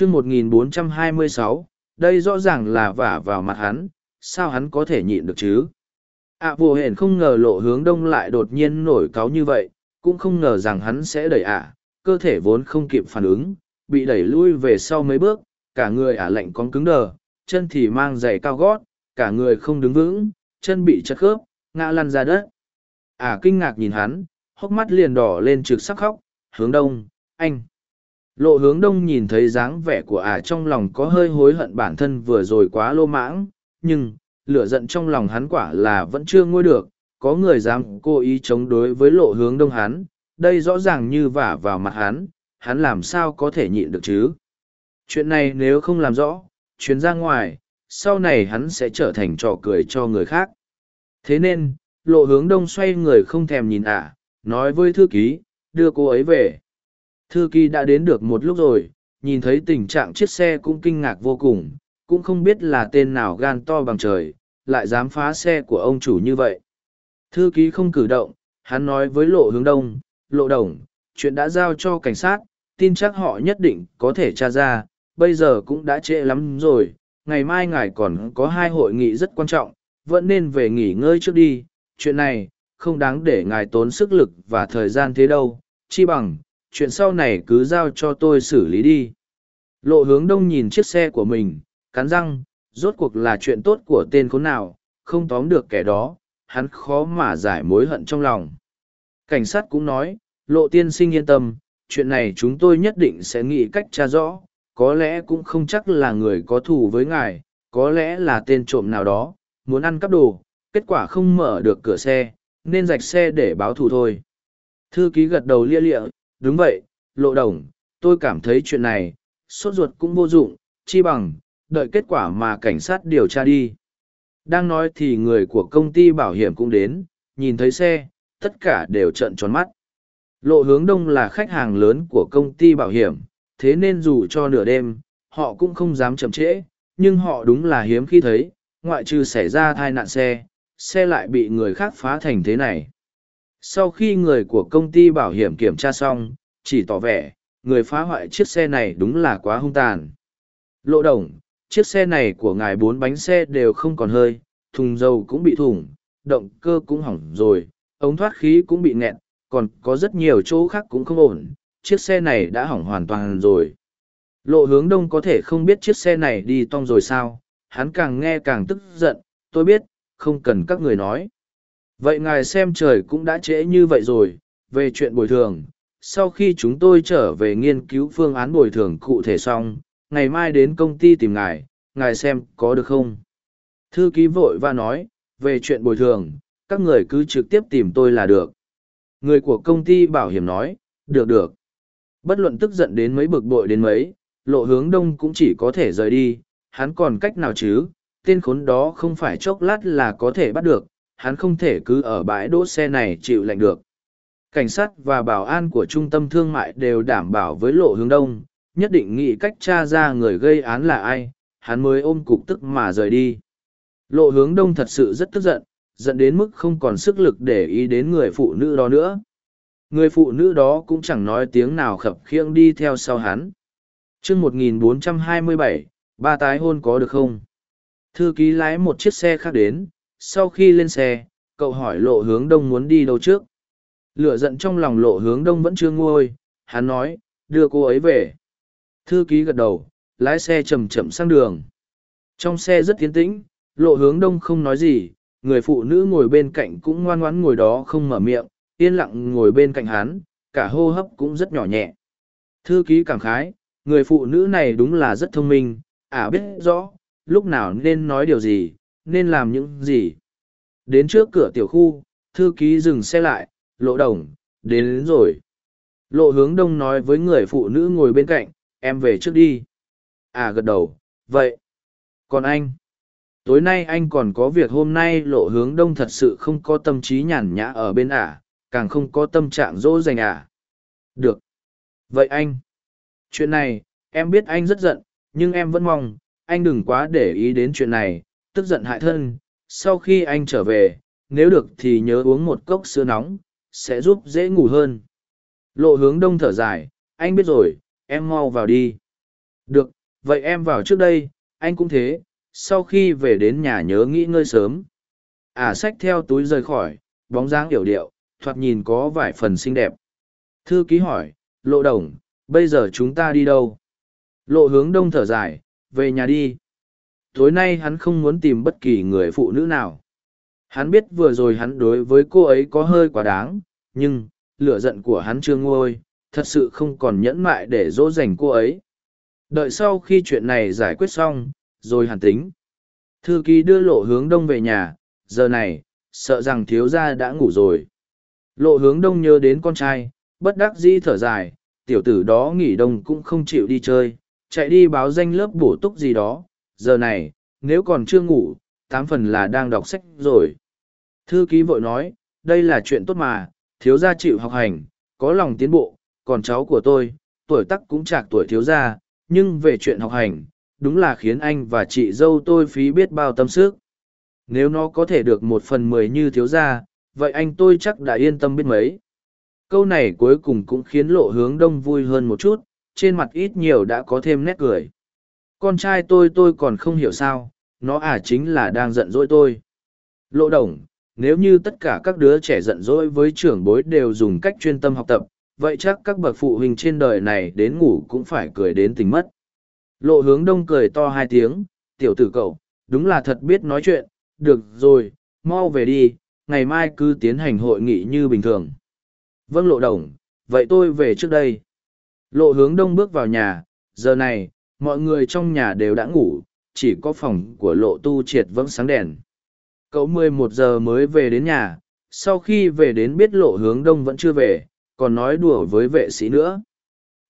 chương 1426, đây rõ ràng là vả vào mặt hắn, sao hắn có thể nhịn được chứ? ạ à, vô hển không ngờ lộ hướng đông lại đột nhiên nổi cáu như vậy, cũng không ngờ rằng hắn sẽ đẩy ạ, cơ thể vốn không kịp phản ứng, bị đẩy lui về sau mấy bước, cả người ả lạnh con cứng đờ, chân thì mang giày cao gót, cả người không đứng vững, chân bị chật khớp, ngã lăn ra đất. Ả kinh ngạc nhìn hắn, hốc mắt liền đỏ lên trực sắc khóc, hướng đông, anh. Lộ hướng đông nhìn thấy dáng vẻ của ả trong lòng có hơi hối hận bản thân vừa rồi quá lô mãng, nhưng, lửa giận trong lòng hắn quả là vẫn chưa ngôi được, có người dám cố ý chống đối với lộ hướng đông hắn, đây rõ ràng như vả vào mặt hắn, hắn làm sao có thể nhịn được chứ. Chuyện này nếu không làm rõ, chuyến ra ngoài, sau này hắn sẽ trở thành trò cười cho người khác. Thế nên, lộ hướng đông xoay người không thèm nhìn ả, nói với thư ký, đưa cô ấy về. Thư ký đã đến được một lúc rồi, nhìn thấy tình trạng chiếc xe cũng kinh ngạc vô cùng, cũng không biết là tên nào gan to bằng trời, lại dám phá xe của ông chủ như vậy. Thư ký không cử động, hắn nói với lộ hướng đông, lộ đồng, chuyện đã giao cho cảnh sát, tin chắc họ nhất định có thể tra ra, bây giờ cũng đã trễ lắm rồi, ngày mai ngài còn có hai hội nghị rất quan trọng, vẫn nên về nghỉ ngơi trước đi, chuyện này, không đáng để ngài tốn sức lực và thời gian thế đâu, chi bằng, chuyện sau này cứ giao cho tôi xử lý đi. Lộ hướng đông nhìn chiếc xe của mình, cắn răng, rốt cuộc là chuyện tốt của tên khốn nào, không tóm được kẻ đó, hắn khó mà giải mối hận trong lòng. Cảnh sát cũng nói, lộ tiên sinh yên tâm, chuyện này chúng tôi nhất định sẽ nghĩ cách tra rõ, có lẽ cũng không chắc là người có thù với ngài, có lẽ là tên trộm nào đó, muốn ăn cắp đồ, kết quả không mở được cửa xe, nên rạch xe để báo thù thôi. Thư ký gật đầu lia lịa, đúng vậy, lộ đồng, tôi cảm thấy chuyện này, sốt ruột cũng vô dụng, chi bằng, đợi kết quả mà cảnh sát điều tra đi. Đang nói thì người của công ty bảo hiểm cũng đến, nhìn thấy xe, tất cả đều trợn tròn mắt. Lộ hướng đông là khách hàng lớn của công ty bảo hiểm, thế nên dù cho nửa đêm, họ cũng không dám chậm trễ, nhưng họ đúng là hiếm khi thấy, ngoại trừ xảy ra tai nạn xe, xe lại bị người khác phá thành thế này. Sau khi người của công ty bảo hiểm kiểm tra xong, chỉ tỏ vẻ, người phá hoại chiếc xe này đúng là quá hung tàn. Lộ đồng, chiếc xe này của ngài bốn bánh xe đều không còn hơi, thùng dầu cũng bị thủng, động cơ cũng hỏng rồi, ống thoát khí cũng bị nghẹn, còn có rất nhiều chỗ khác cũng không ổn, chiếc xe này đã hỏng hoàn toàn rồi. Lộ hướng đông có thể không biết chiếc xe này đi tong rồi sao, hắn càng nghe càng tức giận, tôi biết, không cần các người nói. Vậy ngài xem trời cũng đã trễ như vậy rồi, về chuyện bồi thường, sau khi chúng tôi trở về nghiên cứu phương án bồi thường cụ thể xong, ngày mai đến công ty tìm ngài, ngài xem có được không? Thư ký vội và nói, về chuyện bồi thường, các người cứ trực tiếp tìm tôi là được. Người của công ty bảo hiểm nói, được được. Bất luận tức giận đến mấy bực bội đến mấy, lộ hướng đông cũng chỉ có thể rời đi, hắn còn cách nào chứ, tên khốn đó không phải chốc lát là có thể bắt được, hắn không thể cứ ở bãi đỗ xe này chịu lạnh được. Cảnh sát và bảo an của trung tâm thương mại đều đảm bảo với lộ hướng đông, nhất định nghĩ cách tra ra người gây án là ai, hắn mới ôm cục tức mà rời đi. Lộ hướng đông thật sự rất tức giận, giận đến mức không còn sức lực để ý đến người phụ nữ đó nữa. Người phụ nữ đó cũng chẳng nói tiếng nào khập khiễng đi theo sau hắn. chương 1427, ba tái hôn có được không? Thư ký lái một chiếc xe khác đến, sau khi lên xe, cậu hỏi lộ hướng đông muốn đi đâu trước. Lửa giận trong lòng lộ hướng đông vẫn chưa nguôi, hắn nói, đưa cô ấy về. Thư ký gật đầu, lái xe chậm chậm sang đường. Trong xe rất tiến tĩnh, lộ hướng đông không nói gì, người phụ nữ ngồi bên cạnh cũng ngoan ngoãn ngồi đó không mở miệng, yên lặng ngồi bên cạnh hắn, cả hô hấp cũng rất nhỏ nhẹ. Thư ký cảm khái, người phụ nữ này đúng là rất thông minh, à biết rõ, lúc nào nên nói điều gì, nên làm những gì. Đến trước cửa tiểu khu, thư ký dừng xe lại, lộ đồng, đến, đến rồi. Lộ hướng đông nói với người phụ nữ ngồi bên cạnh, em về trước đi. À gật đầu, vậy. Còn anh? Tối nay anh còn có việc hôm nay lộ hướng đông thật sự không có tâm trí nhàn nhã ở bên ả, càng không có tâm trạng dỗ dành ả. Được. Vậy anh? Chuyện này, em biết anh rất giận, nhưng em vẫn mong, anh đừng quá để ý đến chuyện này, tức giận hại thân. Sau khi anh trở về, nếu được thì nhớ uống một cốc sữa nóng, sẽ giúp dễ ngủ hơn. Lộ hướng đông thở dài, anh biết rồi, em mau vào đi. Được, vậy em vào trước đây, anh cũng thế, sau khi về đến nhà nhớ nghỉ ngơi sớm. Ả à, sách theo túi rời khỏi, bóng dáng yểu điệu, thoạt nhìn có vài phần xinh đẹp. Thư ký hỏi, lộ đồng, bây giờ chúng ta đi đâu? Lộ hướng đông thở dài, về nhà đi. Tối nay hắn không muốn tìm bất kỳ người phụ nữ nào. Hắn biết vừa rồi hắn đối với cô ấy có hơi quá đáng, nhưng, lửa giận của hắn chưa ngôi, thật sự không còn nhẫn mại để dỗ dành cô ấy. Đợi sau khi chuyện này giải quyết xong, rồi hàn tính. Thư ký đưa lộ hướng đông về nhà, giờ này, sợ rằng thiếu gia đã ngủ rồi. Lộ hướng đông nhớ đến con trai, bất đắc dĩ thở dài, tiểu tử đó nghỉ đông cũng không chịu đi chơi, chạy đi báo danh lớp bổ túc gì đó, giờ này, nếu còn chưa ngủ, tám phần là đang đọc sách rồi. Thư ký vội nói, đây là chuyện tốt mà, thiếu gia chịu học hành, có lòng tiến bộ, còn cháu của tôi, tuổi tắc cũng chạc tuổi thiếu gia, nhưng về chuyện học hành, đúng là khiến anh và chị dâu tôi phí biết bao tâm sức. Nếu nó có thể được một phần mười như thiếu gia, vậy anh tôi chắc đã yên tâm biết mấy. Câu này cuối cùng cũng khiến lộ hướng đông vui hơn một chút, trên mặt ít nhiều đã có thêm nét cười. Con trai tôi tôi còn không hiểu sao, nó à chính là đang giận dỗi tôi. Lộ đồng, nếu như tất cả các đứa trẻ giận dỗi với trưởng bối đều dùng cách chuyên tâm học tập, vậy chắc các bậc phụ huynh trên đời này đến ngủ cũng phải cười đến tình mất. Lộ hướng đông cười to hai tiếng, tiểu tử cậu, đúng là thật biết nói chuyện, được rồi, mau về đi, ngày mai cứ tiến hành hội nghị như bình thường. Vâng lộ đồng, vậy tôi về trước đây. Lộ hướng đông bước vào nhà, giờ này, mọi người trong nhà đều đã ngủ, chỉ có phòng của lộ tu triệt vẫn sáng đèn. Cậu mười một giờ mới về đến nhà, sau khi về đến biết lộ hướng đông vẫn chưa về, còn nói đùa với vệ sĩ nữa.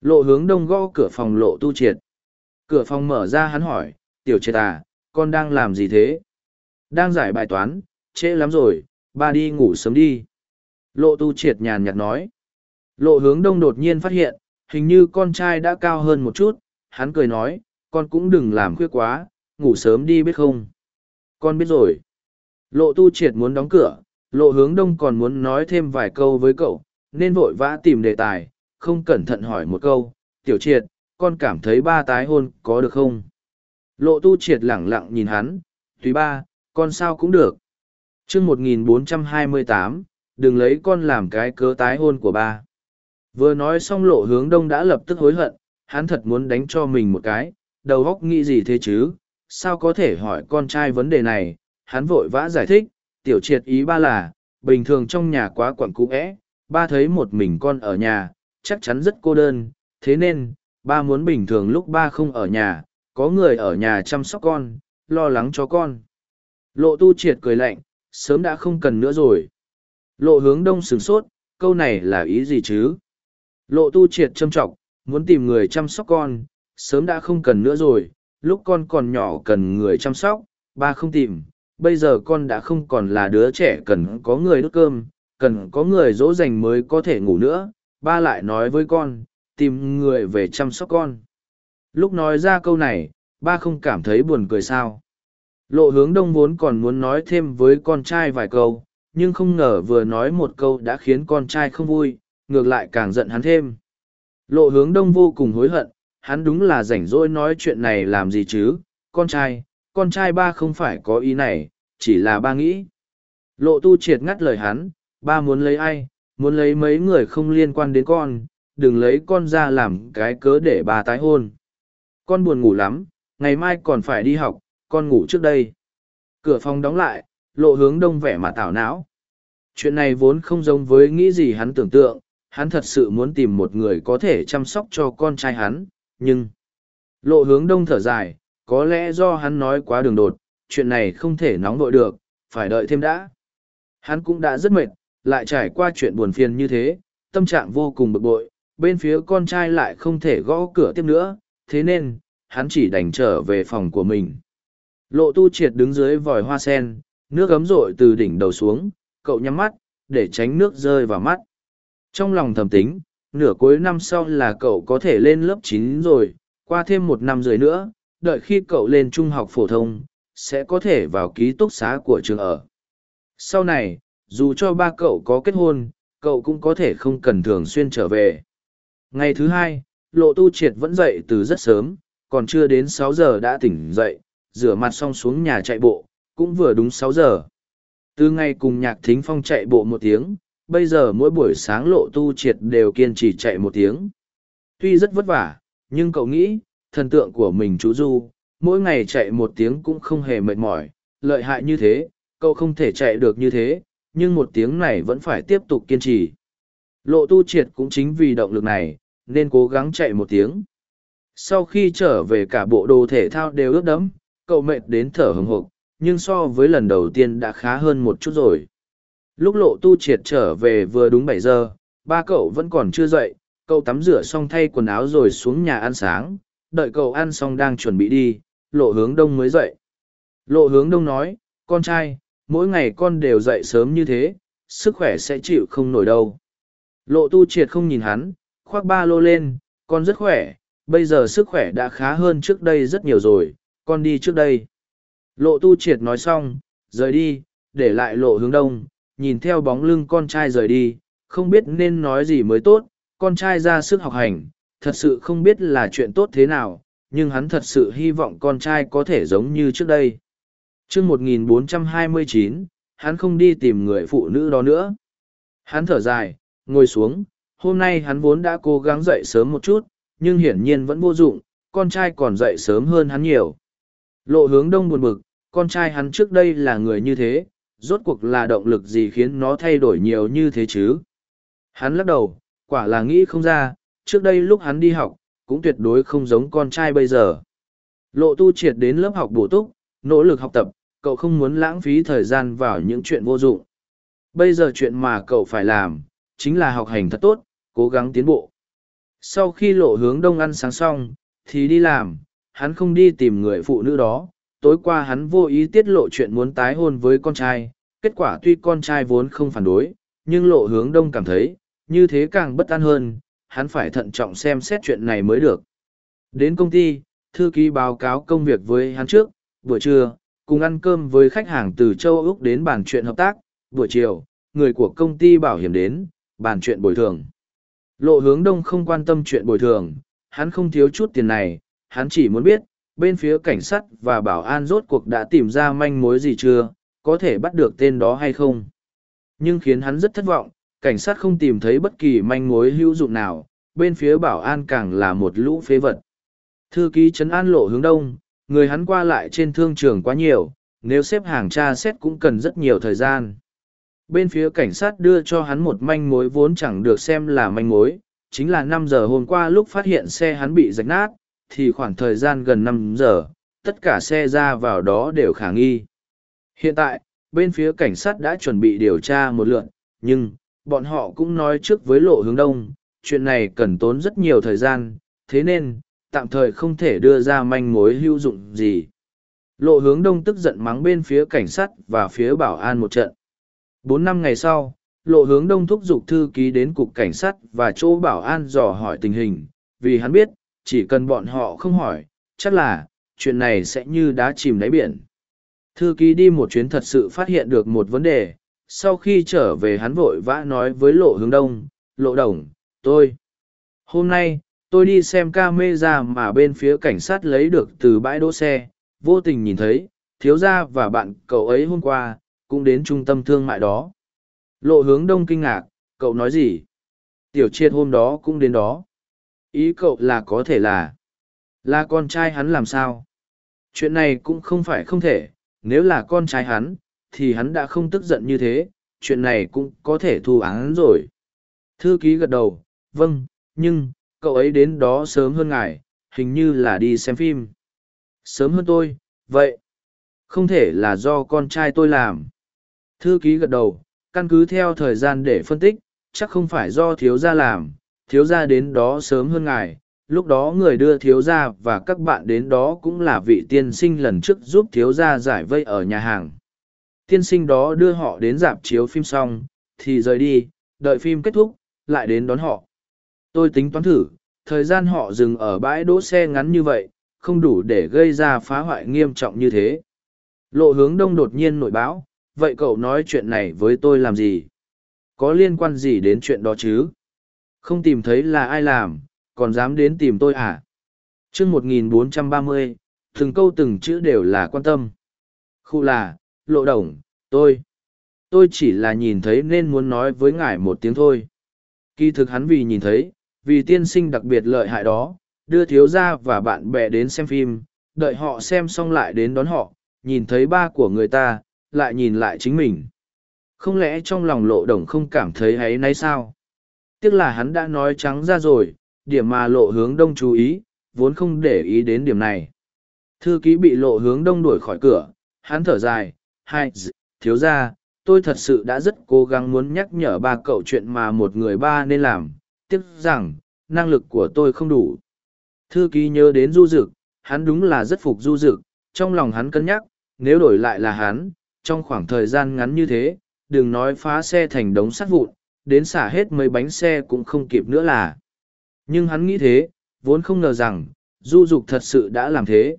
Lộ hướng đông gõ cửa phòng lộ tu triệt. Cửa phòng mở ra hắn hỏi, tiểu triệt à, con đang làm gì thế? Đang giải bài toán, trễ lắm rồi, ba đi ngủ sớm đi. Lộ tu triệt nhàn nhạt nói. Lộ hướng đông đột nhiên phát hiện, hình như con trai đã cao hơn một chút, hắn cười nói, con cũng đừng làm khuya quá, ngủ sớm đi biết không. Con biết rồi. Lộ tu triệt muốn đóng cửa, lộ hướng đông còn muốn nói thêm vài câu với cậu, nên vội vã tìm đề tài, không cẩn thận hỏi một câu, tiểu triệt, con cảm thấy ba tái hôn có được không? Lộ tu triệt lẳng lặng nhìn hắn, tùy ba, con sao cũng được. chương 1428, đừng lấy con làm cái cớ tái hôn của ba. Vừa nói xong lộ hướng đông đã lập tức hối hận, hắn thật muốn đánh cho mình một cái, đầu óc nghĩ gì thế chứ, sao có thể hỏi con trai vấn đề này, hắn vội vã giải thích, tiểu triệt ý ba là, bình thường trong nhà quá quẩn cũ ẽ, ba thấy một mình con ở nhà, chắc chắn rất cô đơn, thế nên, ba muốn bình thường lúc ba không ở nhà, có người ở nhà chăm sóc con, lo lắng cho con. Lộ tu triệt cười lạnh, sớm đã không cần nữa rồi. Lộ hướng đông sửng sốt, câu này là ý gì chứ? Lộ tu triệt châm trọng, muốn tìm người chăm sóc con, sớm đã không cần nữa rồi, lúc con còn nhỏ cần người chăm sóc, ba không tìm, bây giờ con đã không còn là đứa trẻ cần có người đốt cơm, cần có người dỗ dành mới có thể ngủ nữa, ba lại nói với con, tìm người về chăm sóc con. Lúc nói ra câu này, ba không cảm thấy buồn cười sao. Lộ hướng đông vốn còn muốn nói thêm với con trai vài câu, nhưng không ngờ vừa nói một câu đã khiến con trai không vui, ngược lại càng giận hắn thêm. Lộ hướng đông vô cùng hối hận, hắn đúng là rảnh rỗi nói chuyện này làm gì chứ, con trai, con trai ba không phải có ý này, chỉ là ba nghĩ. Lộ tu triệt ngắt lời hắn, ba muốn lấy ai, muốn lấy mấy người không liên quan đến con, đừng lấy con ra làm cái cớ để bà tái hôn. Con buồn ngủ lắm, ngày mai còn phải đi học, con ngủ trước đây. Cửa phòng đóng lại, lộ hướng đông vẻ mà tảo não. Chuyện này vốn không giống với nghĩ gì hắn tưởng tượng, hắn thật sự muốn tìm một người có thể chăm sóc cho con trai hắn, nhưng... Lộ hướng đông thở dài, có lẽ do hắn nói quá đường đột, chuyện này không thể nóng vội được, phải đợi thêm đã. Hắn cũng đã rất mệt, lại trải qua chuyện buồn phiền như thế, tâm trạng vô cùng bực bội, bên phía con trai lại không thể gõ cửa tiếp nữa, thế nên, hắn chỉ đành trở về phòng của mình. Lộ tu triệt đứng dưới vòi hoa sen, nước ấm rội từ đỉnh đầu xuống, cậu nhắm mắt, để tránh nước rơi vào mắt. Trong lòng thầm tính, nửa cuối năm sau là cậu có thể lên lớp chín rồi, qua thêm một năm rưỡi nữa, đợi khi cậu lên trung học phổ thông, sẽ có thể vào ký túc xá của trường ở. Sau này, dù cho ba cậu có kết hôn, cậu cũng có thể không cần thường xuyên trở về. Ngày thứ hai, lộ tu triệt vẫn dậy từ rất sớm, còn chưa đến sáu giờ đã tỉnh dậy, rửa mặt xong xuống nhà chạy bộ, cũng vừa đúng sáu giờ. Từ ngày cùng nhạc thính phong chạy bộ một tiếng, bây giờ mỗi buổi sáng lộ tu triệt đều kiên trì chạy một tiếng. Tuy rất vất vả, nhưng cậu nghĩ, thần tượng của mình chú Du, mỗi ngày chạy một tiếng cũng không hề mệt mỏi, lợi hại như thế, cậu không thể chạy được như thế, nhưng một tiếng này vẫn phải tiếp tục kiên trì. Lộ tu triệt cũng chính vì động lực này, nên cố gắng chạy một tiếng. Sau khi trở về cả bộ đồ thể thao đều ướt đẫm, cậu mệt đến thở hừng hực, nhưng so với lần đầu tiên đã khá hơn một chút rồi. Lúc lộ tu triệt trở về vừa đúng bảy giờ, ba cậu vẫn còn chưa dậy, cậu tắm rửa xong thay quần áo rồi xuống nhà ăn sáng, đợi cậu ăn xong đang chuẩn bị đi, lộ hướng đông mới dậy. Lộ hướng đông nói, con trai, mỗi ngày con đều dậy sớm như thế, sức khỏe sẽ chịu không nổi đâu. Lộ tu triệt không nhìn hắn, khoác ba lô lên, con rất khỏe, bây giờ sức khỏe đã khá hơn trước đây rất nhiều rồi, con đi trước đây. Lộ tu triệt nói xong, rời đi, để lại lộ hướng đông, nhìn theo bóng lưng con trai rời đi, không biết nên nói gì mới tốt, con trai ra sức học hành, thật sự không biết là chuyện tốt thế nào, nhưng hắn thật sự hy vọng con trai có thể giống như trước đây. Trước 1429, hắn không đi tìm người phụ nữ đó nữa. Hắn thở dài, ngồi xuống, hôm nay hắn vốn đã cố gắng dậy sớm một chút, nhưng hiển nhiên vẫn vô dụng, con trai còn dậy sớm hơn hắn nhiều. Lộ hướng đông buồn bực, con trai hắn trước đây là người như thế, rốt cuộc là động lực gì khiến nó thay đổi nhiều như thế chứ? Hắn lắc đầu, quả là nghĩ không ra, trước đây lúc hắn đi học, cũng tuyệt đối không giống con trai bây giờ. Lộ tu triệt đến lớp học bổ túc, nỗ lực học tập, cậu không muốn lãng phí thời gian vào những chuyện vô dụng. Bây giờ chuyện mà cậu phải làm, chính là học hành thật tốt, cố gắng tiến bộ. Sau khi lộ hướng đông ăn sáng xong, thì đi làm, hắn không đi tìm người phụ nữ đó. Tối qua hắn vô ý tiết lộ chuyện muốn tái hôn với con trai, kết quả tuy con trai vốn không phản đối, nhưng lộ hướng đông cảm thấy, như thế càng bất an hơn, hắn phải thận trọng xem xét chuyện này mới được. Đến công ty, thư ký báo cáo công việc với hắn trước, buổi trưa, cùng ăn cơm với khách hàng từ châu Úc đến bàn chuyện hợp tác, buổi chiều, người của công ty bảo hiểm đến, bàn chuyện bồi thường. Lộ hướng đông không quan tâm chuyện bồi thường, hắn không thiếu chút tiền này, hắn chỉ muốn biết, bên phía cảnh sát và bảo an rốt cuộc đã tìm ra manh mối gì chưa, có thể bắt được tên đó hay không. Nhưng khiến hắn rất thất vọng, cảnh sát không tìm thấy bất kỳ manh mối hữu dụng nào, bên phía bảo an càng là một lũ phế vật. Thư ký trấn an lộ hướng đông, người hắn qua lại trên thương trường quá nhiều, nếu xếp hàng tra xét cũng cần rất nhiều thời gian. Bên phía cảnh sát đưa cho hắn một manh mối vốn chẳng được xem là manh mối, chính là năm giờ hôm qua lúc phát hiện xe hắn bị rạch nát, thì khoảng thời gian gần năm giờ, tất cả xe ra vào đó đều khả nghi. Hiện tại, bên phía cảnh sát đã chuẩn bị điều tra một lượt, nhưng, bọn họ cũng nói trước với lộ hướng đông, chuyện này cần tốn rất nhiều thời gian, thế nên, tạm thời không thể đưa ra manh mối hữu dụng gì. Lộ hướng đông tức giận mắng bên phía cảnh sát và phía bảo an một trận. Bốn năm ngày sau, lộ hướng đông thúc giục thư ký đến cục cảnh sát và chỗ bảo an dò hỏi tình hình, vì hắn biết, chỉ cần bọn họ không hỏi, chắc là, chuyện này sẽ như đá chìm đáy biển. Thư ký đi một chuyến thật sự phát hiện được một vấn đề, sau khi trở về hắn vội vã nói với lộ hướng đông, lộ đồng, tôi. Hôm nay, tôi đi xem ca mê ra mà bên phía cảnh sát lấy được từ bãi đỗ xe, vô tình nhìn thấy, thiếu gia và bạn cậu ấy hôm qua, cũng đến trung tâm thương mại đó. Lộ hướng đông kinh ngạc, cậu nói gì? Tiểu triệt hôm đó cũng đến đó. Ý cậu là có thể là, là con trai hắn làm sao? Chuyện này cũng không phải không thể, nếu là con trai hắn, thì hắn đã không tức giận như thế, chuyện này cũng có thể thu án rồi. Thư ký gật đầu, vâng, nhưng, cậu ấy đến đó sớm hơn ngài, hình như là đi xem phim. Sớm hơn tôi, vậy, không thể là do con trai tôi làm. Thư ký gật đầu, căn cứ theo thời gian để phân tích, chắc không phải do thiếu gia làm, thiếu gia đến đó sớm hơn ngài. Lúc đó người đưa thiếu gia và các bạn đến đó cũng là vị tiên sinh lần trước giúp thiếu gia giải vây ở nhà hàng. Tiên sinh đó đưa họ đến dạp chiếu phim xong, thì rời đi, đợi phim kết thúc, lại đến đón họ. Tôi tính toán thử, thời gian họ dừng ở bãi đỗ xe ngắn như vậy, không đủ để gây ra phá hoại nghiêm trọng như thế. Lộ hướng đông đột nhiên nổi báo, vậy cậu nói chuyện này với tôi làm gì có liên quan gì đến chuyện đó chứ không tìm thấy là ai làm còn dám đến tìm tôi à chương 1430, từng câu từng chữ đều là quan tâm. Khu là, lộ đồng, tôi. Tôi chỉ là nhìn thấy nên muốn nói với ngài một tiếng thôi. Kỳ thực hắn vì nhìn thấy, vì tiên sinh đặc biệt lợi hại đó, đưa thiếu gia và bạn bè đến xem phim, đợi họ xem xong lại đến đón họ, nhìn thấy ba của người ta, lại nhìn lại chính mình. Không lẽ trong lòng lộ đồng không cảm thấy hay nay sao? Tiếc là hắn đã nói trắng ra rồi, điểm mà lộ hướng đông chú ý, vốn không để ý đến điểm này. Thư ký bị lộ hướng đông đuổi khỏi cửa, hắn thở dài, hai, thiếu ra, tôi thật sự đã rất cố gắng muốn nhắc nhở ba cậu chuyện mà một người ba nên làm, tiếc rằng, năng lực của tôi không đủ. Thư ký nhớ đến du dực, hắn đúng là rất phục du dực, trong lòng hắn cân nhắc, nếu đổi lại là hắn, trong khoảng thời gian ngắn như thế, đừng nói phá xe thành đống sắt vụn, đến xả hết mấy bánh xe cũng không kịp nữa là. Nhưng hắn nghĩ thế, vốn không ngờ rằng, du dục thật sự đã làm thế.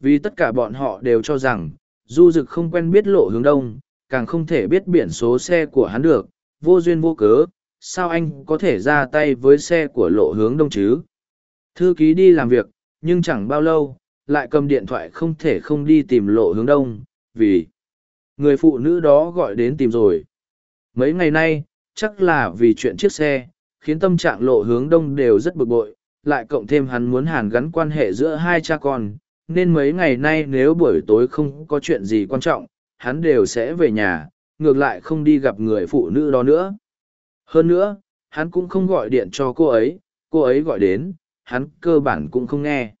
Vì tất cả bọn họ đều cho rằng, du dực không quen biết lộ hướng đông, càng không thể biết biển số xe của hắn được, vô duyên vô cớ, sao anh có thể ra tay với xe của lộ hướng đông chứ? Thư ký đi làm việc, nhưng chẳng bao lâu, lại cầm điện thoại không thể không đi tìm lộ hướng đông, vì người phụ nữ đó gọi đến tìm rồi. Mấy ngày nay, chắc là vì chuyện chiếc xe, khiến tâm trạng lộ hướng đông đều rất bực bội, lại cộng thêm hắn muốn hàn gắn quan hệ giữa hai cha con, nên mấy ngày nay nếu buổi tối không có chuyện gì quan trọng, hắn đều sẽ về nhà, ngược lại không đi gặp người phụ nữ đó nữa. Hơn nữa, hắn cũng không gọi điện cho cô ấy, cô ấy gọi đến, hắn cơ bản cũng không nghe.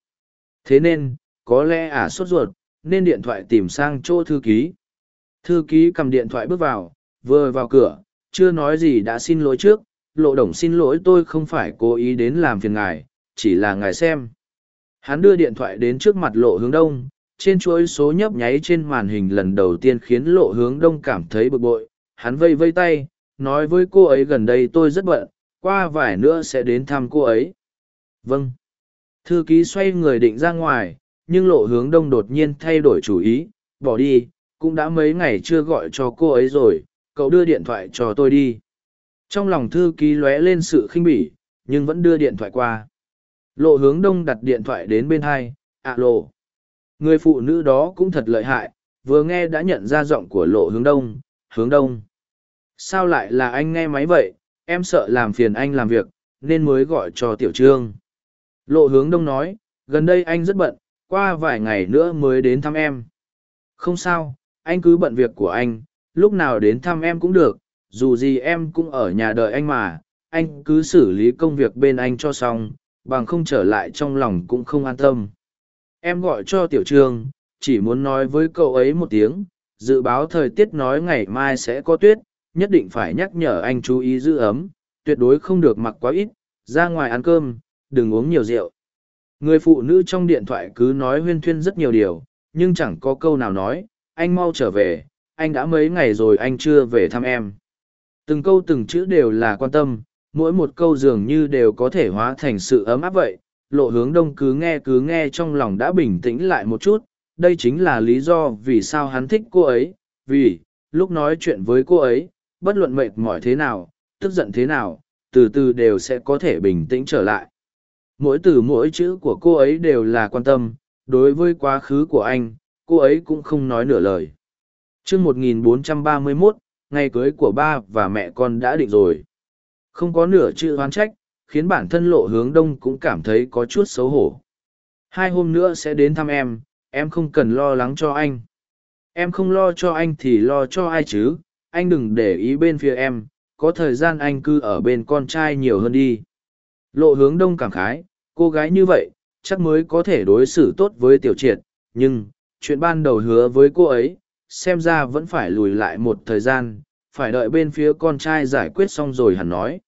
Thế nên, có lẽ ả à sốt ruột, nên điện thoại tìm sang chỗ thư ký. Thư ký cầm điện thoại bước vào, vừa vào cửa, chưa nói gì đã xin lỗi trước, lộ đồng xin lỗi tôi không phải cố ý đến làm phiền ngài, chỉ là ngài xem. Hắn đưa điện thoại đến trước mặt lộ hướng đông, trên chuỗi số nhấp nháy trên màn hình lần đầu tiên khiến lộ hướng đông cảm thấy bực bội. Hắn vây vây tay, nói với cô ấy gần đây tôi rất bận, qua vài nữa sẽ đến thăm cô ấy. Vâng. Thư ký xoay người định ra ngoài, nhưng lộ hướng đông đột nhiên thay đổi chủ ý, bỏ đi, cũng đã mấy ngày chưa gọi cho cô ấy rồi, cậu đưa điện thoại cho tôi đi. Trong lòng thư ký lóe lên sự khinh bỉ, nhưng vẫn đưa điện thoại qua. Lộ hướng đông đặt điện thoại đến bên hai, ạ lộ. Người phụ nữ đó cũng thật lợi hại, vừa nghe đã nhận ra giọng của lộ hướng đông, hướng đông. Sao lại là anh nghe máy vậy, em sợ làm phiền anh làm việc, nên mới gọi cho tiểu trương. Lộ hướng đông nói, gần đây anh rất bận, qua vài ngày nữa mới đến thăm em. Không sao, anh cứ bận việc của anh, lúc nào đến thăm em cũng được, dù gì em cũng ở nhà đợi anh mà, anh cứ xử lý công việc bên anh cho xong, bằng không trở lại trong lòng cũng không an tâm. Em gọi cho tiểu trương, chỉ muốn nói với cậu ấy một tiếng, dự báo thời tiết nói ngày mai sẽ có tuyết, nhất định phải nhắc nhở anh chú ý giữ ấm, tuyệt đối không được mặc quá ít, ra ngoài ăn cơm, đừng uống nhiều rượu. Người phụ nữ trong điện thoại cứ nói huyên thuyên rất nhiều điều, nhưng chẳng có câu nào nói, anh mau trở về, anh đã mấy ngày rồi anh chưa về thăm em. Từng câu từng chữ đều là quan tâm, mỗi một câu dường như đều có thể hóa thành sự ấm áp vậy. Lộ hướng đông cứ nghe cứ nghe trong lòng đã bình tĩnh lại một chút đây chính là lý do vì sao hắn thích cô ấy vì lúc nói chuyện với cô ấy bất luận mệt mỏi thế nào tức giận thế nào từ từ đều sẽ có thể bình tĩnh trở lại. Mỗi từ mỗi chữ của cô ấy đều là quan tâm đối với quá khứ của anh cô ấy cũng không nói nửa lời chương 1431, ngày cưới của ba và mẹ con đã định rồi không có nửa chữ oán trách, khiến bản thân lộ hướng đông cũng cảm thấy có chút xấu hổ. Hai hôm nữa sẽ đến thăm em, em không cần lo lắng cho anh. Em không lo cho anh thì lo cho ai chứ, anh đừng để ý bên phía em, có thời gian anh cứ ở bên con trai nhiều hơn đi. Lộ hướng đông cảm khái, cô gái như vậy, chắc mới có thể đối xử tốt với tiểu triệt, nhưng, chuyện ban đầu hứa với cô ấy, xem ra vẫn phải lùi lại một thời gian, phải đợi bên phía con trai giải quyết xong rồi hẳn nói.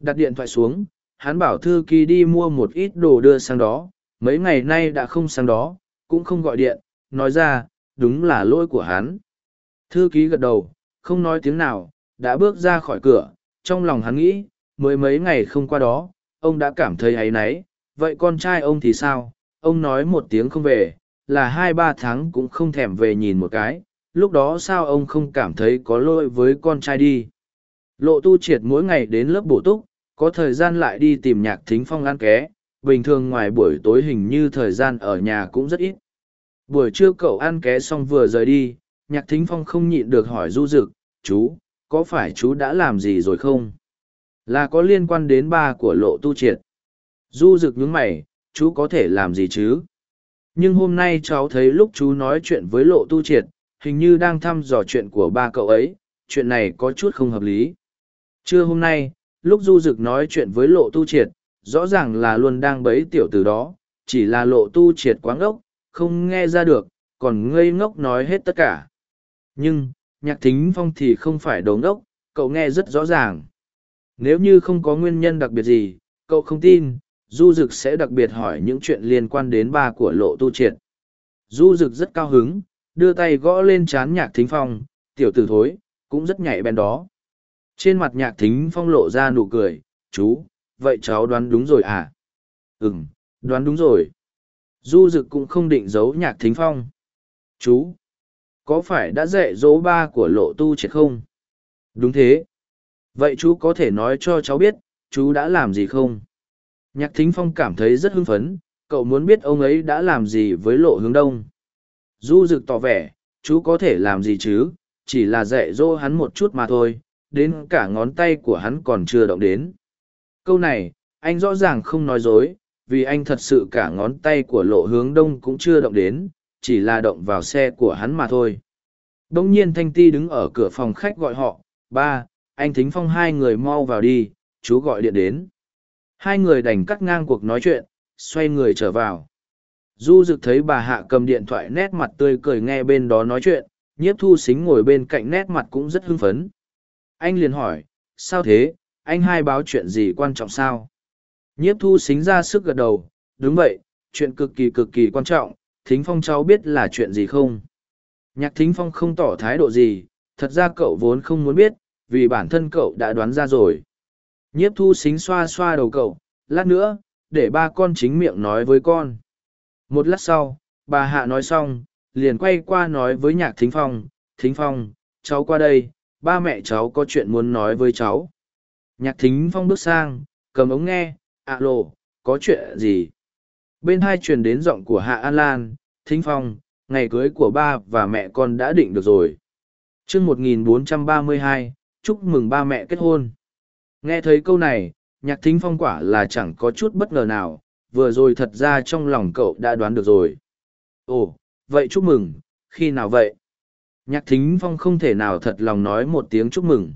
Đặt điện thoại xuống, hắn bảo thư ký đi mua một ít đồ đưa sang đó, mấy ngày nay đã không sang đó, cũng không gọi điện, nói ra, đúng là lỗi của hắn. Thư ký gật đầu, không nói tiếng nào, đã bước ra khỏi cửa, trong lòng hắn nghĩ, mới mấy ngày không qua đó, ông đã cảm thấy ấy náy, vậy con trai ông thì sao? Ông nói một tiếng không về, là hai ba tháng cũng không thèm về nhìn một cái, lúc đó sao ông không cảm thấy có lỗi với con trai đi lộ tu triệt mỗi ngày đến lớp bổ túc có thời gian lại đi tìm nhạc thính phong ăn ké bình thường ngoài buổi tối hình như thời gian ở nhà cũng rất ít. Buổi trưa cậu ăn ké xong vừa rời đi, nhạc thính phong không nhịn được hỏi du dực, chú, có phải chú đã làm gì rồi không? Là có liên quan đến ba của lộ tu triệt. Du dực nhướng mày, chú có thể làm gì chứ? Nhưng hôm nay cháu thấy lúc chú nói chuyện với lộ tu triệt, hình như đang thăm dò chuyện của ba cậu ấy, chuyện này có chút không hợp lý. Trưa hôm nay, lúc du dực nói chuyện với lộ tu triệt, rõ ràng là luôn đang bấy tiểu từ đó, chỉ là lộ tu triệt quá ngốc, không nghe ra được, còn ngây ngốc nói hết tất cả. Nhưng, nhạc thính phong thì không phải đồ ngốc, cậu nghe rất rõ ràng. Nếu như không có nguyên nhân đặc biệt gì, cậu không tin, du dực sẽ đặc biệt hỏi những chuyện liên quan đến ba của lộ tu triệt. Du dực rất cao hứng, đưa tay gõ lên trán nhạc thính phong, tiểu tử thối, cũng rất nhạy bén đó. Trên mặt nhạc thính phong lộ ra nụ cười, chú, vậy cháu đoán đúng rồi à? Ừm, đoán đúng rồi. Du dực cũng không định giấu nhạc thính phong. Chú, có phải đã dạy dỗ ba của lộ tu triệt không? Đúng thế. Vậy chú có thể nói cho cháu biết, chú đã làm gì không? Nhạc thính phong cảm thấy rất hưng phấn, cậu muốn biết ông ấy đã làm gì với lộ hướng đông. Du dực tỏ vẻ, chú có thể làm gì chứ, chỉ là dạy dỗ hắn một chút mà thôi, đến cả ngón tay của hắn còn chưa động đến. Câu này, anh rõ ràng không nói dối, vì anh thật sự cả ngón tay của lộ hướng đông cũng chưa động đến, chỉ là động vào xe của hắn mà thôi. Đông nhiên Thanh Ti đứng ở cửa phòng khách gọi họ, ba, anh Thính Phong hai người mau vào đi, chú gọi điện đến. Hai người đành cắt ngang cuộc nói chuyện, xoay người trở vào. Du Dực thấy bà Hạ cầm điện thoại nét mặt tươi cười nghe bên đó nói chuyện, nhiếp thu xính ngồi bên cạnh nét mặt cũng rất hưng phấn. Anh liền hỏi, sao thế, anh hai báo chuyện gì quan trọng sao? Nhiếp thu xính ra sức gật đầu, đúng vậy, chuyện cực kỳ cực kỳ quan trọng, thính phong cháu biết là chuyện gì không? Nhạc thính phong không tỏ thái độ gì, thật ra cậu vốn không muốn biết, vì bản thân cậu đã đoán ra rồi. Nhiếp thu xính xoa xoa đầu cậu, lát nữa, để ba con chính miệng nói với con. Một lát sau, bà Hạ nói xong, liền quay qua nói với nhạc thính phong, thính phong, cháu qua đây, ba mẹ cháu có chuyện muốn nói với cháu. Nhạc thính phong bước sang, cầm ống nghe, ạ lộ, có chuyện gì? Bên hai truyền đến giọng của Hạ An Lan, thính phong, ngày cưới của ba và mẹ con đã định được rồi. chương 1432, chúc mừng ba mẹ kết hôn. Nghe thấy câu này, nhạc thính phong quả là chẳng có chút bất ngờ nào, vừa rồi thật ra trong lòng cậu đã đoán được rồi. Ồ, vậy chúc mừng, khi nào vậy? Nhạc thính phong không thể nào thật lòng nói một tiếng chúc mừng.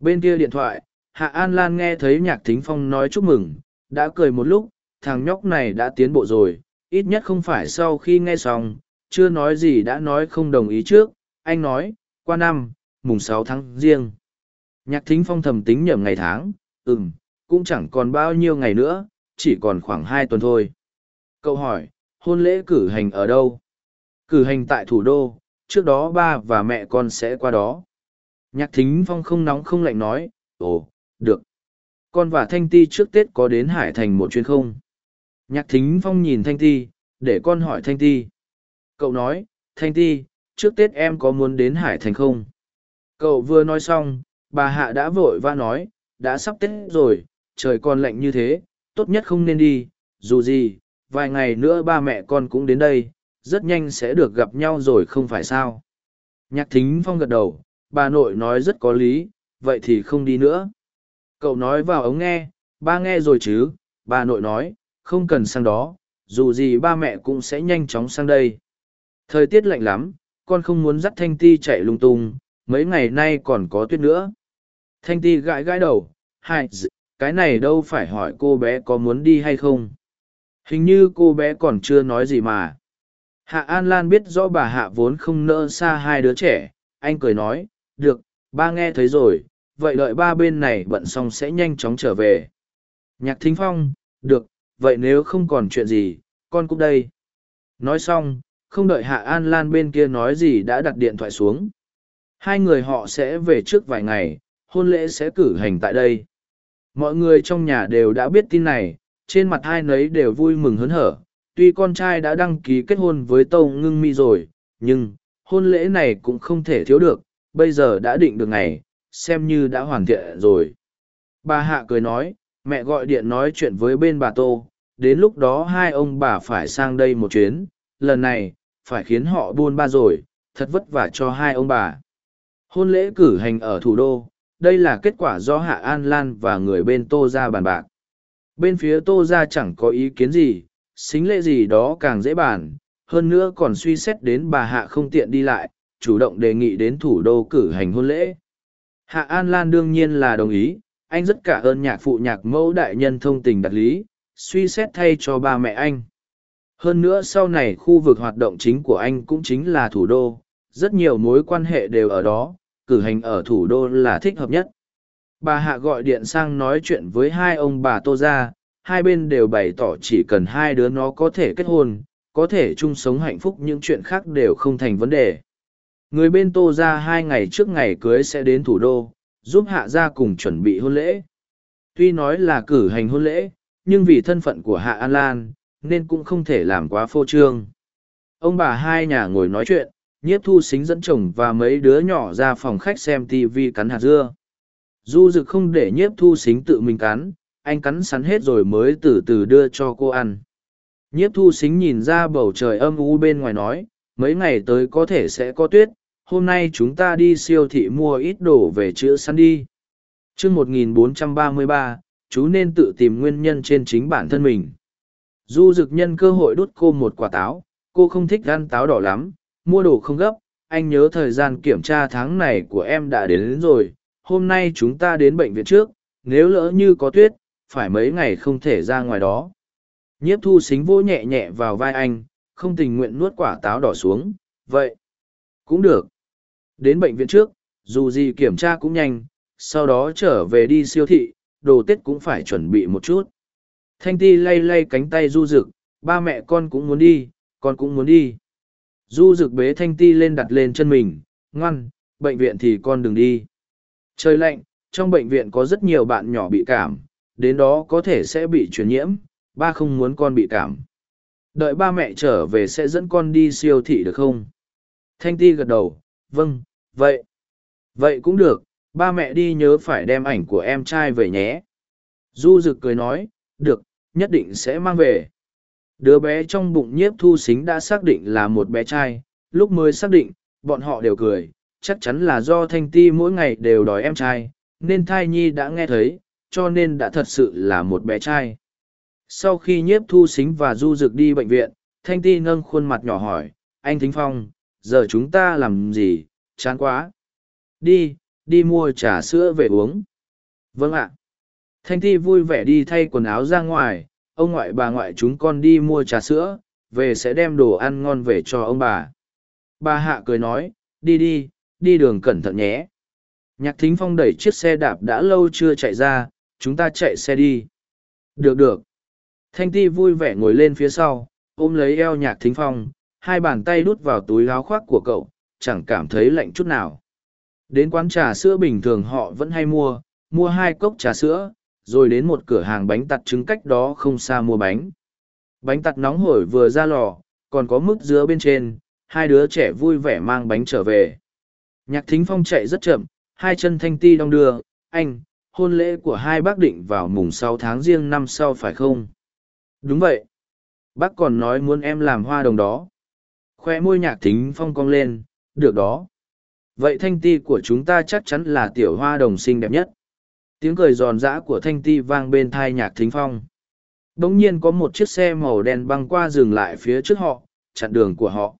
Bên kia điện thoại, Hạ An Lan nghe thấy nhạc thính phong nói chúc mừng, đã cười một lúc, thằng nhóc này đã tiến bộ rồi, ít nhất không phải sau khi nghe xong, chưa nói gì đã nói không đồng ý trước, anh nói, qua năm, mùng sáu tháng riêng. Nhạc thính phong thầm tính nhầm ngày tháng, ừm, cũng chẳng còn bao nhiêu ngày nữa, chỉ còn khoảng hai tuần thôi. Cậu hỏi, hôn lễ cử hành ở đâu? Cử hành tại thủ đô, trước đó ba và mẹ con sẽ qua đó. Nhạc thính phong không nóng không lạnh nói, ồ, được. Con và Thanh Ti trước Tết có đến Hải Thành một chuyến không? Nhạc thính phong nhìn Thanh Ti, để con hỏi Thanh Ti. Cậu nói, Thanh Ti, trước Tết em có muốn đến Hải Thành không? Cậu vừa nói xong, bà Hạ đã vội và nói, đã sắp Tết rồi, trời còn lạnh như thế, tốt nhất không nên đi, dù gì, vài ngày nữa ba mẹ con cũng đến đây, rất nhanh sẽ được gặp nhau rồi không phải sao. Nhạc thính phong gật đầu, bà nội nói rất có lý, vậy thì không đi nữa. Cậu nói vào ống nghe, ba nghe rồi chứ, bà nội nói, không cần sang đó, dù gì ba mẹ cũng sẽ nhanh chóng sang đây. Thời tiết lạnh lắm, con không muốn dắt Thanh Ti chạy lung tung, mấy ngày nay còn có tuyết nữa. Thanh Ti gãi gãi đầu, hai, cái này đâu phải hỏi cô bé có muốn đi hay không. Hình như cô bé còn chưa nói gì mà. Hạ An Lan biết rõ bà Hạ vốn không nỡ xa hai đứa trẻ, anh cười nói, được, ba nghe thấy rồi, vậy đợi ba bên này bận xong sẽ nhanh chóng trở về. Nhạc Thính Phong, được, vậy nếu không còn chuyện gì, con cũng đây. Nói xong, không đợi Hạ An Lan bên kia nói gì đã đặt điện thoại xuống. Hai người họ sẽ về trước vài ngày, hôn lễ sẽ cử hành tại đây. Mọi người trong nhà đều đã biết tin này, trên mặt hai nấy đều vui mừng hớn hở. Tuy con trai đã đăng ký kết hôn với Tâu Ngưng Mi rồi, nhưng, hôn lễ này cũng không thể thiếu được, bây giờ đã định được ngày, xem như đã hoàn thiện rồi. Bà Hạ cười nói, mẹ gọi điện nói chuyện với bên bà Tô, đến lúc đó hai ông bà phải sang đây một chuyến, lần này, phải khiến họ buôn ba rồi, thật vất vả cho hai ông bà. Hôn lễ cử hành ở thủ đô, đây là kết quả do Hạ An Lan và người bên Tô ra bàn bạc. Bên phía Tô ra chẳng có ý kiến gì, xính lễ gì đó càng dễ bàn, hơn nữa còn suy xét đến bà Hạ không tiện đi lại, chủ động đề nghị đến thủ đô cử hành hôn lễ. Hạ An Lan đương nhiên là đồng ý, anh rất cả ơn nhạc phụ nhạc mẫu đại nhân thông tình đặt lý, suy xét thay cho ba mẹ anh. Hơn nữa sau này khu vực hoạt động chính của anh cũng chính là thủ đô, rất nhiều mối quan hệ đều ở đó, cử hành ở thủ đô là thích hợp nhất. Bà Hạ gọi điện sang nói chuyện với hai ông bà Tô Gia, hai bên đều bày tỏ chỉ cần hai đứa nó có thể kết hôn, có thể chung sống hạnh phúc những chuyện khác đều không thành vấn đề. Người bên Tô Gia hai ngày trước ngày cưới sẽ đến thủ đô, giúp Hạ Gia cùng chuẩn bị hôn lễ. Tuy nói là cử hành hôn lễ, nhưng vì thân phận của Hạ An Lan, nên cũng không thể làm quá phô trương. Ông bà hai nhà ngồi nói chuyện, nhiếp thu xính dẫn chồng và mấy đứa nhỏ ra phòng khách xem tv cắn hạt dưa. Du rực không để nhiếp thu xính tự mình cắn anh cắn sắn hết rồi mới từ từ đưa cho cô ăn. Nhiếp thu xính nhìn ra bầu trời âm u bên ngoài nói mấy ngày tới có thể sẽ có tuyết hôm nay chúng ta đi siêu thị mua ít đồ về chữa săn đi. Chương 1433, chú nên tự tìm nguyên nhân trên chính bản thân mình. Du rực nhân cơ hội đút cô một quả táo cô không thích ăn táo đỏ lắm mua đồ không gấp, anh nhớ thời gian kiểm tra tháng này của em đã đến, đến rồi, hôm nay chúng ta đến bệnh viện trước, nếu lỡ như có tuyết, phải mấy ngày không thể ra ngoài đó. Nhiếp thu xính vô nhẹ nhẹ vào vai anh, không tình nguyện nuốt quả táo đỏ xuống, vậy, cũng được. Đến bệnh viện trước, dù gì kiểm tra cũng nhanh, sau đó trở về đi siêu thị, đồ tết cũng phải chuẩn bị một chút. Thanh ti lay lay cánh tay du rực, ba mẹ con cũng muốn đi, con cũng muốn đi. Du rực bế thanh ti lên đặt lên chân mình, ngoan, bệnh viện thì con đừng đi. Trời lạnh, trong bệnh viện có rất nhiều bạn nhỏ bị cảm, đến đó có thể sẽ bị truyền nhiễm, ba không muốn con bị cảm. Đợi ba mẹ trở về sẽ dẫn con đi siêu thị được không? Thanh ti gật đầu, vâng, vậy. Vậy cũng được, ba mẹ đi nhớ phải đem ảnh của em trai về nhé. Du rực cười nói, được, nhất định sẽ mang về. Đứa bé trong bụng nhiếp thu xính đã xác định là một bé trai, lúc mới xác định, bọn họ đều cười, chắc chắn là do thanh ti mỗi ngày đều đòi em trai, nên thai nhi đã nghe thấy, cho nên đã thật sự là một bé trai. Sau khi nhiếp thu xính và du dực đi bệnh viện, thanh ti nâng khuôn mặt nhỏ hỏi, anh Thính Phong, giờ chúng ta làm gì, chán quá. Đi, đi mua trà sữa về uống. Vâng ạ. Thanh ti vui vẻ đi thay quần áo ra ngoài, ông ngoại bà ngoại chúng con đi mua trà sữa, về sẽ đem đồ ăn ngon về cho ông bà. Bà hạ cười nói, đi đi, đi đường cẩn thận nhé. Nhạc thính phong đẩy chiếc xe đạp đã lâu chưa chạy ra, chúng ta chạy xe đi. Được được. Thanh ti vui vẻ ngồi lên phía sau, ôm lấy eo nhạc thính phong, hai bàn tay đút vào túi áo khoác của cậu, chẳng cảm thấy lạnh chút nào. Đến quán trà sữa bình thường họ vẫn hay mua, mua hai cốc trà sữa, rồi đến một cửa hàng bánh tặt trứng cách đó không xa mua bánh. Bánh tặt nóng hổi vừa ra lò, còn có mức dứa bên trên, hai đứa trẻ vui vẻ mang bánh trở về. Nhạc thính phong chạy rất chậm, hai chân thanh ti đong đưa, anh, hôn lễ của hai bác định vào mùng sáu tháng riêng năm sau phải không? Đúng vậy. Bác còn nói muốn em làm hoa đồng đó. Khoe môi nhạc thính phong cong lên, được đó. Vậy thanh ti của chúng ta chắc chắn là tiểu hoa đồng xinh đẹp nhất tiếng cười giòn giã của thanh ti vang bên thai nhạc thính phong. Đ ỗ n g nhiên có một chiếc xe màu đen băng qua dừng lại phía trước họ, chặn đường của họ.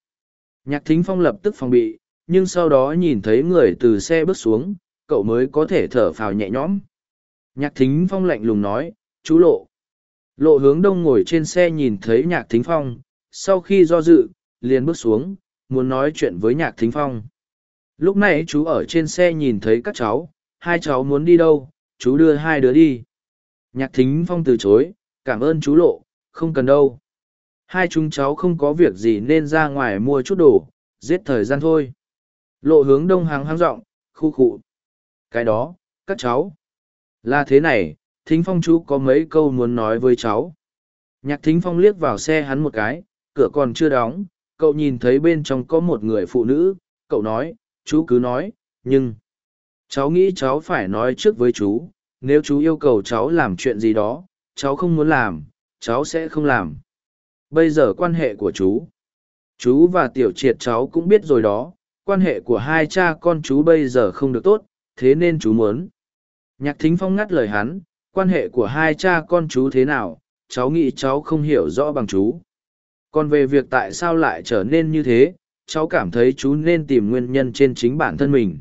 Nhạc thính phong lập tức phòng bị, nhưng sau đó nhìn thấy người từ xe bước xuống, cậu mới có thể thở phào nhẹ nhõm. Nhạc thính phong lạnh lùng nói, chú lộ. Lộ hướng đông ngồi trên xe nhìn thấy nhạc thính phong, sau khi do dự, liền bước xuống, muốn nói chuyện với nhạc thính phong. Lúc này chú ở trên xe nhìn thấy các cháu, hai cháu muốn đi đâu? Chú đưa hai đứa đi. Nhạc thính phong từ chối, cảm ơn chú lộ, không cần đâu. Hai chúng cháu không có việc gì nên ra ngoài mua chút đồ, giết thời gian thôi. Lộ hướng đông hàng hang rộng, khu khụ. Cái đó, các cháu. Là thế này, thính phong chú có mấy câu muốn nói với cháu. Nhạc thính phong liếc vào xe hắn một cái, cửa còn chưa đóng, cậu nhìn thấy bên trong có một người phụ nữ, cậu nói, chú cứ nói, nhưng cháu nghĩ cháu phải nói trước với chú nếu chú yêu cầu cháu làm chuyện gì đó, cháu không muốn làm, cháu sẽ không làm. Bây giờ quan hệ của chú. Chú và tiểu triệt cháu cũng biết rồi đó, quan hệ của hai cha con chú bây giờ không được tốt, thế nên chú muốn. Nhạc thính phong ngắt lời hắn, quan hệ của hai cha con chú thế nào, cháu nghĩ cháu không hiểu rõ bằng chú. Còn về việc tại sao lại trở nên như thế, cháu cảm thấy chú nên tìm nguyên nhân trên chính bản thân mình.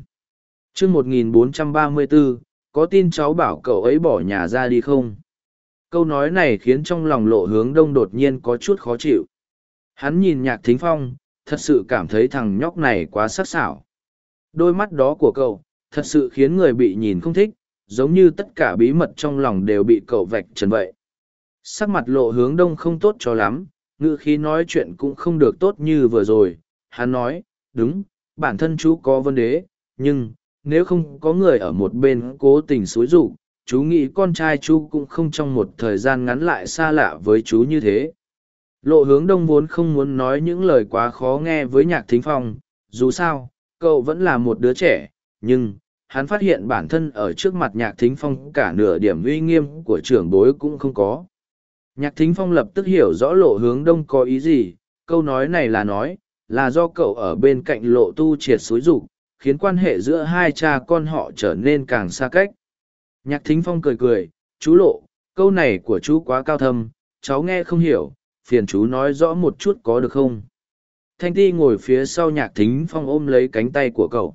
Chương một nghìn bốn trăm ba mươi bốn có tin cháu bảo cậu ấy bỏ nhà ra đi không? Câu nói này khiến trong lòng lộ hướng đông đột nhiên có chút khó chịu. Hắn nhìn nhạc thính phong, thật sự cảm thấy thằng nhóc này quá sắc sảo. Đôi mắt đó của cậu, thật sự khiến người bị nhìn không thích, giống như tất cả bí mật trong lòng đều bị cậu vạch trần vậy. Sắc mặt lộ hướng đông không tốt cho lắm, ngữ khí nói chuyện cũng không được tốt như vừa rồi. Hắn nói, đúng, bản thân chú có vấn đề, nhưng nếu không có người ở một bên cố tình xúi rục, chú nghĩ con trai chú cũng không trong một thời gian ngắn lại xa lạ với chú như thế. Lộ hướng đông vốn không muốn nói những lời quá khó nghe với nhạc thính phong, dù sao, cậu vẫn là một đứa trẻ, nhưng, hắn phát hiện bản thân ở trước mặt nhạc thính phong cả nửa điểm uy nghiêm của trưởng bối cũng không có. Nhạc thính phong lập tức hiểu rõ lộ hướng đông có ý gì, câu nói này là nói, là do cậu ở bên cạnh lộ tu triệt xúi rục khiến quan hệ giữa hai cha con họ trở nên càng xa cách. Nhạc thính phong cười cười, chú lộ, câu này của chú quá cao thâm, cháu nghe không hiểu, phiền chú nói rõ một chút có được không? Thanh ti ngồi phía sau nhạc thính phong ôm lấy cánh tay của cậu.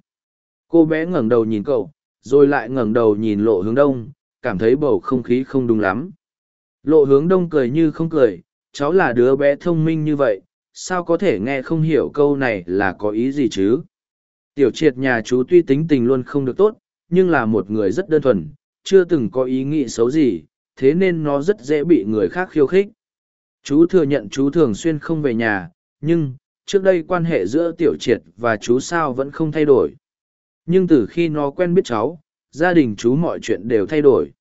Cô bé ngẩng đầu nhìn cậu, rồi lại ngẩng đầu nhìn lộ hướng đông, cảm thấy bầu không khí không đúng lắm. Lộ hướng đông cười như không cười, cháu là đứa bé thông minh như vậy, sao có thể nghe không hiểu câu này là có ý gì chứ? Tiểu triệt nhà chú tuy tính tình luôn không được tốt, nhưng là một người rất đơn thuần, chưa từng có ý nghĩ xấu gì, thế nên nó rất dễ bị người khác khiêu khích. Chú thừa nhận chú thường xuyên không về nhà, nhưng, trước đây quan hệ giữa tiểu triệt và chú sao vẫn không thay đổi. Nhưng từ khi nó quen biết cháu, gia đình chú mọi chuyện đều thay đổi.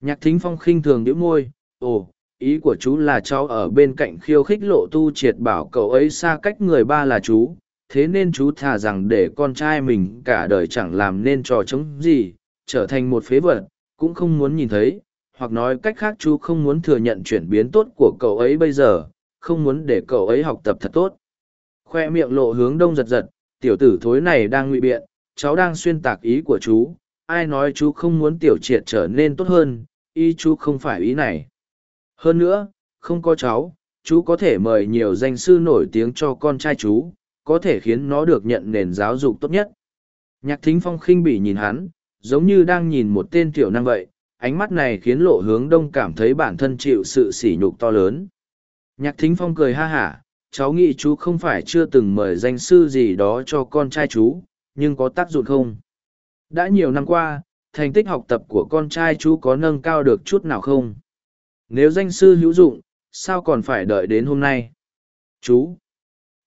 Nhạc thính phong khinh thường đĩu môi, ồ, ý của chú là cháu ở bên cạnh khiêu khích lộ tu triệt bảo cậu ấy xa cách người ba là chú thế nên chú thà rằng để con trai mình cả đời chẳng làm nên trò chống gì, trở thành một phế vật, cũng không muốn nhìn thấy, hoặc nói cách khác chú không muốn thừa nhận chuyển biến tốt của cậu ấy bây giờ, không muốn để cậu ấy học tập thật tốt. Khoe miệng lộ hướng đông giật giật, tiểu tử thối này đang ngụy biện, cháu đang xuyên tạc ý của chú, ai nói chú không muốn tiểu triệt trở nên tốt hơn, ý chú không phải ý này. Hơn nữa, không có cháu, chú có thể mời nhiều danh sư nổi tiếng cho con trai chú có thể khiến nó được nhận nền giáo dục tốt nhất. Nhạc thính phong khinh bỉ nhìn hắn, giống như đang nhìn một tên tiểu năng vậy, ánh mắt này khiến lộ hướng đông cảm thấy bản thân chịu sự sỉ nhục to lớn. Nhạc thính phong cười ha hả, cháu nghĩ chú không phải chưa từng mời danh sư gì đó cho con trai chú, nhưng có tác dụng không? Đã nhiều năm qua, thành tích học tập của con trai chú có nâng cao được chút nào không? Nếu danh sư hữu dụng, sao còn phải đợi đến hôm nay? Chú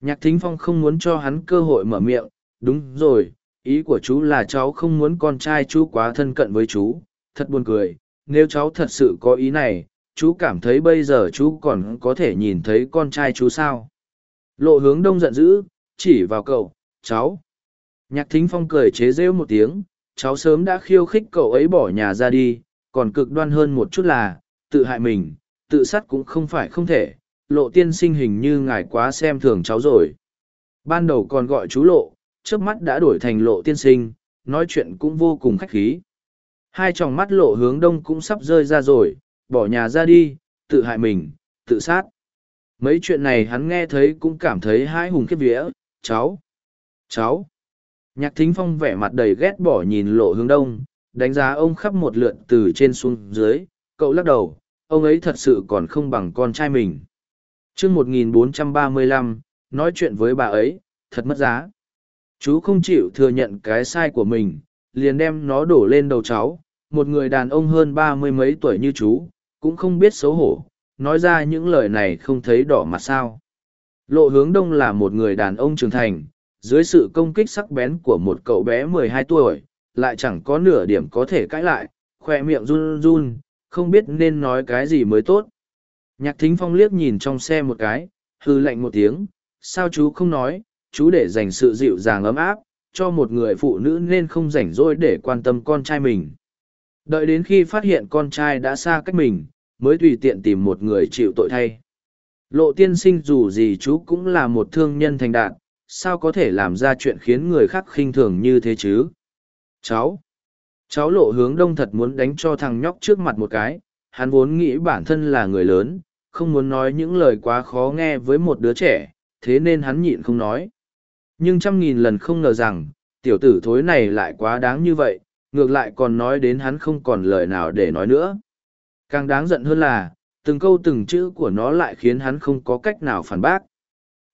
nhạc thính phong không muốn cho hắn cơ hội mở miệng, đúng rồi, ý của chú là cháu không muốn con trai chú quá thân cận với chú. Thật buồn cười, nếu cháu thật sự có ý này, chú cảm thấy bây giờ chú còn có thể nhìn thấy con trai chú sao? Lộ hướng đông giận dữ, chỉ vào cậu, cháu. Nhạc thính phong cười chế rêu một tiếng, cháu sớm đã khiêu khích cậu ấy bỏ nhà ra đi, còn cực đoan hơn một chút là, tự hại mình, tự sát cũng không phải không thể lộ tiên sinh hình như ngài quá xem thường cháu rồi. Ban đầu còn gọi chú lộ, trước mắt đã đổi thành lộ tiên sinh, nói chuyện cũng vô cùng khách khí. Hai tròng mắt lộ hướng đông cũng sắp rơi ra rồi, bỏ nhà ra đi, tự hại mình, tự sát. Mấy chuyện này hắn nghe thấy cũng cảm thấy hai hùng khiếp vía, cháu cháu. Nhạc thính phong vẻ mặt đầy ghét bỏ nhìn lộ hướng đông, đánh giá ông khắp một lượn từ trên xuống dưới, cậu lắc đầu, ông ấy thật sự còn không bằng con trai mình chương một nghìn bốn trăm ba mươi lăm, nói chuyện với bà ấy, thật mất giá. Chú không chịu thừa nhận cái sai của mình, liền đem nó đổ lên đầu cháu. Một người đàn ông hơn ba mươi mấy tuổi như chú, cũng không biết xấu hổ, nói ra những lời này không thấy đỏ mặt sao. Lộ hướng đông là một người đàn ông trưởng thành, dưới sự công kích sắc bén của một cậu bé mười hai tuổi, lại chẳng có nửa điểm có thể cãi lại khoe miệng run run, không biết nên nói cái gì mới tốt nhạc thính phong liếc nhìn trong xe một cái hư lạnh một tiếng sao chú không nói chú để dành sự dịu dàng ấm áp cho một người phụ nữ nên không rảnh rỗi để quan tâm con trai mình đợi đến khi phát hiện con trai đã xa cách mình mới tùy tiện tìm một người chịu tội thay. Lộ tiên sinh dù gì chú cũng là một thương nhân thành đạt, sao có thể làm ra chuyện khiến người khác khinh thường như thế chứ? Cháu! Cháu lộ hướng đông thật muốn đánh cho thằng nhóc trước mặt một cái, hắn vốn nghĩ bản thân là người lớn, không muốn nói những lời quá khó nghe với một đứa trẻ, thế nên hắn nhịn không nói. Nhưng trăm nghìn lần không ngờ rằng, tiểu tử thối này lại quá đáng như vậy, ngược lại còn nói đến hắn không còn lời nào để nói nữa. Càng đáng giận hơn là, từng câu từng chữ của nó lại khiến hắn không có cách nào phản bác.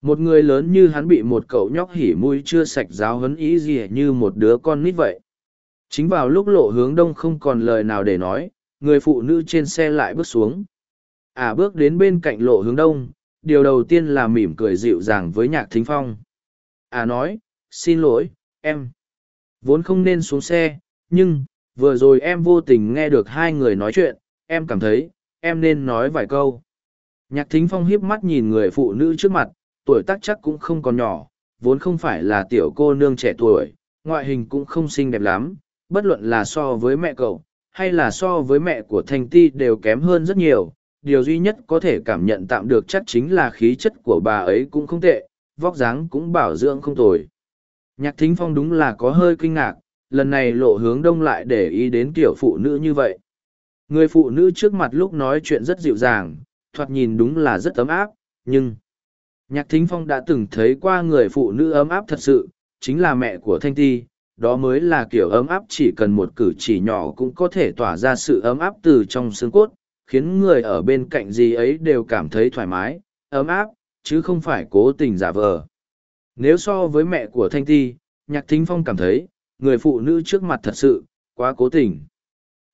Một người lớn như hắn bị một cậu nhóc hỉ mũi chưa sạch giáo hấn ý gì như một đứa con nít vậy. Chính vào lúc lộ hướng đông không còn lời nào để nói, người phụ nữ trên xe lại bước xuống. À bước đến bên cạnh lộ hướng đông, điều đầu tiên là mỉm cười dịu dàng với nhạc thính phong. À nói, xin lỗi, em. Vốn không nên xuống xe, nhưng, vừa rồi em vô tình nghe được hai người nói chuyện, em cảm thấy, em nên nói vài câu. Nhạc thính phong hiếp mắt nhìn người phụ nữ trước mặt, tuổi tác chắc cũng không còn nhỏ, vốn không phải là tiểu cô nương trẻ tuổi, ngoại hình cũng không xinh đẹp lắm, bất luận là so với mẹ cậu, hay là so với mẹ của Thanh Ti đều kém hơn rất nhiều. Điều duy nhất có thể cảm nhận tạm được chắc chính là khí chất của bà ấy cũng không tệ, vóc dáng cũng bảo dưỡng không tồi. Nhạc thính phong đúng là có hơi kinh ngạc, lần này lộ hướng đông lại để ý đến kiểu phụ nữ như vậy. Người phụ nữ trước mặt lúc nói chuyện rất dịu dàng, thoạt nhìn đúng là rất ấm áp, nhưng... Nhạc Thính Phong đã từng thấy qua người phụ nữ ấm áp thật sự, chính là mẹ của Thanh Ti, đó mới là kiểu ấm áp chỉ cần một cử chỉ nhỏ cũng có thể tỏa ra sự ấm áp từ trong xương cốt, khiến người ở bên cạnh gì ấy đều cảm thấy thoải mái, ấm áp, chứ không phải cố tình giả vờ. Nếu so với mẹ của Thanh Ti, Nhạc Thính Phong cảm thấy, người phụ nữ trước mặt thật sự, quá cố tình.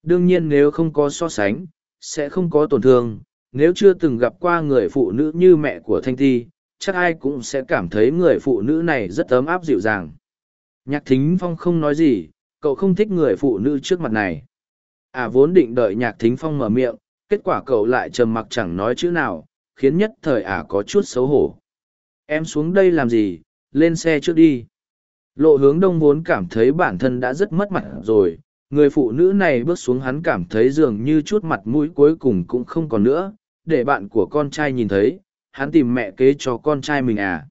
Đương nhiên nếu không có so sánh, sẽ không có tổn thương, nếu chưa từng gặp qua người phụ nữ như mẹ của Thanh Ti, chắc ai cũng sẽ cảm thấy người phụ nữ này rất ấm áp dịu dàng. Nhạc Thính Phong không nói gì, cậu không thích người phụ nữ trước mặt này. À vốn định đợi Nhạc Thính Phong mở miệng, kết quả cậu lại trầm mặc chẳng nói chữ nào, khiến nhất thời à có chút xấu hổ. Em xuống đây làm gì, lên xe trước đi. Lộ hướng đông vốn cảm thấy bản thân đã rất mất mặt rồi, người phụ nữ này bước xuống hắn cảm thấy dường như chút mặt mũi cuối cùng cũng không còn nữa, để bạn của con trai nhìn thấy, hắn tìm mẹ kế cho con trai mình à.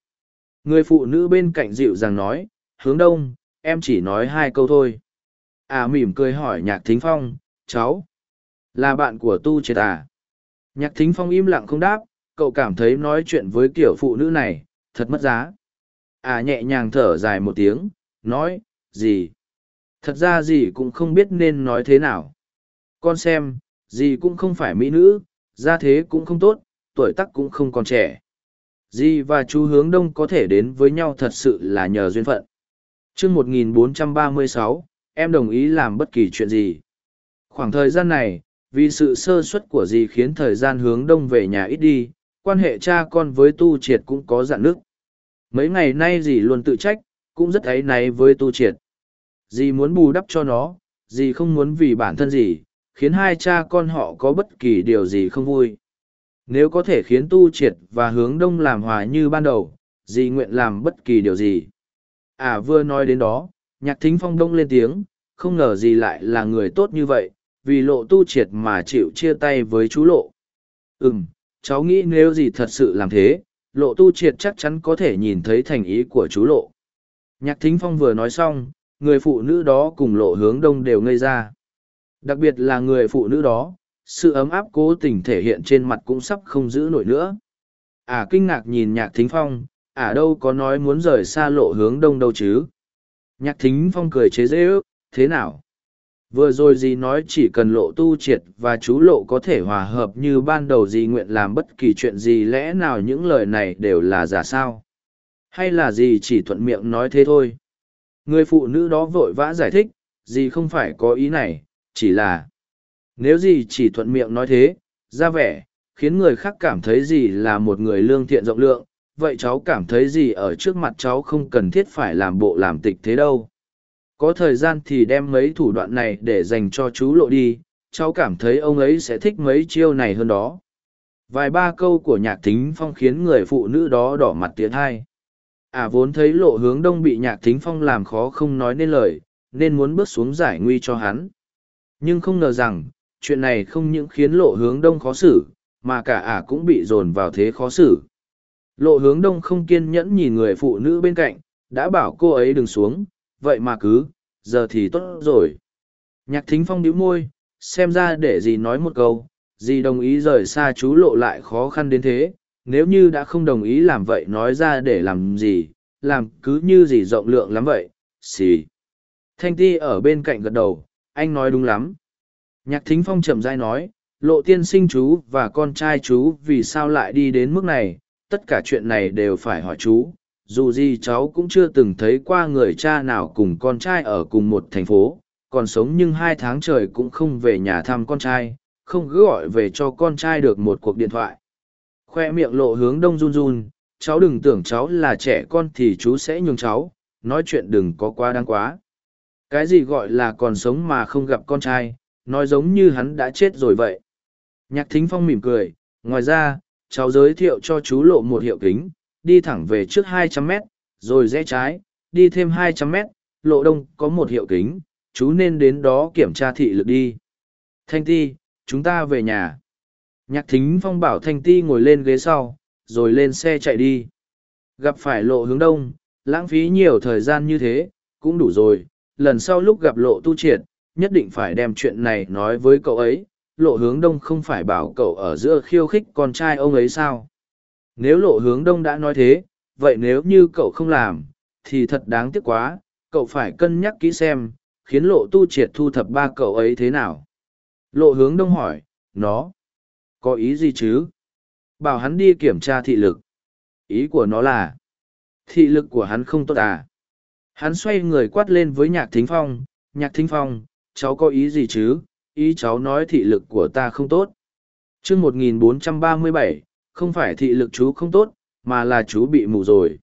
Người phụ nữ bên cạnh dịu dàng nói, hướng đông, em chỉ nói hai câu thôi. À mỉm cười hỏi nhạc thính phong, cháu, là bạn của tu triệt à. Nhạc thính phong im lặng không đáp, cậu cảm thấy nói chuyện với kiểu phụ nữ này, thật mất giá. À nhẹ nhàng thở dài một tiếng, nói, gì? Thật ra gì cũng không biết nên nói thế nào. Con xem, gì cũng không phải mỹ nữ, ra thế cũng không tốt, tuổi tác cũng không còn trẻ. Di và chú hướng đông có thể đến với nhau thật sự là nhờ duyên phận chương 1436, em đồng ý làm bất kỳ chuyện gì. Khoảng thời gian này, vì sự sơ suất của dì khiến thời gian hướng đông về nhà ít đi, quan hệ cha con với tu triệt cũng có dạn nước. Mấy ngày nay dì luôn tự trách, cũng rất ấy náy với tu triệt. Dì muốn bù đắp cho nó, dì không muốn vì bản thân dì, khiến hai cha con họ có bất kỳ điều gì không vui. Nếu có thể khiến tu triệt và hướng đông làm hòa như ban đầu, dì nguyện làm bất kỳ điều gì. À vừa nói đến đó, nhạc thính phong đông lên tiếng, không ngờ gì lại là người tốt như vậy, vì lộ tu triệt mà chịu chia tay với chú lộ. Ừm, cháu nghĩ nếu gì thật sự làm thế, lộ tu triệt chắc chắn có thể nhìn thấy thành ý của chú lộ. Nhạc thính phong vừa nói xong, người phụ nữ đó cùng lộ hướng đông đều ngây ra. Đặc biệt là người phụ nữ đó, sự ấm áp cố tình thể hiện trên mặt cũng sắp không giữ nổi nữa. À, kinh ngạc nhìn nhạc thính phong, Ả à, đâu có nói muốn rời xa lộ hướng đông đâu chứ. Nhạc thính phong cười chế dễ ước, thế nào? Vừa rồi gì nói chỉ cần lộ tu triệt và chú lộ có thể hòa hợp như ban đầu gì nguyện làm bất kỳ chuyện gì lẽ nào những lời này đều là giả sao? Hay là gì chỉ thuận miệng nói thế thôi? Người phụ nữ đó vội vã giải thích, gì không phải có ý này, chỉ là nếu gì chỉ thuận miệng nói thế, ra vẻ, khiến người khác cảm thấy gì là một người lương thiện rộng lượng, vậy cháu cảm thấy gì ở trước mặt cháu không cần thiết phải làm bộ làm tịch thế đâu. Có thời gian thì đem mấy thủ đoạn này để dành cho chú lộ đi, cháu cảm thấy ông ấy sẽ thích mấy chiêu này hơn đó. Vài ba câu của nhạc thính phong khiến người phụ nữ đó đỏ mặt tiến hai. À vốn thấy lộ hướng đông bị nhạc thính phong làm khó không nói nên lời, nên muốn bước xuống giải nguy cho hắn. Nhưng không ngờ rằng, chuyện này không những khiến lộ hướng đông khó xử, mà cả ả cũng bị dồn vào thế khó xử. Lộ hướng đông không kiên nhẫn nhìn người phụ nữ bên cạnh, đã bảo cô ấy đừng xuống, vậy mà cứ, giờ thì tốt rồi. Nhạc thính phong nhíu môi, xem ra để gì nói một câu, gì đồng ý rời xa chú lộ lại khó khăn đến thế, nếu như đã không đồng ý làm vậy nói ra để làm gì, làm cứ như gì rộng lượng lắm vậy, xì. Thanh ti ở bên cạnh gật đầu, anh nói đúng lắm. Nhạc thính phong chậm dai nói, lộ tiên sinh chú và con trai chú vì sao lại đi đến mức này, tất cả chuyện này đều phải hỏi chú. Dù gì cháu cũng chưa từng thấy qua người cha nào cùng con trai ở cùng một thành phố, còn sống nhưng hai tháng trời cũng không về nhà thăm con trai, không cứ gọi về cho con trai được một cuộc điện thoại. Khoe miệng lộ hướng đông run run, cháu đừng tưởng cháu là trẻ con thì chú sẽ nhường cháu, nói chuyện đừng có quá đáng quá. Cái gì gọi là còn sống mà không gặp con trai, nói giống như hắn đã chết rồi vậy. Nhạc thính phong mỉm cười, ngoài ra, cháu giới thiệu cho chú lộ một hiệu kính, đi thẳng về trước 200 mét, rồi rẽ trái, đi thêm 200 mét, lộ đông có một hiệu kính, chú nên đến đó kiểm tra thị lực đi. Thanh ti, chúng ta về nhà. Nhạc thính phong bảo Thanh ti ngồi lên ghế sau, rồi lên xe chạy đi. Gặp phải lộ hướng đông, lãng phí nhiều thời gian như thế, cũng đủ rồi. Lần sau lúc gặp lộ tu triệt, nhất định phải đem chuyện này nói với cậu ấy. Lộ hướng đông không phải bảo cậu ở giữa khiêu khích con trai ông ấy sao. Nếu lộ hướng đông đã nói thế, vậy nếu như cậu không làm, thì thật đáng tiếc quá, cậu phải cân nhắc kỹ xem, khiến lộ tu triệt thu thập ba cậu ấy thế nào. Lộ hướng đông hỏi, nó, có ý gì chứ? Bảo hắn đi kiểm tra thị lực. Ý của nó là, thị lực của hắn không tốt à? Hắn xoay người quát lên với nhạc thính phong, nhạc thính phong, cháu có ý gì chứ? Ý cháu nói thị lực của ta không tốt. chương 1437, không phải thị lực chú không tốt, mà là chú bị mù rồi.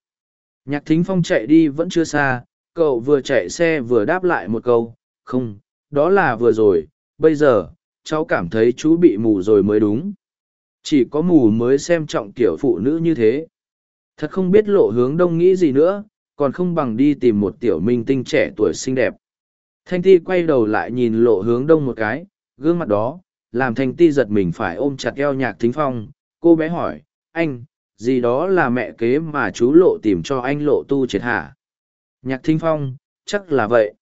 Nhạc thính phong chạy đi vẫn chưa xa, cậu vừa chạy xe vừa đáp lại một câu, không, đó là vừa rồi, bây giờ, cháu cảm thấy chú bị mù rồi mới đúng. Chỉ có mù mới xem trọng kiểu phụ nữ như thế. Thật không biết lộ hướng đông nghĩ gì nữa, còn không bằng đi tìm một tiểu minh tinh trẻ tuổi xinh đẹp. Thanh ti quay đầu lại nhìn lộ hướng đông một cái, gương mặt đó, làm thanh ti giật mình phải ôm chặt eo nhạc thính phong. Cô bé hỏi, anh, gì đó là mẹ kế mà chú lộ tìm cho anh lộ tu triệt hả? Nhạc thính phong, chắc là vậy.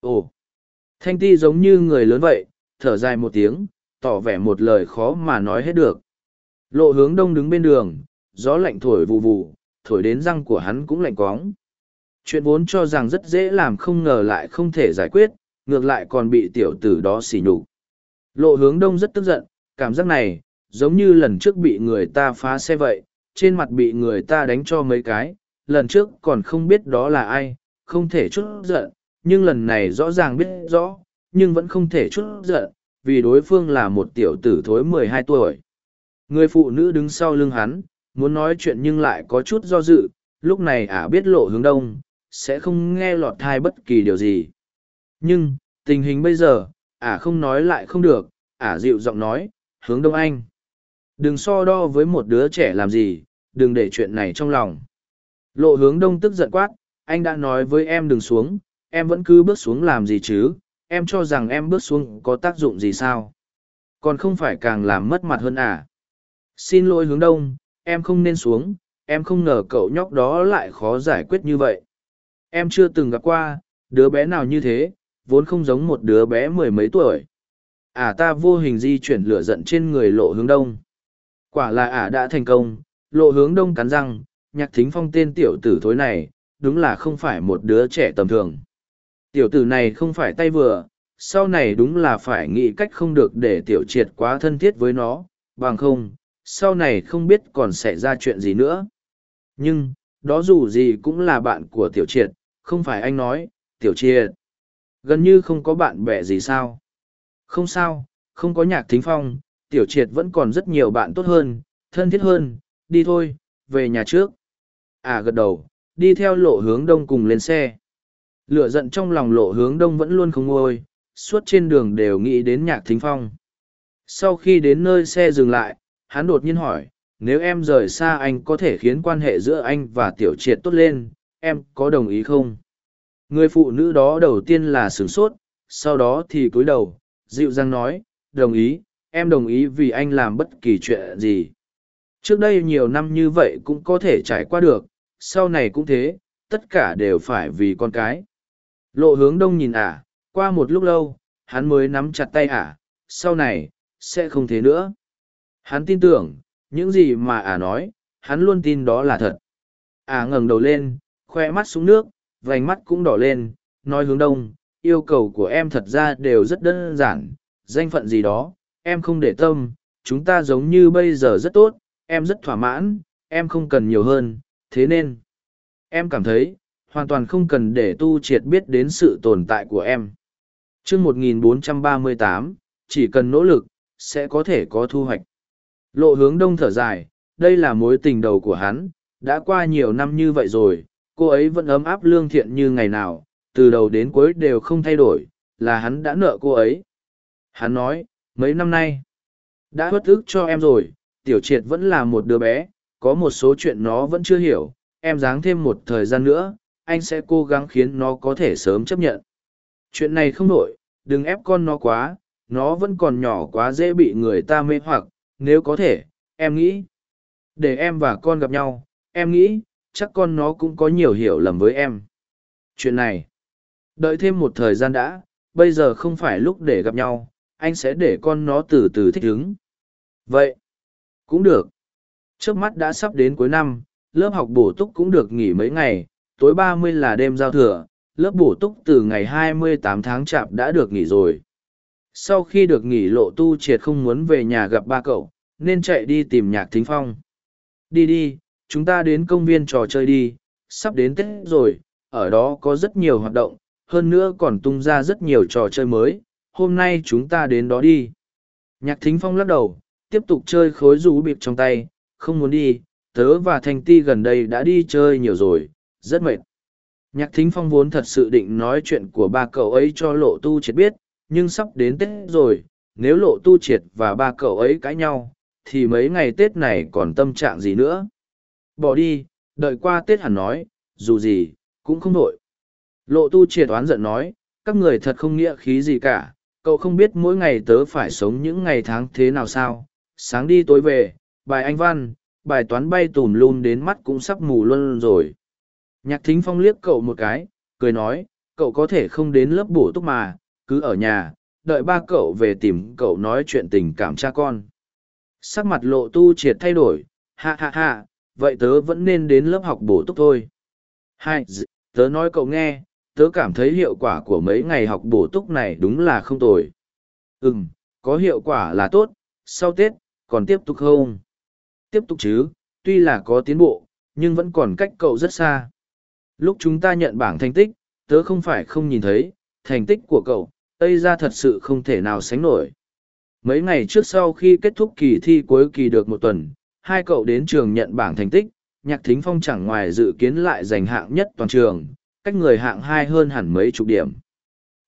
Ồ, thanh ti giống như người lớn vậy, thở dài một tiếng, tỏ vẻ một lời khó mà nói hết được. Lộ hướng đông đứng bên đường, gió lạnh thổi vù vù, thổi đến răng của hắn cũng lạnh quóng. Chuyện vốn cho rằng rất dễ làm không ngờ lại không thể giải quyết, ngược lại còn bị tiểu tử đó xỉ nhục. Lộ hướng đông rất tức giận, cảm giác này, giống như lần trước bị người ta phá xe vậy, trên mặt bị người ta đánh cho mấy cái, lần trước còn không biết đó là ai, không thể chút giận, nhưng lần này rõ ràng biết rõ, nhưng vẫn không thể chút giận, vì đối phương là một tiểu tử thối mười hai tuổi. Người phụ nữ đứng sau lưng hắn, muốn nói chuyện nhưng lại có chút do dự, lúc này ả biết lộ hướng đông, sẽ không nghe lọt thai bất kỳ điều gì. Nhưng, tình hình bây giờ, ả không nói lại không được, ả dịu giọng nói, hướng đông anh. Đừng so đo với một đứa trẻ làm gì, đừng để chuyện này trong lòng. Lộ hướng đông tức giận quát, anh đã nói với em đừng xuống, em vẫn cứ bước xuống làm gì chứ, em cho rằng em bước xuống có tác dụng gì sao? Còn không phải càng làm mất mặt hơn à? Xin lỗi hướng đông, em không nên xuống, em không ngờ cậu nhóc đó lại khó giải quyết như vậy. Em chưa từng gặp qua, đứa bé nào như thế, vốn không giống một đứa bé mười mấy tuổi. Ả à, ta vô hình di chuyển lửa giận trên người lộ hướng đông. Quả là ả à đã thành công, lộ hướng đông cắn răng, nhạc thính phong tên tiểu tử thối này, đúng là không phải một đứa trẻ tầm thường. Tiểu tử này không phải tay vừa, sau này đúng là phải nghĩ cách không được để tiểu triệt quá thân thiết với nó, bằng không, sau này không biết còn xảy ra chuyện gì nữa. Nhưng, đó dù gì cũng là bạn của tiểu triệt, không phải anh nói, tiểu triệt. Gần như không có bạn bè gì sao. Không sao, không có nhạc thính phong, tiểu triệt vẫn còn rất nhiều bạn tốt hơn, thân thiết hơn, đi thôi, về nhà trước. À gật đầu, đi theo lộ hướng đông cùng lên xe. Lửa giận trong lòng lộ hướng đông vẫn luôn không ngôi, suốt trên đường đều nghĩ đến nhạc thính phong. Sau khi đến nơi xe dừng lại, hắn đột nhiên hỏi, nếu em rời xa anh có thể khiến quan hệ giữa anh và tiểu triệt tốt lên, em có đồng ý không? Người phụ nữ đó đầu tiên là sửng sốt, sau đó thì cúi đầu, dịu dàng nói, đồng ý, em đồng ý vì anh làm bất kỳ chuyện gì. Trước đây nhiều năm như vậy cũng có thể trải qua được, sau này cũng thế, tất cả đều phải vì con cái. Lộ hướng đông nhìn ả, qua một lúc lâu, hắn mới nắm chặt tay ả, sau này, sẽ không thế nữa. Hắn tin tưởng, những gì mà ả nói, hắn luôn tin đó là thật. Ả ngẩng đầu lên, khoe mắt xuống nước, vành mắt cũng đỏ lên, nói hướng đông, yêu cầu của em thật ra đều rất đơn giản, danh phận gì đó, em không để tâm, chúng ta giống như bây giờ rất tốt, em rất thỏa mãn, em không cần nhiều hơn, thế nên, em cảm thấy, hoàn toàn không cần để tu triệt biết đến sự tồn tại của em. chương 1438, chỉ cần nỗ lực, sẽ có thể có thu hoạch. Lộ hướng đông thở dài, đây là mối tình đầu của hắn, đã qua nhiều năm như vậy rồi, cô ấy vẫn ấm áp lương thiện như ngày nào, từ đầu đến cuối đều không thay đổi, là hắn đã nợ cô ấy. Hắn nói, mấy năm nay, đã uất ức cho em rồi, tiểu triệt vẫn là một đứa bé, có một số chuyện nó vẫn chưa hiểu, em dáng thêm một thời gian nữa, anh sẽ cố gắng khiến nó có thể sớm chấp nhận. Chuyện này không đổi, đừng ép con nó quá, nó vẫn còn nhỏ quá dễ bị người ta mê hoặc, nếu có thể, em nghĩ. Để em và con gặp nhau, em nghĩ, chắc con nó cũng có nhiều hiểu lầm với em. Chuyện này, đợi thêm một thời gian đã, bây giờ không phải lúc để gặp nhau, anh sẽ để con nó từ từ thích ứng. Vậy, cũng được. Trước mắt đã sắp đến cuối năm, lớp học bổ túc cũng được nghỉ mấy ngày, tối 30 là đêm giao thừa, lớp bổ túc từ ngày 28 tháng chạp đã được nghỉ rồi. Sau khi được nghỉ lộ tu triệt không muốn về nhà gặp ba cậu, nên chạy đi tìm nhạc thính phong. Đi đi, chúng ta đến công viên trò chơi đi, sắp đến Tết rồi, ở đó có rất nhiều hoạt động, hơn nữa còn tung ra rất nhiều trò chơi mới, hôm nay chúng ta đến đó đi. Nhạc thính phong lắc đầu, tiếp tục chơi khối rú bịp trong tay, không muốn đi, tớ và Thanh Ti gần đây đã đi chơi nhiều rồi, rất mệt. Nhạc thính phong vốn thật sự định nói chuyện của ba cậu ấy cho lộ tu triệt biết, nhưng sắp đến Tết rồi, nếu lộ tu triệt và ba cậu ấy cãi nhau, thì mấy ngày Tết này còn tâm trạng gì nữa. Bỏ đi, đợi qua Tết hẳn nói, dù gì, cũng không đổi. Lộ tu triệt oán giận nói, các người thật không nghĩa khí gì cả, cậu không biết mỗi ngày tớ phải sống những ngày tháng thế nào sao, sáng đi tối về, bài anh văn, bài toán bay tùm lum đến mắt cũng sắp mù luôn rồi. Nhạc thính phong liếc cậu một cái, cười nói, cậu có thể không đến lớp bổ túc mà, cứ ở nhà, đợi ba cậu về tìm cậu nói chuyện tình cảm cha con. Sắc mặt lộ tu triệt thay đổi, ha ha ha, vậy tớ vẫn nên đến lớp học bổ túc thôi. Hai, tớ nói cậu nghe, tớ cảm thấy hiệu quả của mấy ngày học bổ túc này đúng là không tồi. Ừm, có hiệu quả là tốt, sau Tết, còn tiếp tục không? Tiếp tục chứ, tuy là có tiến bộ, nhưng vẫn còn cách cậu rất xa. Lúc chúng ta nhận bảng thành tích, tớ không phải không nhìn thấy, thành tích của cậu, Tây ra thật sự không thể nào sánh nổi. Mấy ngày trước sau khi kết thúc kỳ thi cuối kỳ được một tuần, hai cậu đến trường nhận bảng thành tích, nhạc thính phong chẳng ngoài dự kiến lại giành hạng nhất toàn trường, cách người hạng hai hơn hẳn mấy chục điểm.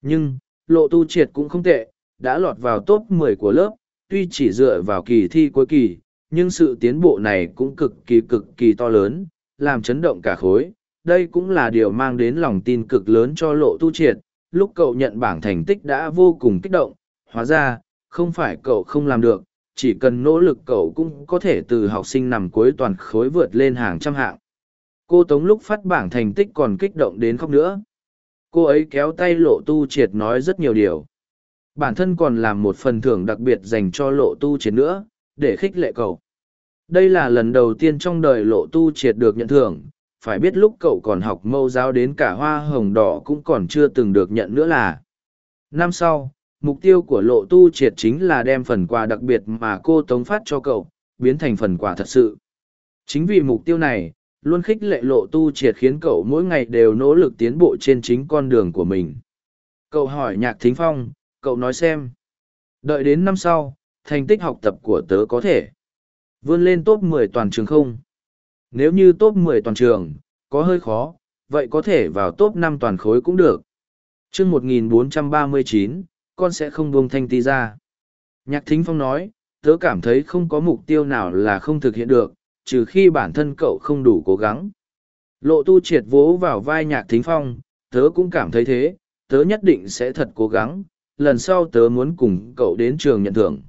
Nhưng, lộ tu triệt cũng không tệ, đã lọt vào top 10 của lớp, tuy chỉ dựa vào kỳ thi cuối kỳ, nhưng sự tiến bộ này cũng cực kỳ cực kỳ to lớn, làm chấn động cả khối. Đây cũng là điều mang đến lòng tin cực lớn cho lộ tu triệt, lúc cậu nhận bảng thành tích đã vô cùng kích động, hóa ra, không phải cậu không làm được, chỉ cần nỗ lực cậu cũng có thể từ học sinh nằm cuối toàn khối vượt lên hàng trăm hạng. Cô Tống lúc phát bảng thành tích còn kích động đến khóc nữa. Cô ấy kéo tay lộ tu triệt nói rất nhiều điều. Bản thân còn làm một phần thưởng đặc biệt dành cho lộ tu triệt nữa, để khích lệ cậu. Đây là lần đầu tiên trong đời lộ tu triệt được nhận thưởng, phải biết lúc cậu còn học mâu giáo đến cả hoa hồng đỏ cũng còn chưa từng được nhận nữa là. Năm sau, mục tiêu của lộ tu triệt chính là đem phần quà đặc biệt mà cô tống phát cho cậu, biến thành phần quà thật sự. Chính vì mục tiêu này, luôn khích lệ lộ tu triệt khiến cậu mỗi ngày đều nỗ lực tiến bộ trên chính con đường của mình. Cậu hỏi nhạc thính phong, cậu nói xem. Đợi đến năm sau, thành tích học tập của tớ có thể vươn lên top 10 toàn trường không? Nếu như top 10 toàn trường, có hơi khó, vậy có thể vào top 5 toàn khối cũng được. chương 1439, con sẽ không buông thanh ti ra. Nhạc thính phong nói, tớ cảm thấy không có mục tiêu nào là không thực hiện được, trừ khi bản thân cậu không đủ cố gắng. Lộ tu triệt vỗ vào vai nhạc thính phong, tớ cũng cảm thấy thế, tớ nhất định sẽ thật cố gắng, lần sau tớ muốn cùng cậu đến trường nhận thưởng.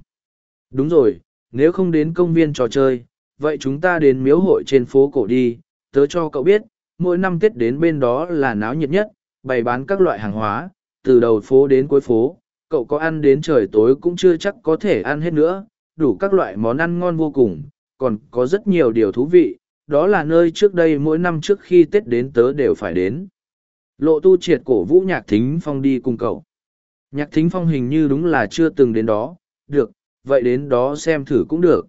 Đúng rồi, nếu không đến công viên trò chơi, vậy chúng ta đến miếu hội trên phố cổ đi, tớ cho cậu biết, mỗi năm Tết đến bên đó là náo nhiệt nhất, bày bán các loại hàng hóa, từ đầu phố đến cuối phố, cậu có ăn đến trời tối cũng chưa chắc có thể ăn hết nữa, đủ các loại món ăn ngon vô cùng, còn có rất nhiều điều thú vị, đó là nơi trước đây mỗi năm trước khi Tết đến tớ đều phải đến. Lộ tu triệt cổ vũ nhạc thính phong đi cùng cậu. Nhạc thính phong hình như đúng là chưa từng đến đó, được, vậy đến đó xem thử cũng được.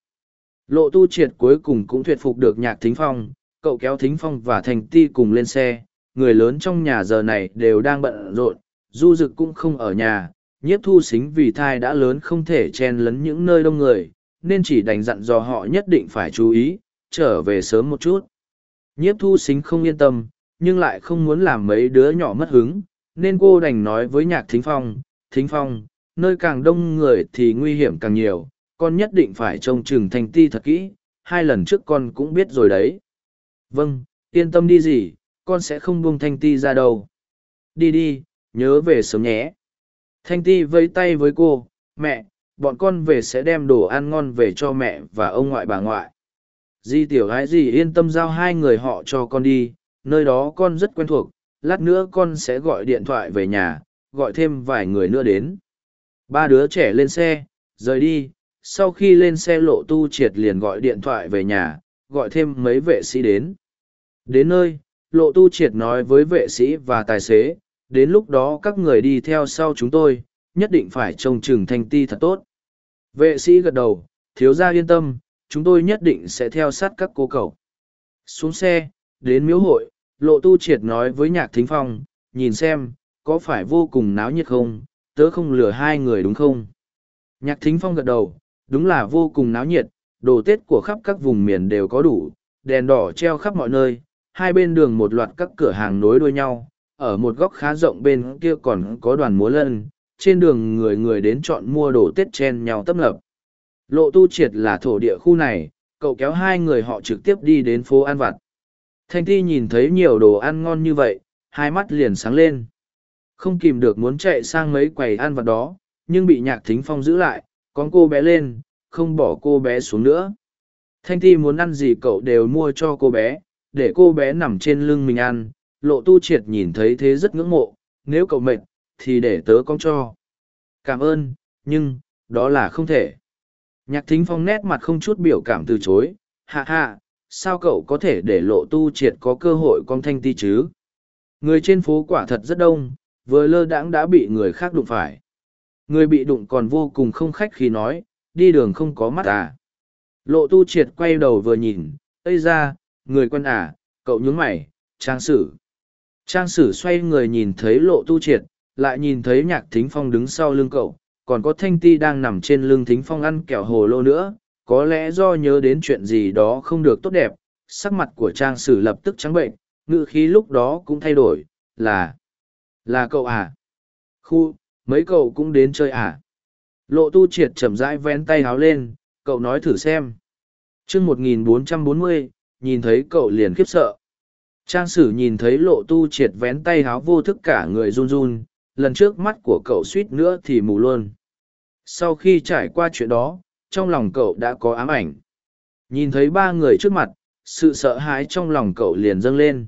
Lộ tu triệt cuối cùng cũng thuyết phục được nhạc thính phong, cậu kéo thính phong và thành ti cùng lên xe, người lớn trong nhà giờ này đều đang bận rộn, du dực cũng không ở nhà, nhiếp thu xính vì thai đã lớn không thể chen lấn những nơi đông người, nên chỉ đành dặn dò họ nhất định phải chú ý, trở về sớm một chút. Nhiếp thu xính không yên tâm, nhưng lại không muốn làm mấy đứa nhỏ mất hứng, nên cô đành nói với nhạc thính phong, thính phong, nơi càng đông người thì nguy hiểm càng nhiều, con nhất định phải trông chừng thành ti thật kỹ, hai lần trước con cũng biết rồi đấy. Vâng, yên tâm đi gì, con sẽ không buông thanh ti ra đâu. Đi đi, nhớ về sớm nhé. Thanh ti vẫy tay với cô, mẹ, bọn con về sẽ đem đồ ăn ngon về cho mẹ và ông ngoại bà ngoại. Di tiểu gái gì yên tâm giao hai người họ cho con đi, nơi đó con rất quen thuộc, lát nữa con sẽ gọi điện thoại về nhà, gọi thêm vài người nữa đến. Ba đứa trẻ lên xe, rời đi, sau khi lên xe lộ tu triệt liền gọi điện thoại về nhà, gọi thêm mấy vệ sĩ đến. Đến nơi, lộ tu triệt nói với vệ sĩ và tài xế, đến lúc đó các người đi theo sau chúng tôi, nhất định phải trông chừng thanh ti thật tốt. Vệ sĩ gật đầu, thiếu gia yên tâm, chúng tôi nhất định sẽ theo sát các cô cậu. Xuống xe, đến miếu hội, lộ tu triệt nói với nhạc thính phong, nhìn xem, có phải vô cùng náo nhiệt không, tớ không lừa hai người đúng không? Nhạc thính phong gật đầu, đúng là vô cùng náo nhiệt, đồ tết của khắp các vùng miền đều có đủ, đèn đỏ treo khắp mọi nơi, hai bên đường một loạt các cửa hàng nối đuôi nhau, ở một góc khá rộng bên kia còn có đoàn múa lân, trên đường người người đến chọn mua đồ tết chen nhau tấp nập. Lộ tu triệt là thổ địa khu này, cậu kéo hai người họ trực tiếp đi đến phố ăn vặt. Thanh Ti nhìn thấy nhiều đồ ăn ngon như vậy, hai mắt liền sáng lên. Không kìm được muốn chạy sang mấy quầy ăn vặt đó, nhưng bị nhạc thính phong giữ lại, con cô bé lên, không bỏ cô bé xuống nữa. Thanh Ti muốn ăn gì cậu đều mua cho cô bé, để cô bé nằm trên lưng mình ăn. Lộ tu triệt nhìn thấy thế rất ngưỡng mộ, nếu cậu mệt, thì để tớ con cho. Cảm ơn, nhưng, đó là không thể. Nhạc thính phong nét mặt không chút biểu cảm từ chối, hạ hạ, sao cậu có thể để lộ tu triệt có cơ hội con thanh ti chứ? Người trên phố quả thật rất đông, vừa lơ đãng đã bị người khác đụng phải. Người bị đụng còn vô cùng không khách khi nói, đi đường không có mắt à. Lộ tu triệt quay đầu vừa nhìn, ây ra, người quân à, cậu nhướng mày, trang sử. Trang sử xoay người nhìn thấy lộ tu triệt, lại nhìn thấy nhạc thính phong đứng sau lưng cậu, còn có thanh ti đang nằm trên lưng thính phong ăn kẹo hồ lô nữa, có lẽ do nhớ đến chuyện gì đó không được tốt đẹp, sắc mặt của trang sử lập tức trắng bệnh, ngự khí lúc đó cũng thay đổi, là, là cậu à? Khu, mấy cậu cũng đến chơi à? Lộ tu triệt chậm rãi vén tay háo lên, cậu nói thử xem. chương 1440, nhìn thấy cậu liền khiếp sợ. Trang sử nhìn thấy lộ tu triệt vén tay háo vô thức cả người run run, lần trước mắt của cậu suýt nữa thì mù luôn. Sau khi trải qua chuyện đó, trong lòng cậu đã có ám ảnh. Nhìn thấy ba người trước mặt, sự sợ hãi trong lòng cậu liền dâng lên.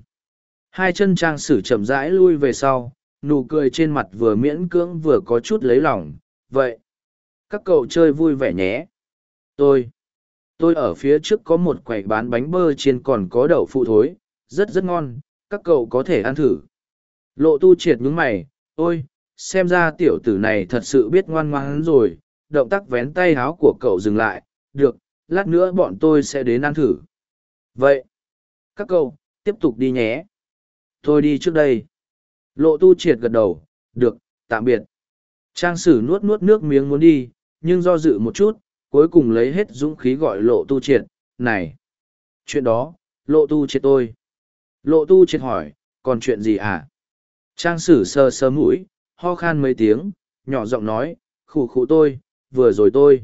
Hai chân trang sử chậm rãi lui về sau, nụ cười trên mặt vừa miễn cưỡng vừa có chút lấy lòng. Vậy, các cậu chơi vui vẻ nhé. Tôi, tôi ở phía trước có một quầy bán bánh bơ chiên còn có đậu phụ thối, rất rất ngon, các cậu có thể ăn thử. Lộ tu triệt nhướng mày, ôi, xem ra tiểu tử này thật sự biết ngoan ngoãn rồi, động tác vén tay háo của cậu dừng lại, được, lát nữa bọn tôi sẽ đến ăn thử. Vậy, các cậu, tiếp tục đi nhé. Tôi đi trước đây. Lộ tu triệt gật đầu, được, tạm biệt. Trang sử nuốt nuốt nước miếng muốn đi, nhưng do dự một chút, cuối cùng lấy hết dũng khí gọi lộ tu triệt, này. Chuyện đó, lộ tu triệt tôi. Lộ tu triệt hỏi, còn chuyện gì à? Trang sử sơ sơ mũi, ho khan mấy tiếng, nhỏ giọng nói, khủ khủ tôi, vừa rồi tôi.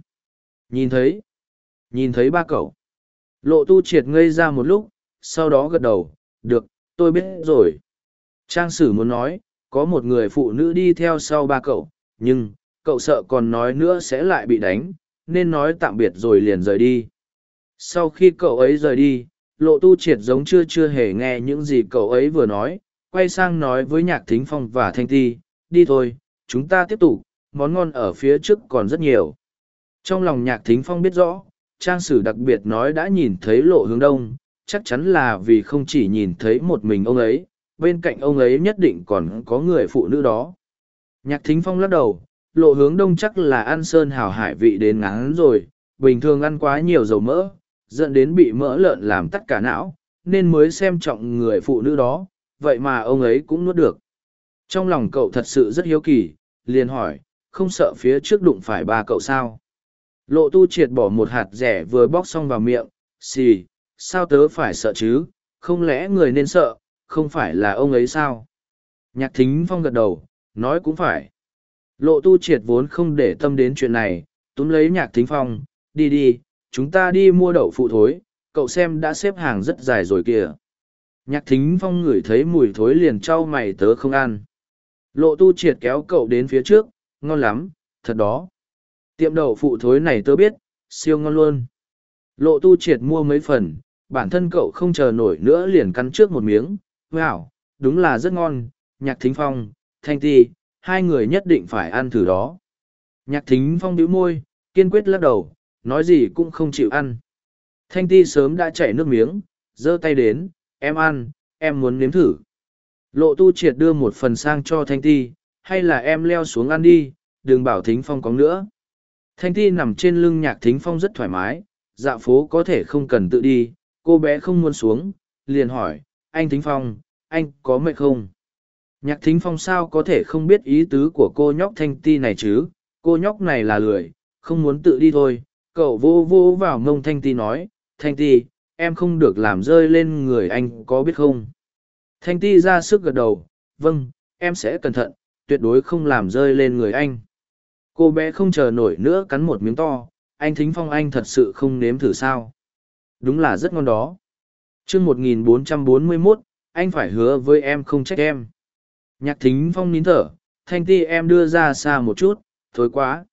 Nhìn thấy, nhìn thấy ba cậu. Lộ tu triệt ngây ra một lúc, sau đó gật đầu, được, tôi biết rồi. Trang sử muốn nói, có một người phụ nữ đi theo sau ba cậu, nhưng, cậu sợ còn nói nữa sẽ lại bị đánh, nên nói tạm biệt rồi liền rời đi. Sau khi cậu ấy rời đi, lộ tu triệt giống chưa chưa hề nghe những gì cậu ấy vừa nói, quay sang nói với nhạc thính phong và thanh ti, đi thôi, chúng ta tiếp tục, món ngon ở phía trước còn rất nhiều. Trong lòng nhạc thính phong biết rõ, trang sử đặc biệt nói đã nhìn thấy lộ hướng đông, chắc chắn là vì không chỉ nhìn thấy một mình ông ấy, bên cạnh ông ấy nhất định còn có người phụ nữ đó. Nhạc thính phong lắc đầu, lộ hướng đông chắc là ăn sơn hào hải vị đến ngắn rồi, bình thường ăn quá nhiều dầu mỡ, dẫn đến bị mỡ lợn làm tắt cả não, nên mới xem trọng người phụ nữ đó, vậy mà ông ấy cũng nuốt được. Trong lòng cậu thật sự rất hiếu kỳ, liền hỏi, không sợ phía trước đụng phải ba cậu sao? Lộ tu triệt bỏ một hạt rẻ vừa bóc xong vào miệng, xì, sao tớ phải sợ chứ, không lẽ người nên sợ, không phải là ông ấy sao? Nhạc thính phong gật đầu, nói cũng phải. Lộ tu triệt vốn không để tâm đến chuyện này, túm lấy nhạc thính phong, đi đi, chúng ta đi mua đậu phụ thối, cậu xem đã xếp hàng rất dài rồi kìa. Nhạc thính phong ngửi thấy mùi thối liền trao mày tớ không ăn. Lộ tu triệt kéo cậu đến phía trước, ngon lắm, thật đó. Tiệm đậu phụ thối này tớ biết, siêu ngon luôn. Lộ tu triệt mua mấy phần, bản thân cậu không chờ nổi nữa liền cắn trước một miếng. Wow, đúng là rất ngon, nhạc thính phong, thanh ti, hai người nhất định phải ăn thử đó. Nhạc thính phong bĩu môi, kiên quyết lắc đầu, nói gì cũng không chịu ăn. Thanh ti sớm đã chảy nước miếng, giơ tay đến, em ăn, em muốn nếm thử. Lộ tu triệt đưa một phần sang cho Thanh ti, hay là em leo xuống ăn đi, đừng bảo thính phong có nữa. Thanh ti nằm trên lưng nhạc thính phong rất thoải mái, dạo phố có thể không cần tự đi, cô bé không muốn xuống, liền hỏi, anh thính phong, anh có mệt không? Nhạc thính phong sao có thể không biết ý tứ của cô nhóc thanh ti này chứ, cô nhóc này là lười, không muốn tự đi thôi, cậu vô vô vào mông thanh ti nói, thanh ti, em không được làm rơi lên người anh có biết không? Thanh ti ra sức gật đầu, vâng, em sẽ cẩn thận, tuyệt đối không làm rơi lên người anh. Cô bé không chờ nổi nữa cắn một miếng to, anh thính phong anh thật sự không nếm thử sao. Đúng là rất ngon đó. chương 1441, anh phải hứa với em không trách em. Nhạc thính phong nín thở, thanh ti em đưa ra xa một chút, thối quá.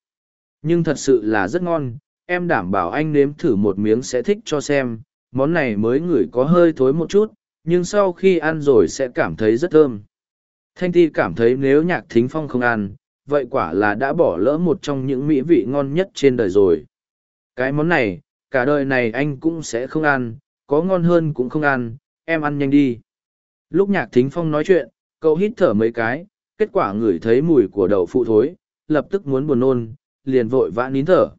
Nhưng thật sự là rất ngon, em đảm bảo anh nếm thử một miếng sẽ thích cho xem, món này mới ngửi có hơi thối một chút, nhưng sau khi ăn rồi sẽ cảm thấy rất thơm. Thanh ti cảm thấy nếu nhạc thính phong không ăn, vậy quả là đã bỏ lỡ một trong những mỹ vị ngon nhất trên đời rồi. Cái món này, cả đời này anh cũng sẽ không ăn, có ngon hơn cũng không ăn, em ăn nhanh đi. Lúc nhạc thính phong nói chuyện, cậu hít thở mấy cái, kết quả ngửi thấy mùi của đậu phụ thối, lập tức muốn buồn nôn, liền vội vã nín thở.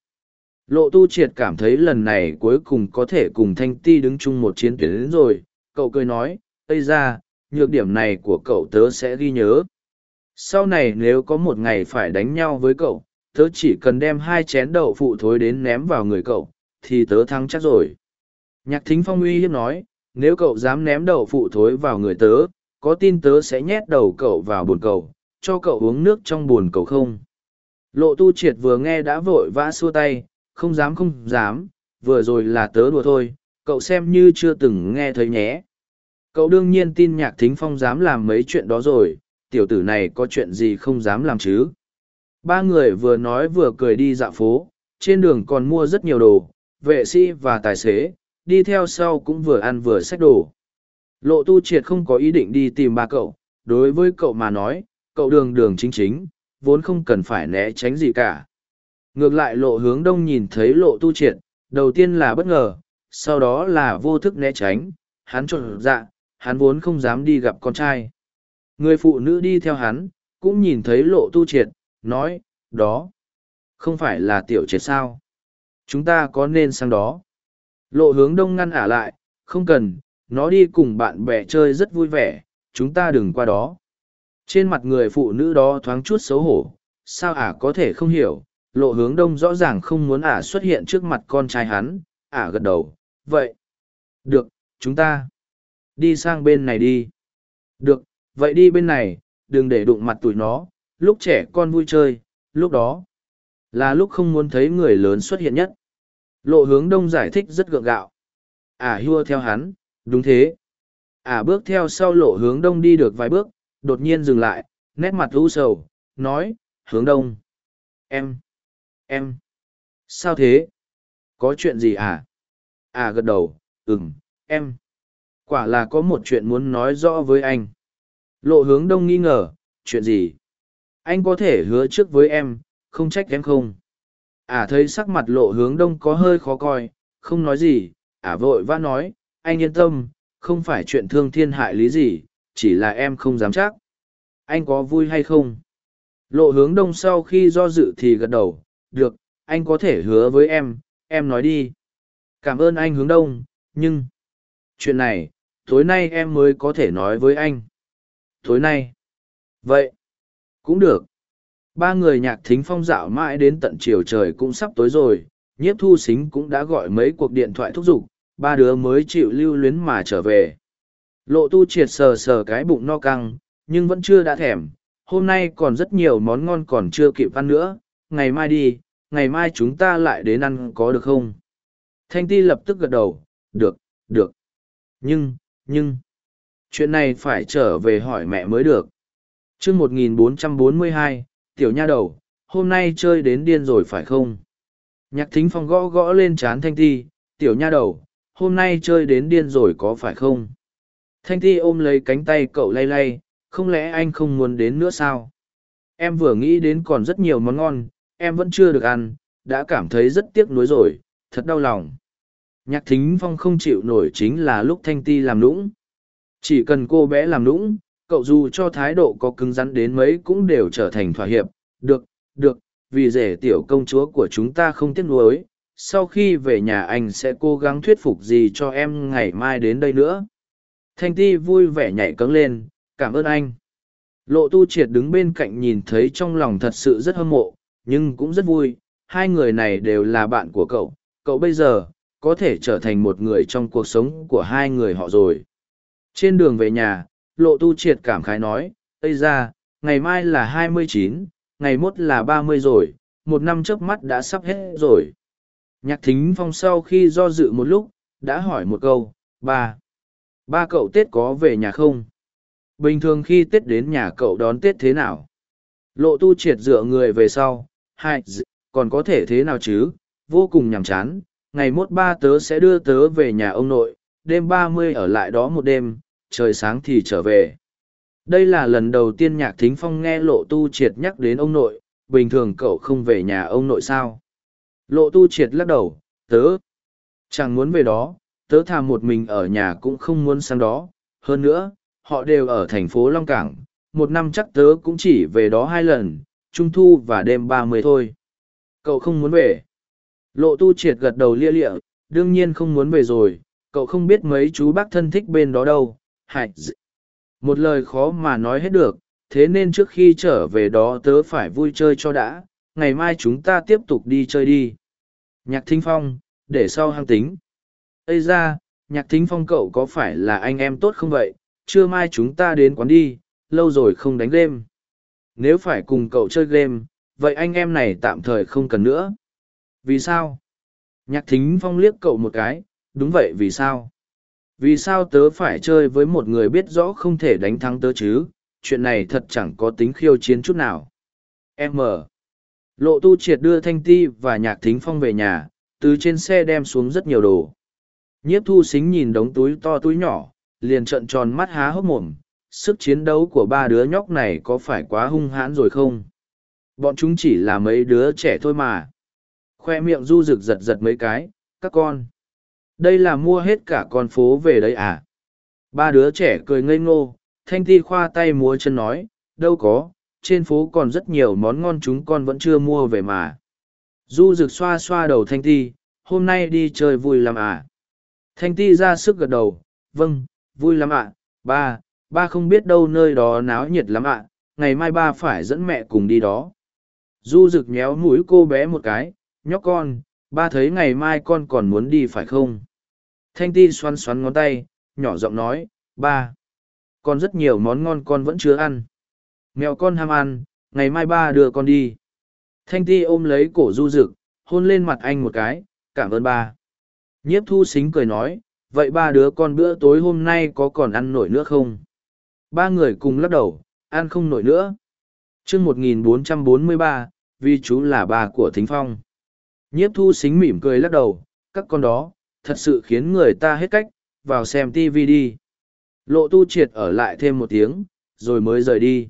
Lộ tu triệt cảm thấy lần này cuối cùng có thể cùng thanh ti đứng chung một chiến tuyến đến rồi, cậu cười nói, Ây ra, nhược điểm này của cậu tớ sẽ ghi nhớ. Sau này nếu có một ngày phải đánh nhau với cậu, tớ chỉ cần đem hai chén đậu phụ thối đến ném vào người cậu, thì tớ thắng chắc rồi. Nhạc thính phong uy hiếp nói, nếu cậu dám ném đậu phụ thối vào người tớ, có tin tớ sẽ nhét đầu cậu vào bồn cầu, cho cậu uống nước trong bồn cầu không? Lộ tu triệt vừa nghe đã vội vã xua tay, không dám không dám, vừa rồi là tớ đùa thôi, cậu xem như chưa từng nghe thấy nhé. Cậu đương nhiên tin nhạc thính phong dám làm mấy chuyện đó rồi, tiểu tử này có chuyện gì không dám làm chứ. Ba người vừa nói vừa cười đi dạo phố, trên đường còn mua rất nhiều đồ, vệ sĩ và tài xế, đi theo sau cũng vừa ăn vừa xách đồ. Lộ tu triệt không có ý định đi tìm ba cậu, đối với cậu mà nói, cậu đường đường chính chính, vốn không cần phải né tránh gì cả. Ngược lại lộ hướng đông nhìn thấy lộ tu triệt, đầu tiên là bất ngờ, sau đó là vô thức né tránh, hắn trộn dạ, hắn vốn không dám đi gặp con trai. Người phụ nữ đi theo hắn, cũng nhìn thấy lộ tu triệt, nói, đó, không phải là tiểu triệt sao. Chúng ta có nên sang đó. Lộ hướng đông ngăn ả lại, không cần, nó đi cùng bạn bè chơi rất vui vẻ, chúng ta đừng qua đó. Trên mặt người phụ nữ đó thoáng chút xấu hổ, sao ả có thể không hiểu, lộ hướng đông rõ ràng không muốn ả xuất hiện trước mặt con trai hắn, ả gật đầu, vậy. Được, chúng ta đi sang bên này đi. Được, vậy đi bên này, đừng để đụng mặt tụi nó, lúc trẻ con vui chơi, lúc đó là lúc không muốn thấy người lớn xuất hiện nhất. Lộ hướng đông giải thích rất gượng gạo. Ả à, hua theo hắn, đúng thế. Ả à, bước theo sau lộ hướng đông đi được vài bước, đột nhiên dừng lại, nét mặt u sầu, nói, hướng đông. Em, em, sao thế? Có chuyện gì à? À gật đầu, ừm, em. Quả là có một chuyện muốn nói rõ với anh. Lộ hướng đông nghi ngờ, chuyện gì? Anh có thể hứa trước với em, không trách em không? À thấy sắc mặt lộ hướng đông có hơi khó coi, không nói gì, à vội vã nói, anh yên tâm, không phải chuyện thương thiên hại lý gì, chỉ là em không dám chắc. Anh có vui hay không? Lộ hướng đông sau khi do dự thì gật đầu, được, anh có thể hứa với em, em nói đi. Cảm ơn anh hướng đông, nhưng... Chuyện này, tối nay em mới có thể nói với anh. Tối nay? Vậy? Cũng được. Ba người nhạc thính phong dạo mãi đến tận chiều trời cũng sắp tối rồi, nhiếp thu xính cũng đã gọi mấy cuộc điện thoại thúc giục, ba đứa mới chịu lưu luyến mà trở về. Lộ tu triệt sờ sờ cái bụng no căng, nhưng vẫn chưa đã thèm, hôm nay còn rất nhiều món ngon còn chưa kịp ăn nữa, ngày mai đi, ngày mai chúng ta lại đến ăn có được không? Thanh ti lập tức gật đầu, được, được. Nhưng, nhưng, chuyện này phải trở về hỏi mẹ mới được. Trước 1442, tiểu nha đầu, hôm nay chơi đến điên rồi phải không? Nhạc thính phong gõ gõ lên chán thanh ti, tiểu nha đầu, hôm nay chơi đến điên rồi có phải không? Thanh ti ôm lấy cánh tay cậu lay lay, không lẽ anh không muốn đến nữa sao? Em vừa nghĩ đến còn rất nhiều món ngon, em vẫn chưa được ăn, đã cảm thấy rất tiếc nuối rồi, thật đau lòng. Nhạc thính phong không chịu nổi chính là lúc thanh ti làm nũng. Chỉ cần cô bé làm nũng, cậu dù cho thái độ có cứng rắn đến mấy cũng đều trở thành thỏa hiệp. Được, được, vì rể tiểu công chúa của chúng ta không tiếc nuối. Sau khi về nhà anh sẽ cố gắng thuyết phục gì cho em ngày mai đến đây nữa. Thanh ti vui vẻ nhảy cấng lên, cảm ơn anh. Lộ tu triệt đứng bên cạnh nhìn thấy trong lòng thật sự rất hâm mộ, nhưng cũng rất vui. Hai người này đều là bạn của cậu. Cậu bây giờ, có thể trở thành một người trong cuộc sống của hai người họ rồi. Trên đường về nhà, lộ tu triệt cảm khái nói, Ây ra, ngày mai là hai mươi chín, ngày mốt là ba mươi rồi, một năm trước mắt đã sắp hết rồi. Nhạc thính phong sau khi do dự một lúc, đã hỏi một câu, ba, ba cậu Tết có về nhà không? Bình thường khi Tết đến nhà cậu đón Tết thế nào? Lộ tu triệt dựa người về sau, hai, còn có thể thế nào chứ, vô cùng nhàm chán, ngày mốt ba tớ sẽ đưa tớ về nhà ông nội, đêm ba mươi ở lại đó một đêm, trời sáng thì trở về. Đây là lần đầu tiên nhạc thính phong nghe lộ tu triệt nhắc đến ông nội, bình thường cậu không về nhà ông nội sao. Lộ tu triệt lắc đầu, tớ chẳng muốn về đó, tớ thà một mình ở nhà cũng không muốn sang đó. Hơn nữa, họ đều ở thành phố Long Cảng, một năm chắc tớ cũng chỉ về đó hai lần, trung thu và đêm ba mươi thôi. Cậu không muốn về. Lộ tu triệt gật đầu lia lịa, đương nhiên không muốn về rồi, cậu không biết mấy chú bác thân thích bên đó đâu. Hại Một lời khó mà nói hết được, thế nên trước khi trở về đó tớ phải vui chơi cho đã, ngày mai chúng ta tiếp tục đi chơi đi. Nhạc thính phong, để sau hăng tính. Ây ra, nhạc thính phong cậu có phải là anh em tốt không vậy? Trưa mai chúng ta đến quán đi, lâu rồi không đánh đêm. Nếu phải cùng cậu chơi game, vậy anh em này tạm thời không cần nữa. Vì sao? Nhạc thính phong liếc cậu một cái, đúng vậy vì sao? Vì sao tớ phải chơi với một người biết rõ không thể đánh thắng tớ chứ? Chuyện này thật chẳng có tính khiêu chiến chút nào. M. Lộ tu triệt đưa Thanh Ti và Nhạc Thính Phong về nhà, từ trên xe đem xuống rất nhiều đồ. Nhiếp thu xính nhìn đống túi to túi nhỏ, liền trợn tròn mắt há hốc mồm. Sức chiến đấu của ba đứa nhóc này có phải quá hung hãn rồi không? Bọn chúng chỉ là mấy đứa trẻ thôi mà. Khoe miệng du rực giật giật mấy cái, các con, đây là mua hết cả con phố về đấy à? Ba đứa trẻ cười ngây ngô, thanh ti khoa tay múa chân nói, đâu có, trên phố còn rất nhiều món ngon chúng con vẫn chưa mua về mà. Du rực xoa xoa đầu thanh ti, hôm nay đi chơi vui lắm à? Thanh ti ra sức gật đầu vâng vui lắm ạ, ba ba không biết đâu nơi đó náo nhiệt lắm ạ, ngày mai ba phải dẫn mẹ cùng đi đó. Du rực nhéo mũi cô bé một cái, nhóc con, ba thấy ngày mai con còn muốn đi phải không? Thanh ti xoắn xoắn ngón tay, nhỏ giọng nói, ba, còn rất nhiều món ngon con vẫn chưa ăn. Mèo con ham ăn, ngày mai ba đưa con đi. Thanh ti ôm lấy cổ du rực hôn lên mặt anh một cái, cảm ơn ba. Nhiếp thu xính cười nói, vậy ba đứa con bữa tối hôm nay có còn ăn nổi nữa không? Ba người cùng lắc đầu, ăn không nổi nữa. Chương một nghìn bốn trăm bốn mươi ba, vì chú là bà của thính phong. Nhiếp thu xính mỉm cười lắc đầu, các con đó, thật sự khiến người ta hết cách, vào xem tv đi. Lộ tu triệt ở lại thêm một tiếng, rồi mới rời đi.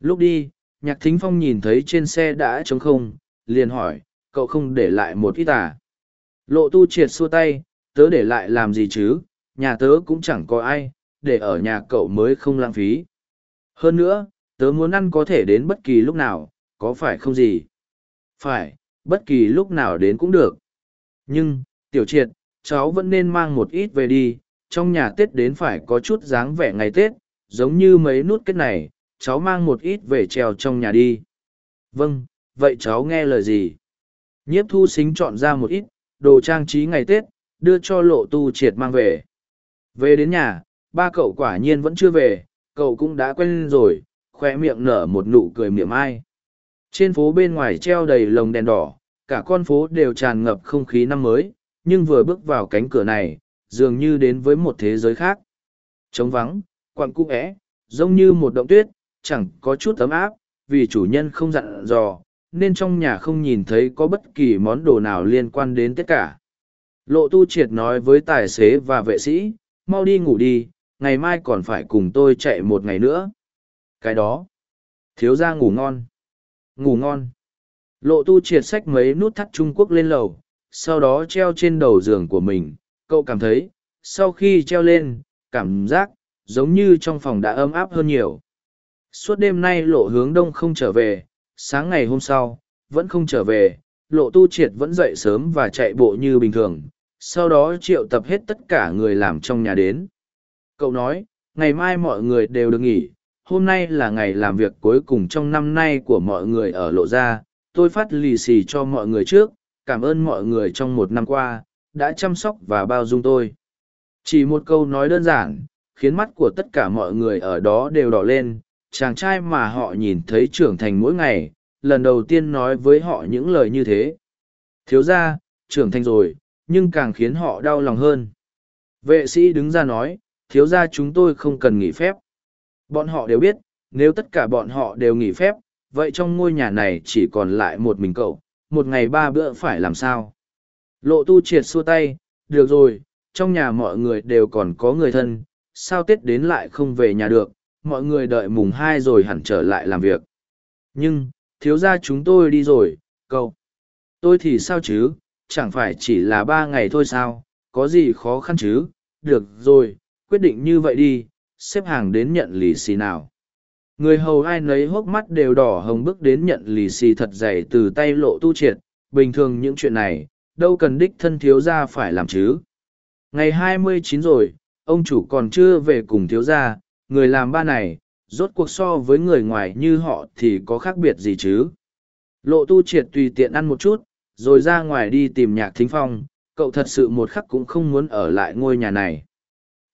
Lúc đi, nhạc thính phong nhìn thấy trên xe đã trống không, liền hỏi, cậu không để lại một ít à? Lộ tu triệt xua tay, tớ để lại làm gì chứ? Nhà tớ cũng chẳng có ai để ở nhà cậu mới không lãng phí. Hơn nữa, tớ muốn ăn có thể đến bất kỳ lúc nào, có phải không gì? Phải, bất kỳ lúc nào đến cũng được. Nhưng, tiểu triệt, cháu vẫn nên mang một ít về đi, trong nhà tết đến phải có chút dáng vẻ ngày tết, giống như mấy nút kết này, cháu mang một ít về treo trong nhà đi. Vâng vậy cháu nghe lời gì? Nhiếp thu xính chọn ra một ít, đồ trang trí ngày tết, đưa cho lộ tu triệt mang về. Về đến nhà ba cậu quả nhiên vẫn chưa về, cậu cũng đã quen rồi khoe miệng nở một nụ cười miệng ai. Trên phố bên ngoài treo đầy lồng đèn đỏ, cả con phố đều tràn ngập không khí năm mới, nhưng vừa bước vào cánh cửa này, dường như đến với một thế giới khác. Trống vắng, quặn cung é, giống như một động tuyết, chẳng có chút ấm áp, vì chủ nhân không dặn dò, nên trong nhà không nhìn thấy có bất kỳ món đồ nào liên quan đến tất cả. Lộ tu triệt nói với tài xế và vệ sĩ, mau đi ngủ đi ngày mai còn phải cùng tôi chạy một ngày nữa. Cái đó, thiếu ra ngủ ngon. Ngủ ngon. Lộ tu triệt sách mấy nút thắt trung quốc lên lầu, sau đó treo trên đầu giường của mình. Cậu cảm thấy, sau khi treo lên, cảm giác giống như trong phòng đã ấm áp hơn nhiều. Suốt đêm nay lộ hướng đông không trở về, sáng ngày hôm sau, vẫn không trở về. Lộ tu triệt vẫn dậy sớm và chạy bộ như bình thường, sau đó triệu tập hết tất cả người làm trong nhà đến cậu nói, ngày mai mọi người đều được nghỉ, hôm nay là ngày làm việc cuối cùng trong năm nay của mọi người ở lộ gia. Tôi phát lì xì cho mọi người trước, cảm ơn mọi người trong một năm qua, đã chăm sóc và bao dung tôi. Chỉ một câu nói đơn giản, khiến mắt của tất cả mọi người ở đó đều đỏ lên. Chàng trai mà họ nhìn thấy trưởng thành mỗi ngày, lần đầu tiên nói với họ những lời như thế. Thiếu ra trưởng thành rồi, nhưng càng khiến họ đau lòng hơn. Vệ sĩ đứng ra nói thiếu ra chúng tôi không cần nghỉ phép. Bọn họ đều biết, nếu tất cả bọn họ đều nghỉ phép, vậy trong ngôi nhà này chỉ còn lại một mình cậu, một ngày ba bữa phải làm sao? Lộ tu triệt xua tay, được rồi, trong nhà mọi người đều còn có người thân, sao tết đến lại không về nhà được? Mọi người đợi mùng hai rồi hẳn trở lại làm việc. Nhưng, thiếu ra chúng tôi đi rồi, cậu. Tôi thì sao chứ? Chẳng phải chỉ là ba ngày thôi sao? Có gì khó khăn chứ? Được rồi quyết định như vậy đi, xếp hàng đến nhận lì xì nào. Người hầu ai nấy hốc mắt đều đỏ hồng bước đến nhận lì xì thật dày từ tay lộ tu triệt. Bình thường những chuyện này, đâu cần đích thân thiếu gia phải làm chứ. Ngày hai mươi chín rồi, ông chủ còn chưa về cùng thiếu gia, người làm ba này, rốt cuộc so với người ngoài như họ thì có khác biệt gì chứ? Lộ tu triệt tùy tiện ăn một chút, rồi ra ngoài đi tìm nhạc thính phong, cậu thật sự một khắc cũng không muốn ở lại ngôi nhà này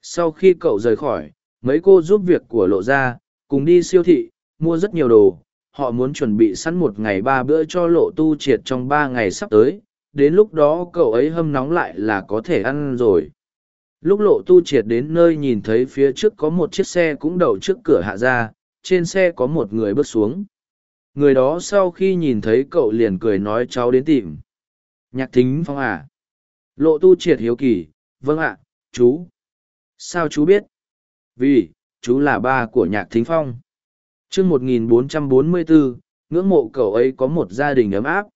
sau khi cậu rời khỏi, mấy cô giúp việc của lộ ra cùng đi siêu thị, mua rất nhiều đồ. Họ muốn chuẩn bị sẵn một ngày ba bữa cho lộ tu triệt trong ba ngày sắp tới. Đến lúc đó cậu ấy hâm nóng lại là có thể ăn rồi. Lúc lộ tu triệt đến nơi nhìn thấy phía trước có một chiếc xe cũng đậu trước cửa hạ ra, trên xe có một người bước xuống. Người đó sau khi nhìn thấy cậu liền cười nói cháu đến tìm. Nhạc thính phong à. Lộ tu triệt hiếu kỳ vâng ạ, chú sao chú biết? Vì, chú là ba của nhạc thính phong. Chương một nghìn bốn trăm bốn mươi bốn ngưỡng mộ cậu ấy có một gia đình ấm áp.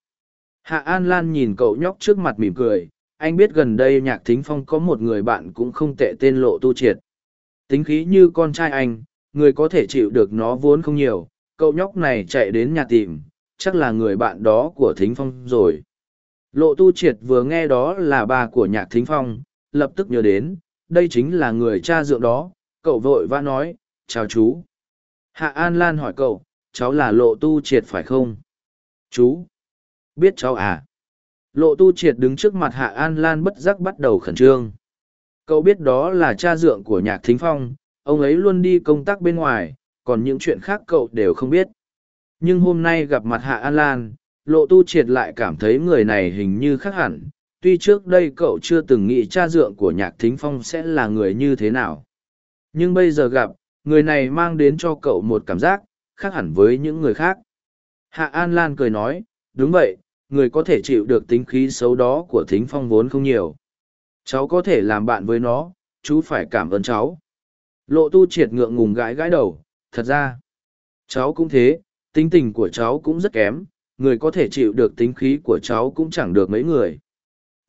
Hạ an lan nhìn cậu nhóc trước mặt mỉm cười, anh biết gần đây nhạc thính phong có một người bạn cũng không tệ tên lộ tu triệt. Tính khí như con trai anh, người có thể chịu được nó vốn không nhiều, cậu nhóc này chạy đến nhà tìm, chắc là người bạn đó của thính phong rồi. Lộ tu triệt vừa nghe đó là ba của nhạc thính phong, lập tức nhớ đến đây chính là người cha dượng đó, cậu vội vã nói, chào chú. Hạ an lan hỏi cậu, cháu là lộ tu triệt phải không? Chú. Biết cháu à? Lộ tu triệt đứng trước mặt hạ an lan bất giác bắt đầu khẩn trương. Cậu biết đó là cha dượng của nhạc thính phong, ông ấy luôn đi công tác bên ngoài, còn những chuyện khác cậu đều không biết. Nhưng hôm nay gặp mặt hạ an lan, lộ tu triệt lại cảm thấy người này hình như khác hẳn tuy trước đây cậu chưa từng nghĩ cha dượng của nhạc thính phong sẽ là người như thế nào nhưng bây giờ gặp người này mang đến cho cậu một cảm giác khác hẳn với những người khác hạ an lan cười nói đúng vậy, người có thể chịu được tính khí xấu đó của thính phong vốn không nhiều. Cháu có thể làm bạn với nó, chú phải cảm ơn cháu. Lộ tu triệt ngượng ngùng gãi gãi đầu, thật ra, cháu cũng thế, tính tình của cháu cũng rất kém, người có thể chịu được tính khí của cháu cũng chẳng được mấy người.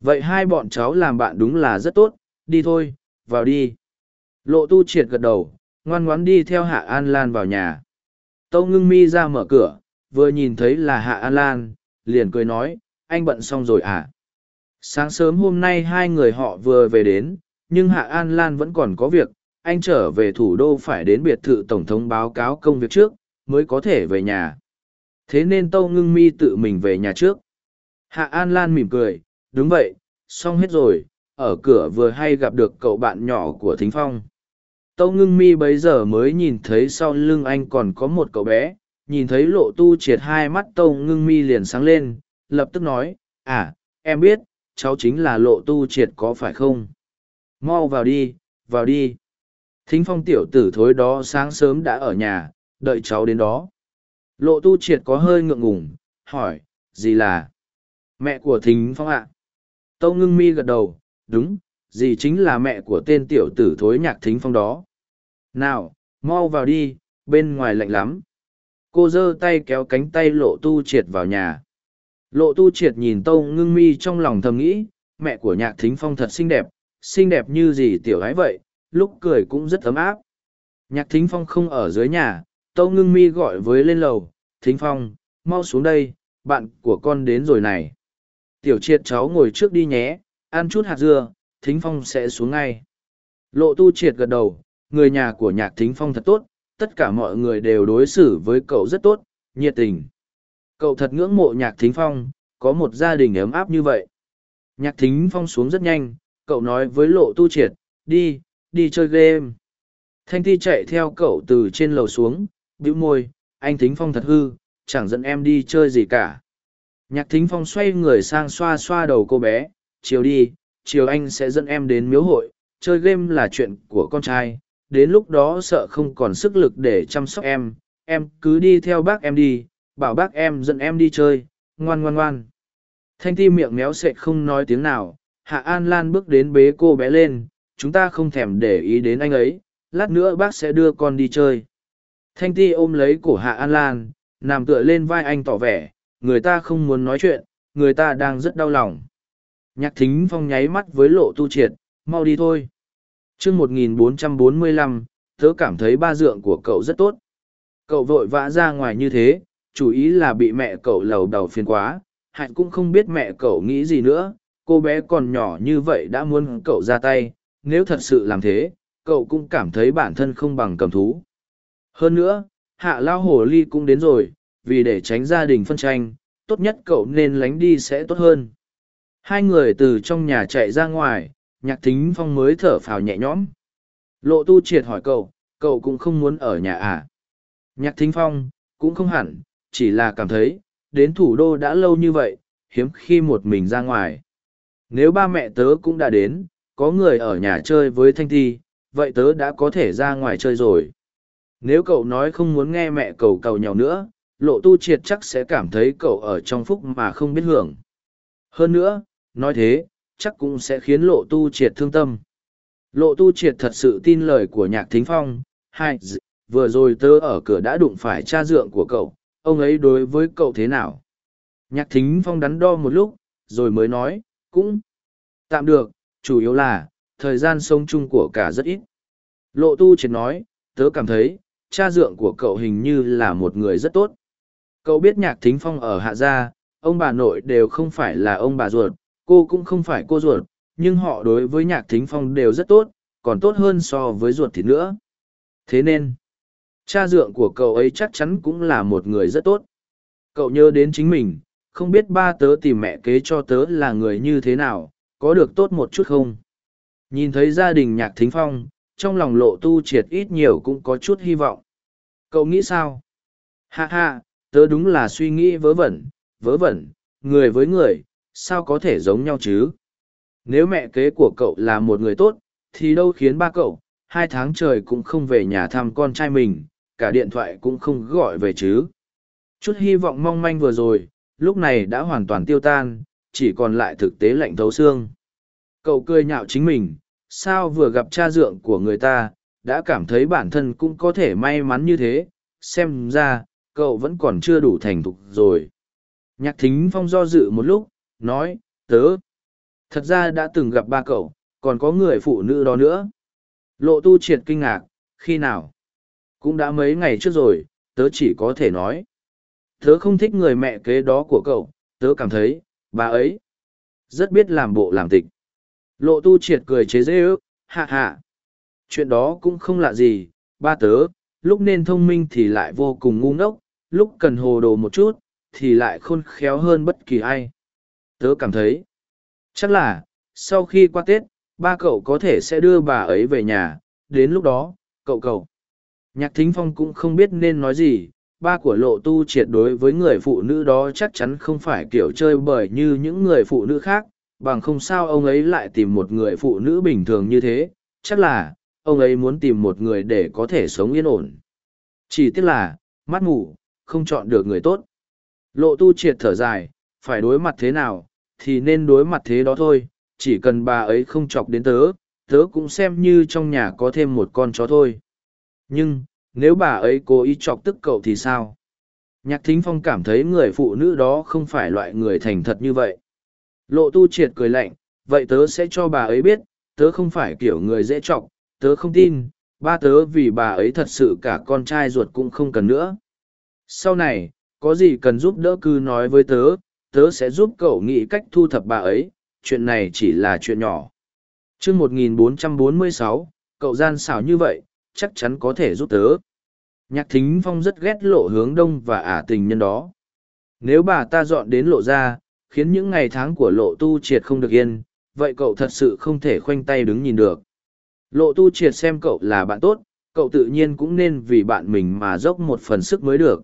Vậy hai bọn cháu làm bạn đúng là rất tốt, đi thôi, vào đi. Lộ tu triệt gật đầu, ngoan ngoãn đi theo Hạ An Lan vào nhà. Tâu ngưng mi ra mở cửa, vừa nhìn thấy là Hạ An Lan, liền cười nói, anh bận xong rồi à? Sáng sớm hôm nay hai người họ vừa về đến, nhưng Hạ An Lan vẫn còn có việc, anh trở về thủ đô phải đến biệt thự Tổng thống báo cáo công việc trước, mới có thể về nhà. Thế nên Tâu Ngưng Mi tự mình về nhà trước. Hạ An Lan mỉm cười, đúng vậy, xong hết rồi, ở cửa vừa hay gặp được cậu bạn nhỏ của Thính Phong. Tâu Ngưng Mi bấy giờ mới nhìn thấy sau lưng anh còn có một cậu bé, nhìn thấy lộ tu triệt hai mắt Tâu Ngưng Mi liền sáng lên, lập tức nói, à, em biết, cháu chính là lộ tu triệt có phải không? Mau vào đi, vào đi. Thính phong tiểu tử thối đó sáng sớm đã ở nhà, đợi cháu đến đó. Lộ tu triệt có hơi ngượng ngùng, hỏi, gì là? Mẹ của thính phong ạ. Tâu ngưng mi gật đầu, đúng, gì chính là mẹ của tên tiểu tử thối nhạc thính phong đó. Nào, mau vào đi, bên ngoài lạnh lắm. Cô giơ tay kéo cánh tay lộ tu triệt vào nhà. Lộ tu triệt nhìn tâu ngưng mi trong lòng thầm nghĩ, mẹ của nhạc thính phong thật xinh đẹp, xinh đẹp như gì tiểu gái vậy, lúc cười cũng rất ấm áp. Nhạc thính phong không ở dưới nhà, tâu ngưng mi gọi với lên lầu, thính phong, mau xuống đây, bạn của con đến rồi này. Tiểu triệt cháu ngồi trước đi nhé, ăn chút hạt dưa, thính phong sẽ xuống ngay. Lộ tu triệt gật đầu, người nhà của nhạc thính phong thật tốt, tất cả mọi người đều đối xử với cậu rất tốt, nhiệt tình. Cậu thật ngưỡng mộ nhạc thính phong, có một gia đình ấm áp như vậy. Nhạc thính phong xuống rất nhanh, cậu nói với lộ tu triệt, đi, đi chơi game. Thanh Thi chạy theo cậu từ trên lầu xuống, bĩu môi, anh Thính Phong thật hư, chẳng dẫn em đi chơi gì cả. Nhạc Thính Phong xoay người sang xoa xoa đầu cô bé, chiều đi, chiều anh sẽ dẫn em đến miếu hội, chơi game là chuyện của con trai, đến lúc đó sợ không còn sức lực để chăm sóc em, em cứ đi theo bác em đi, bảo bác em dẫn em đi chơi, ngoan ngoan ngoan. Thanh Thi miệng méo sệ không nói tiếng nào, Hạ An Lan bước đến bế cô bé lên, chúng ta không thèm để ý đến anh ấy, lát nữa bác sẽ đưa con đi chơi. Thanh Ti ôm lấy cổ Hạ An Lan, nằm tựa lên vai anh tỏ vẻ, người ta không muốn nói chuyện, người ta đang rất đau lòng. Nhạc thính phong nháy mắt với lộ tu triệt, mau đi thôi. chương 1445, tớ cảm thấy ba dượng của cậu rất tốt. Cậu vội vã ra ngoài như thế, chủ ý là bị mẹ cậu lầu đầu phiền quá, hạnh cũng không biết mẹ cậu nghĩ gì nữa, cô bé còn nhỏ như vậy đã muốn cậu ra tay, nếu thật sự làm thế, cậu cũng cảm thấy bản thân không bằng cầm thú. Hơn nữa, hạ lao hồ ly cũng đến rồi, vì để tránh gia đình phân tranh, tốt nhất cậu nên lánh đi sẽ tốt hơn. Hai người từ trong nhà chạy ra ngoài, nhạc thính phong mới thở phào nhẹ nhõm. Lộ tu triệt hỏi cậu, cậu cũng không muốn ở nhà à? Nhạc thính phong, cũng không hẳn, chỉ là cảm thấy, đến thủ đô đã lâu như vậy, hiếm khi một mình ra ngoài. Nếu ba mẹ tớ cũng đã đến, có người ở nhà chơi với thanh thi vậy tớ đã có thể ra ngoài chơi rồi nếu cậu nói không muốn nghe mẹ cầu cầu nhau nữa lộ tu triệt chắc sẽ cảm thấy cậu ở trong phúc mà không biết hưởng hơn nữa nói thế chắc cũng sẽ khiến lộ tu triệt thương tâm lộ tu triệt thật sự tin lời của nhạc thính phong hai vừa rồi tớ ở cửa đã đụng phải cha dượng của cậu ông ấy đối với cậu thế nào nhạc thính phong đắn đo một lúc rồi mới nói cũng tạm được chủ yếu là, thời gian sống chung của cả rất ít. Lộ tu triệt nói, tớ cảm thấy, cha dượng của cậu hình như là một người rất tốt. Cậu biết nhạc thính phong ở hạ gia, ông bà nội đều không phải là ông bà ruột, cô cũng không phải cô ruột, nhưng họ đối với nhạc thính phong đều rất tốt, còn tốt hơn so với ruột thịt nữa. Thế nên, cha dượng của cậu ấy chắc chắn cũng là một người rất tốt. Cậu nhớ đến chính mình, không biết ba tớ tìm mẹ kế cho tớ là người như thế nào, có được tốt một chút không? Nhìn thấy gia đình nhạc thính phong, trong lòng lộ tu triệt ít nhiều cũng có chút hy vọng. Cậu nghĩ sao? Ha ha, tớ đúng là suy nghĩ vớ vẩn, vớ vẩn, người với người, sao có thể giống nhau chứ? Nếu mẹ kế của cậu là một người tốt, thì đâu khiến ba cậu, hai tháng trời cũng không về nhà thăm con trai mình, cả điện thoại cũng không gọi về chứ. Chút hy vọng mong manh vừa rồi, lúc này đã hoàn toàn tiêu tan, chỉ còn lại thực tế lạnh thấu xương. Cậu cười nhạo chính mình, sao vừa gặp cha dượng của người ta, đã cảm thấy bản thân cũng có thể may mắn như thế, xem ra, cậu vẫn còn chưa đủ thành thục rồi. Nhạc thính phong do dự một lúc, nói, tớ. Thật ra đã từng gặp ba cậu, còn có người phụ nữ đó nữa. Lộ tu triệt kinh ngạc, khi nào? Cũng đã mấy ngày trước rồi, tớ chỉ có thể nói. Tớ không thích người mẹ kế đó của cậu, tớ cảm thấy, bà ấy rất biết làm bộ làm tịch. Lộ tu triệt cười chế dễ ước, hạ hạ. Chuyện đó cũng không lạ gì, ba tớ, lúc nên thông minh thì lại vô cùng ngu ngốc, lúc cần hồ đồ một chút, thì lại khôn khéo hơn bất kỳ ai. Tớ cảm thấy, chắc là, sau khi qua Tết, ba cậu có thể sẽ đưa bà ấy về nhà, đến lúc đó, cậu cậu. Nhạc thính phong cũng không biết nên nói gì, ba của lộ tu triệt đối với người phụ nữ đó chắc chắn không phải kiểu chơi bời như những người phụ nữ khác, bằng không sao ông ấy lại tìm một người phụ nữ bình thường như thế, chắc là, ông ấy muốn tìm một người để có thể sống yên ổn. Chỉ tiếc là, mắt mù, không chọn được người tốt. Lộ tu triệt thở dài, phải đối mặt thế nào, thì nên đối mặt thế đó thôi, chỉ cần bà ấy không chọc đến tớ, tớ cũng xem như trong nhà có thêm một con chó thôi. Nhưng, nếu bà ấy cố ý chọc tức cậu thì sao? Nhạc thính phong cảm thấy người phụ nữ đó không phải loại người thành thật như vậy. Lộ tu triệt cười lạnh, vậy tớ sẽ cho bà ấy biết, tớ không phải kiểu người dễ chọc, tớ không tin, ba tớ vì bà ấy thật sự cả con trai ruột cũng không cần nữa. Sau này, có gì cần giúp đỡ cứ nói với tớ, tớ sẽ giúp cậu nghĩ cách thu thập bà ấy, chuyện này chỉ là chuyện nhỏ. chương 1446, cậu gian xảo như vậy, chắc chắn có thể giúp tớ. Nhạc thính phong rất ghét lộ hướng đông và ả tình nhân đó. Nếu bà ta dọn đến lộ ra, khiến những ngày tháng của lộ tu triệt không được yên, vậy cậu thật sự không thể khoanh tay đứng nhìn được. Lộ tu triệt xem cậu là bạn tốt, cậu tự nhiên cũng nên vì bạn mình mà dốc một phần sức mới được.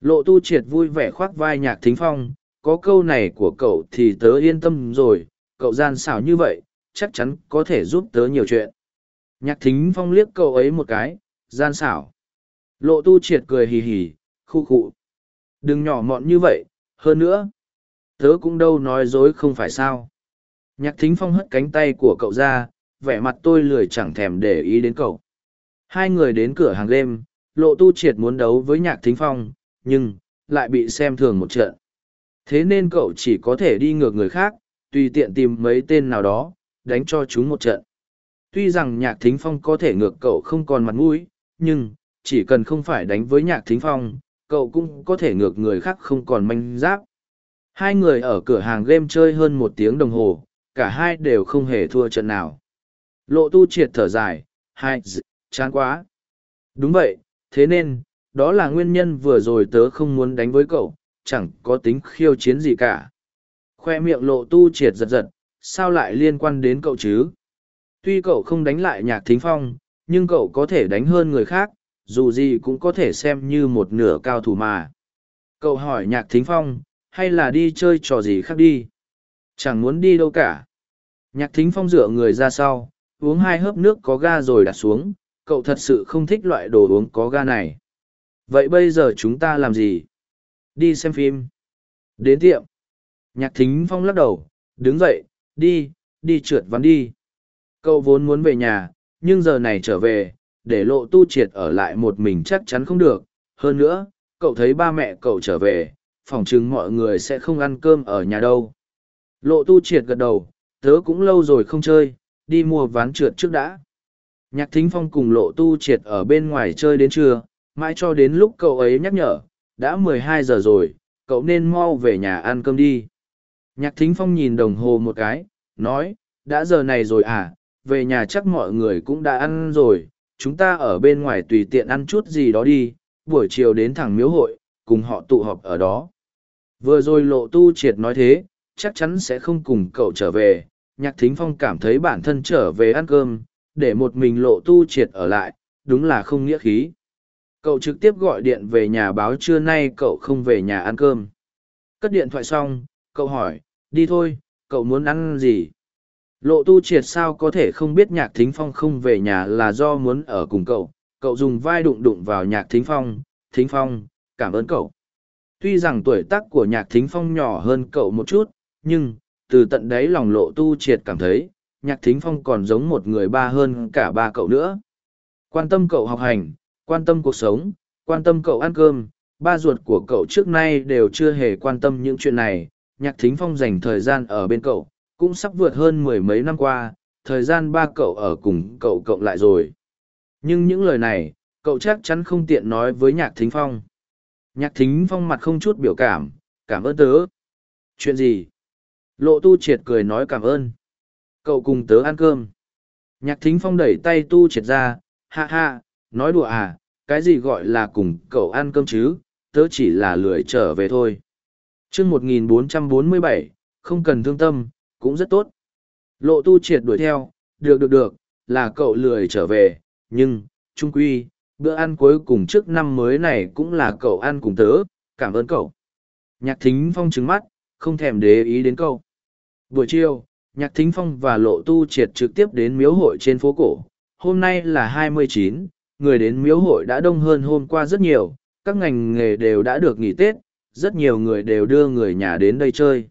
Lộ tu triệt vui vẻ khoác vai nhạc thính phong, có câu này của cậu thì tớ yên tâm rồi, cậu gian xảo như vậy, chắc chắn có thể giúp tớ nhiều chuyện. Nhạc thính phong liếc cậu ấy một cái, gian xảo. Lộ tu triệt cười hì hì, khu khụ. Đừng nhỏ mọn như vậy, hơn nữa. Tớ cũng đâu nói dối không phải sao. Nhạc thính phong hất cánh tay của cậu ra, vẻ mặt tôi lười chẳng thèm để ý đến cậu. Hai người đến cửa hàng đêm, lộ tu triệt muốn đấu với nhạc thính phong, nhưng, lại bị xem thường một trận. Thế nên cậu chỉ có thể đi ngược người khác, tùy tiện tìm mấy tên nào đó, đánh cho chúng một trận. Tuy rằng nhạc thính phong có thể ngược cậu không còn mặt mũi, nhưng, chỉ cần không phải đánh với nhạc thính phong, cậu cũng có thể ngược người khác không còn manh giáp. Hai người ở cửa hàng game chơi hơn một tiếng đồng hồ, cả hai đều không hề thua trận nào. Lộ tu triệt thở dài, hai, chán quá. Đúng vậy, thế nên, đó là nguyên nhân vừa rồi tớ không muốn đánh với cậu, chẳng có tính khiêu chiến gì cả. Khoe miệng lộ tu triệt giật giật, sao lại liên quan đến cậu chứ? Tuy cậu không đánh lại nhạc thính phong, nhưng cậu có thể đánh hơn người khác, dù gì cũng có thể xem như một nửa cao thủ mà. Cậu hỏi nhạc thính phong, hay là đi chơi trò gì khác đi? Chẳng muốn đi đâu cả. Nhạc thính phong dựa người ra sau, uống hai hớp nước có ga rồi đặt xuống, cậu thật sự không thích loại đồ uống có ga này. Vậy bây giờ chúng ta làm gì? Đi xem phim. Đến tiệm. Nhạc thính phong lắc đầu, đứng dậy, đi, đi trượt ván đi. Cậu vốn muốn về nhà, nhưng giờ này trở về, để lộ tu triệt ở lại một mình chắc chắn không được. Hơn nữa, cậu thấy ba mẹ cậu trở về, phỏng chừng mọi người sẽ không ăn cơm ở nhà đâu. Lộ tu triệt gật đầu, tớ cũng lâu rồi không chơi, đi mua ván trượt trước đã. Nhạc thính phong cùng lộ tu triệt ở bên ngoài chơi đến trưa, mãi cho đến lúc cậu ấy nhắc nhở, đã mười hai giờ rồi, cậu nên mau về nhà ăn cơm đi. Nhạc thính phong nhìn đồng hồ một cái, nói, đã giờ này rồi à, về nhà chắc mọi người cũng đã ăn rồi, chúng ta ở bên ngoài tùy tiện ăn chút gì đó đi, buổi chiều đến thẳng miếu hội, cùng họ tụ họp ở đó. Vừa rồi lộ tu triệt nói thế, chắc chắn sẽ không cùng cậu trở về, nhạc thính phong cảm thấy bản thân trở về ăn cơm, để một mình lộ tu triệt ở lại, đúng là không nghĩa khí. Cậu trực tiếp gọi điện về nhà báo trưa nay cậu không về nhà ăn cơm. Cất điện thoại xong, cậu hỏi, đi thôi, cậu muốn ăn gì? Lộ tu triệt sao có thể không biết nhạc thính phong không về nhà là do muốn ở cùng cậu. Cậu dùng vai đụng đụng vào nhạc thính phong, thính phong, cảm ơn cậu. tuy rằng tuổi tác của nhạc thính phong nhỏ hơn cậu một chút nhưng từ tận đáy lòng lộ tu triệt cảm thấy nhạc thính phong còn giống một người ba hơn cả ba cậu nữa quan tâm cậu học hành quan tâm cuộc sống, quan tâm cậu ăn cơm, ba ruột của cậu trước nay đều chưa hề quan tâm những chuyện này. Nhạc thính phong dành thời gian ở bên cậu, cũng sắp vượt hơn mười mấy năm qua, thời gian ba cậu ở cùng cậu cộng lại rồi. Nhưng những lời này, cậu chắc chắn không tiện nói với nhạc thính phong. Nhạc thính phong mặt không chút biểu cảm cảm ơn tớ. Chuyện gì? Lộ tu triệt cười nói, cảm ơn. Cậu cùng tớ ăn cơm. Nhạc thính phong đẩy tay tu triệt ra, ha ha, nói đùa à cái gì gọi là cùng cậu ăn cơm chứ tớ chỉ là lười trở về thôi. Chương một nghìn bốn trăm bốn mươi bảy không cần thương tâm cũng rất tốt. Lộ tu triệt đuổi theo được được được là cậu lười trở về nhưng trung quy bữa ăn cuối cùng trước năm mới này cũng là cậu ăn cùng tớ cảm ơn cậu. Nhạc thính phong trứng mắt không thèm để ý đến cậu. Buổi chiều nhạc thính phong và lộ tu triệt trực tiếp đến miếu hội trên phố cổ hôm nay là 29, người đến miếu hội đã đông hơn hôm qua rất nhiều, các ngành nghề đều đã được nghỉ tết, rất nhiều người đều đưa người nhà đến đây chơi.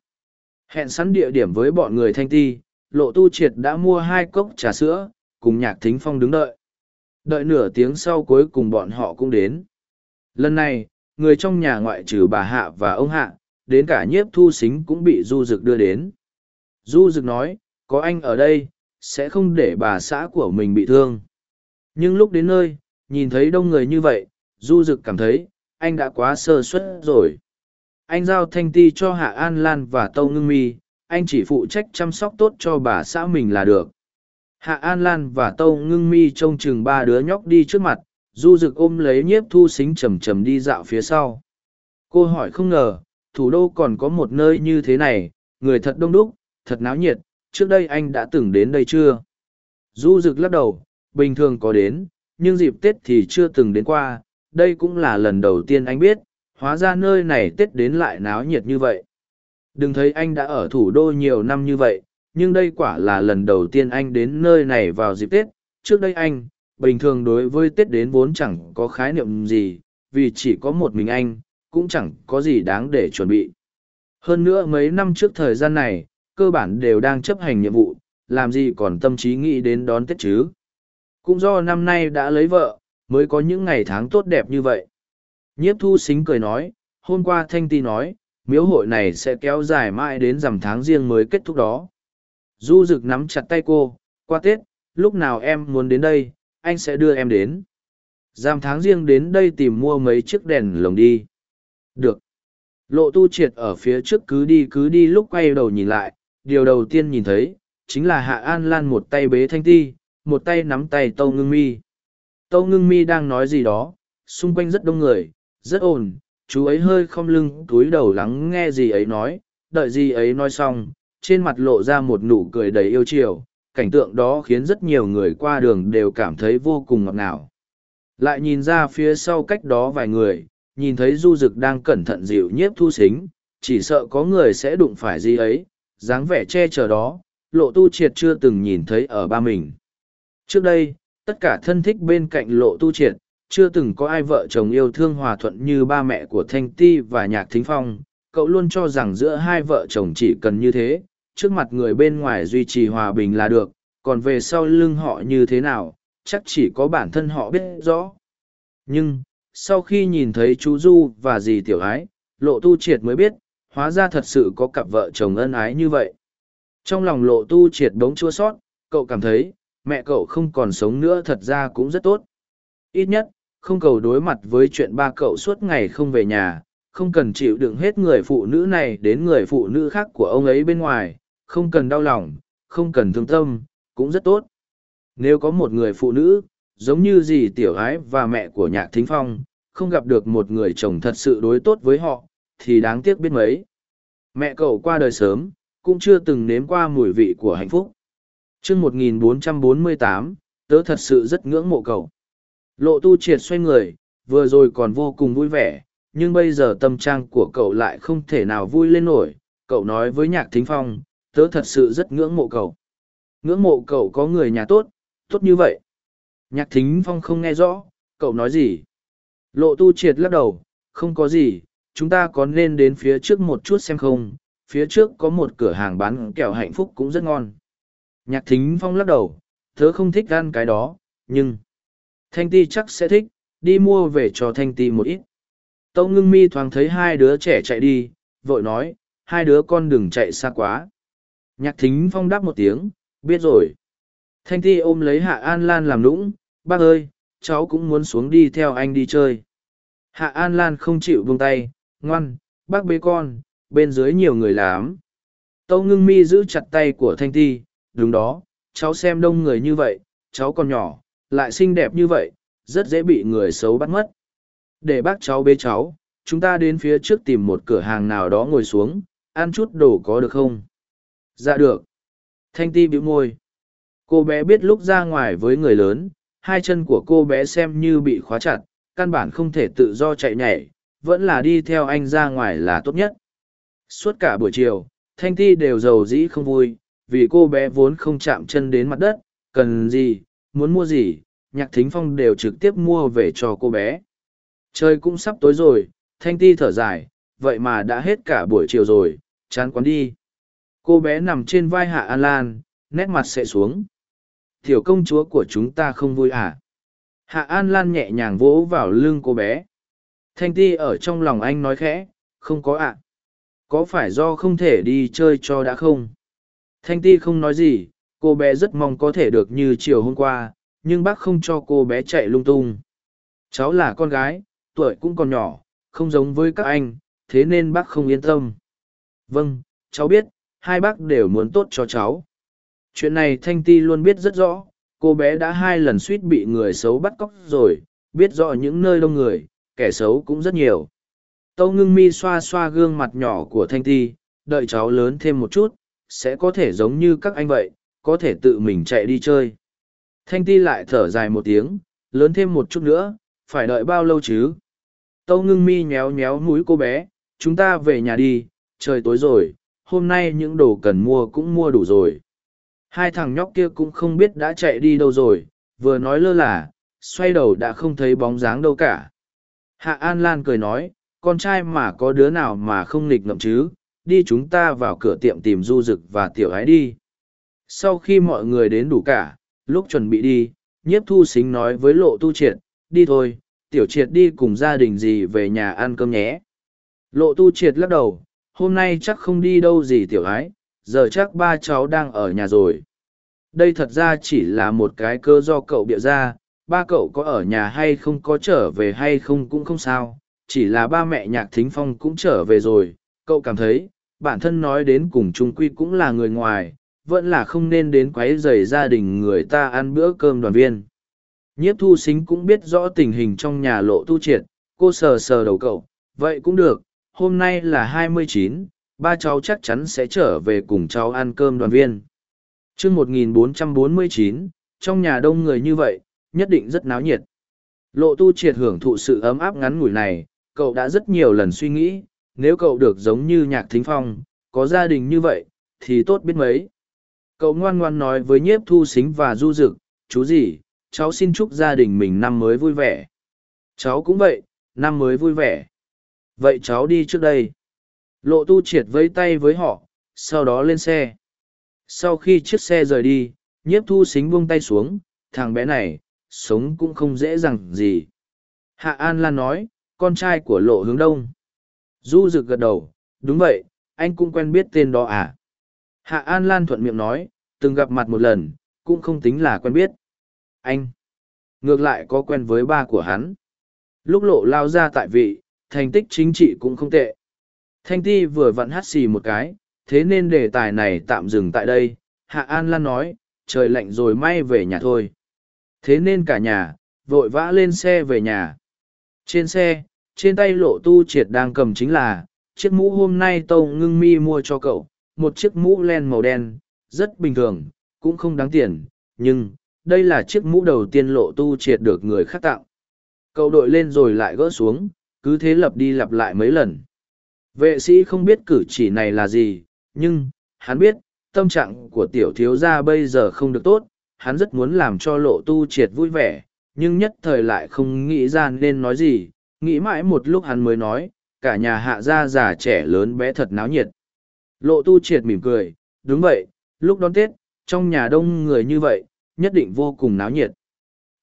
Hẹn sẵn địa điểm với bọn người thanh ti, lộ tu triệt đã mua hai cốc trà sữa, cùng nhạc thính phong đứng đợi. Đợi nửa tiếng sau cuối cùng bọn họ cũng đến. Lần này, người trong nhà ngoại trừ bà hạ và ông hạ, đến cả nhiếp thu xính cũng bị du dực đưa đến. Du dực nói, có anh ở đây, sẽ không để bà xã của mình bị thương nhưng lúc đến nơi, nhìn thấy đông người như vậy, du rực cảm thấy, anh đã quá sơ suất rồi. Anh giao thanh ti cho hạ an lan và tâu ngưng mi, anh chỉ phụ trách chăm sóc tốt cho bà xã mình là được. Hạ an lan và tâu ngưng mi trông chừng ba đứa nhóc đi trước mặt, du rực ôm lấy nhiếp thu xính chầm chầm đi dạo phía sau. Cô hỏi không ngờ, thủ đô còn có một nơi như thế này, người thật đông đúc, thật náo nhiệt, trước đây anh đã từng đến đây chưa? Du rực lắc đầu bình thường có đến, nhưng dịp tết thì chưa từng đến qua, đây cũng là lần đầu tiên anh biết, hóa ra nơi này tết đến lại náo nhiệt như vậy. Đừng thấy anh đã ở thủ đô nhiều năm như vậy, nhưng đây quả là lần đầu tiên anh đến nơi này vào dịp tết. Trước đây anh, bình thường đối với tết đến vốn chẳng có khái niệm gì, vì chỉ có một mình anh, cũng chẳng có gì đáng để chuẩn bị. Hơn nữa mấy năm trước thời gian này, cơ bản đều đang chấp hành nhiệm vụ, làm gì còn tâm trí nghĩ đến đón tết chứ? Cũng do năm nay đã lấy vợ, mới có những ngày tháng tốt đẹp như vậy. Nhiếp thu xính cười nói, hôm qua thanh ti nói, miếu hội này sẽ kéo dài mãi đến rằm tháng riêng mới kết thúc đó. Du rực nắm chặt tay cô, qua tết, lúc nào em muốn đến đây, anh sẽ đưa em đến. Rằm tháng riêng đến đây tìm mua mấy chiếc đèn lồng đi. Được. Lộ tu triệt ở phía trước cứ đi cứ đi lúc quay đầu nhìn lại, điều đầu tiên nhìn thấy, chính là hạ an lan một tay bế thanh ti một tay nắm tay tâu ngưng mi. Tâu ngưng mi đang nói gì đó, xung quanh rất đông người, rất ồn, chú ấy hơi không lưng, túi đầu lắng nghe gì ấy nói, đợi gì ấy nói xong, trên mặt lộ ra một nụ cười đầy yêu chiều, cảnh tượng đó khiến rất nhiều người qua đường đều cảm thấy vô cùng ngọt ngào. Lại nhìn ra phía sau cách đó vài người, nhìn thấy du rực đang cẩn thận dịu nhiếp thu xính chỉ sợ có người sẽ đụng phải gì ấy, dáng vẻ che chở đó, lộ tu triệt chưa từng nhìn thấy ở ba mình trước đây, tất cả thân thích bên cạnh lộ tu triệt, chưa từng có ai vợ chồng yêu thương hòa thuận như ba mẹ của thanh ti và nhạc thính phong. Cậu luôn cho rằng giữa hai vợ chồng chỉ cần như thế, trước mặt người bên ngoài duy trì hòa bình là được, còn về sau lưng họ như thế nào, chắc chỉ có bản thân họ biết rõ. Nhưng, sau khi nhìn thấy chú du và dì tiểu ái, lộ tu triệt mới biết, hóa ra thật sự có cặp vợ chồng ân ái như vậy. Trong lòng lộ tu triệt bỗng chua sót cậu cảm thấy mẹ cậu không còn sống nữa thật ra cũng rất tốt. Ít nhất, không cầu đối mặt với chuyện ba cậu suốt ngày không về nhà, không cần chịu đựng hết người phụ nữ này đến người phụ nữ khác của ông ấy bên ngoài, không cần đau lòng, không cần thương tâm, cũng rất tốt. Nếu có một người phụ nữ, giống như dì tiểu ái và mẹ của nhạc thính phong, không gặp được một người chồng thật sự đối tốt với họ, thì đáng tiếc biết mấy. Mẹ cậu qua đời sớm, cũng chưa từng nếm qua mùi vị của hạnh phúc chương một nghìn bốn trăm bốn mươi tám tớ thật sự rất ngưỡng mộ cậu. Lộ tu triệt xoay người vừa rồi còn vô cùng vui vẻ nhưng bây giờ tâm trạng của cậu lại không thể nào vui lên nổi. Cậu nói với nhạc thính phong tớ thật sự rất ngưỡng mộ cậu. Ngưỡng mộ cậu có người nhà tốt tốt như vậy. Nhạc thính phong không nghe rõ cậu nói gì? Lộ tu triệt lắc đầu không có gì chúng ta có nên đến phía trước một chút xem không, phía trước có một cửa hàng bán kẹo hạnh phúc cũng rất ngon. Nhạc thính phong lắc đầu, tớ không thích ăn cái đó, nhưng Thanh Ti chắc sẽ thích, đi mua về cho Thanh Ti một ít. Tâu ngưng mi thoáng thấy hai đứa trẻ chạy đi, vội nói, hai đứa con đừng chạy xa quá. Nhạc thính phong đáp một tiếng, biết rồi. Thanh Ti ôm lấy Hạ An Lan làm nũng, bác ơi, cháu cũng muốn xuống đi theo anh đi chơi. Hạ An Lan không chịu buông tay, ngoan, bác bế con, bên dưới nhiều người lắm. Tâu ngưng mi giữ chặt tay của Thanh Ti, đúng đó, cháu xem đông người như vậy, cháu còn nhỏ, lại xinh đẹp như vậy, rất dễ bị người xấu bắt mất. Để bác cháu bế cháu, chúng ta đến phía trước tìm một cửa hàng nào đó ngồi xuống, ăn chút đồ có được không? Dạ được. Thanh ti bĩu môi. Cô bé biết lúc ra ngoài với người lớn, hai chân của cô bé xem như bị khóa chặt, căn bản không thể tự do chạy nhảy, vẫn là đi theo anh ra ngoài là tốt nhất. Suốt cả buổi chiều, Thanh ti đều giàu dĩ không vui, vì cô bé vốn không chạm chân đến mặt đất, cần gì, muốn mua gì, nhạc thính phong đều trực tiếp mua về cho cô bé. Trời cũng sắp tối rồi, thanh ti thở dài, vậy mà đã hết cả buổi chiều rồi, chán quán đi. Cô bé nằm trên vai hạ An Lan, nét mặt sẽ xuống. Tiểu công chúa của chúng ta không vui à? Hạ An Lan nhẹ nhàng vỗ vào lưng cô bé. Thanh ti ở trong lòng anh nói khẽ, không có ạ. Có phải do không thể đi chơi cho đã không? Thanh ti không nói gì, cô bé rất mong có thể được như chiều hôm qua, nhưng bác không cho cô bé chạy lung tung. Cháu là con gái, tuổi cũng còn nhỏ, không giống với các anh, thế nên bác không yên tâm. Vâng, cháu biết, hai bác đều muốn tốt cho cháu. Chuyện này Thanh Ti luôn biết rất rõ, cô bé đã hai lần suýt bị người xấu bắt cóc rồi, biết rõ những nơi đông người, kẻ xấu cũng rất nhiều. Tâu ngưng mi xoa xoa gương mặt nhỏ của Thanh Ti, đợi cháu lớn thêm một chút, sẽ có thể giống như các anh vậy, có thể tự mình chạy đi chơi. Thanh Ti lại thở dài một tiếng, lớn thêm một chút nữa, phải đợi bao lâu chứ? Tâu ngưng mi nhéo nhéo mũi cô bé, chúng ta về nhà đi, trời tối rồi, hôm nay những đồ cần mua cũng mua đủ rồi. Hai thằng nhóc kia cũng không biết đã chạy đi đâu rồi, vừa nói lơ là, xoay đầu đã không thấy bóng dáng đâu cả. Hạ An Lan cười nói, con trai mà có đứa nào mà không nghịch ngậm chứ, đi chúng ta vào cửa tiệm tìm du dực và tiểu ái đi. Sau khi mọi người đến đủ cả, lúc chuẩn bị đi, nhiếp thu xính nói với lộ tu triệt, đi thôi, tiểu triệt đi cùng gia đình gì về nhà ăn cơm nhé. Lộ tu triệt lắc đầu, hôm nay chắc không đi đâu gì tiểu ái, giờ chắc ba cháu đang ở nhà rồi. Đây thật ra chỉ là một cái cơ do cậu bịa ra, ba cậu có ở nhà hay không có trở về hay không cũng không sao, chỉ là ba mẹ nhạc thính phong cũng trở về rồi, cậu cảm thấy, bản thân nói đến cùng trung quy cũng là người ngoài, vẫn là không nên đến quấy rầy gia đình người ta ăn bữa cơm đoàn viên. Nhiếp thu xính cũng biết rõ tình hình trong nhà lộ tu triệt, cô sờ sờ đầu cậu, vậy cũng được, hôm nay là hai mươi chín, ba cháu chắc chắn sẽ trở về cùng cháu ăn cơm đoàn viên. chương một nghìn bốn trăm bốn mươi chín, trong nhà đông người như vậy, nhất định rất náo nhiệt. Lộ tu triệt hưởng thụ sự ấm áp ngắn ngủi này, cậu đã rất nhiều lần suy nghĩ, nếu cậu được giống như nhạc thính phong, có gia đình như vậy, thì tốt biết mấy. Cậu ngoan ngoan nói với nhiếp thu xính và du dực, chú gì, cháu xin chúc gia đình mình năm mới vui vẻ. Cháu cũng vậy, năm mới vui vẻ. Vậy cháu đi trước đây. Lộ tu triệt vẫy tay với họ, sau đó lên xe. Sau khi chiếc xe rời đi, nhiếp thu xính buông tay xuống, thằng bé này, sống cũng không dễ dàng gì. Hạ An Lan nói, con trai của lộ hướng đông. Du rực gật đầu, đúng vậy, anh cũng quen biết tên đó à? Hạ An Lan thuận miệng nói, từng gặp mặt một lần, cũng không tính là quen biết. Anh, ngược lại có quen với ba của hắn. Lúc lộ lao ra tại vị, thành tích chính trị cũng không tệ. Thanh Ti vừa vặn hát xì một cái, thế nên đề tài này tạm dừng tại đây. Hạ An Lan nói, trời lạnh rồi may về nhà thôi. Thế nên cả nhà, vội vã lên xe về nhà. Trên xe, trên tay lộ tu triệt đang cầm chính là, chiếc mũ hôm nay tâu ngưng mi mua cho cậu, một chiếc mũ len màu đen, rất bình thường, cũng không đáng tiền, nhưng, đây là chiếc mũ đầu tiên lộ tu triệt được người khác tặng. Cậu đội lên rồi lại gỡ xuống, cứ thế lặp đi lặp lại mấy lần. Vệ sĩ không biết cử chỉ này là gì, nhưng, hắn biết, tâm trạng của tiểu thiếu gia bây giờ không được tốt, hắn rất muốn làm cho lộ tu triệt vui vẻ, nhưng nhất thời lại không nghĩ ra nên nói gì, nghĩ mãi một lúc hắn mới nói, cả nhà hạ gia già trẻ lớn bé thật náo nhiệt. Lộ tu triệt mỉm cười, đúng vậy, lúc đón Tết, trong nhà đông người như vậy, nhất định vô cùng náo nhiệt.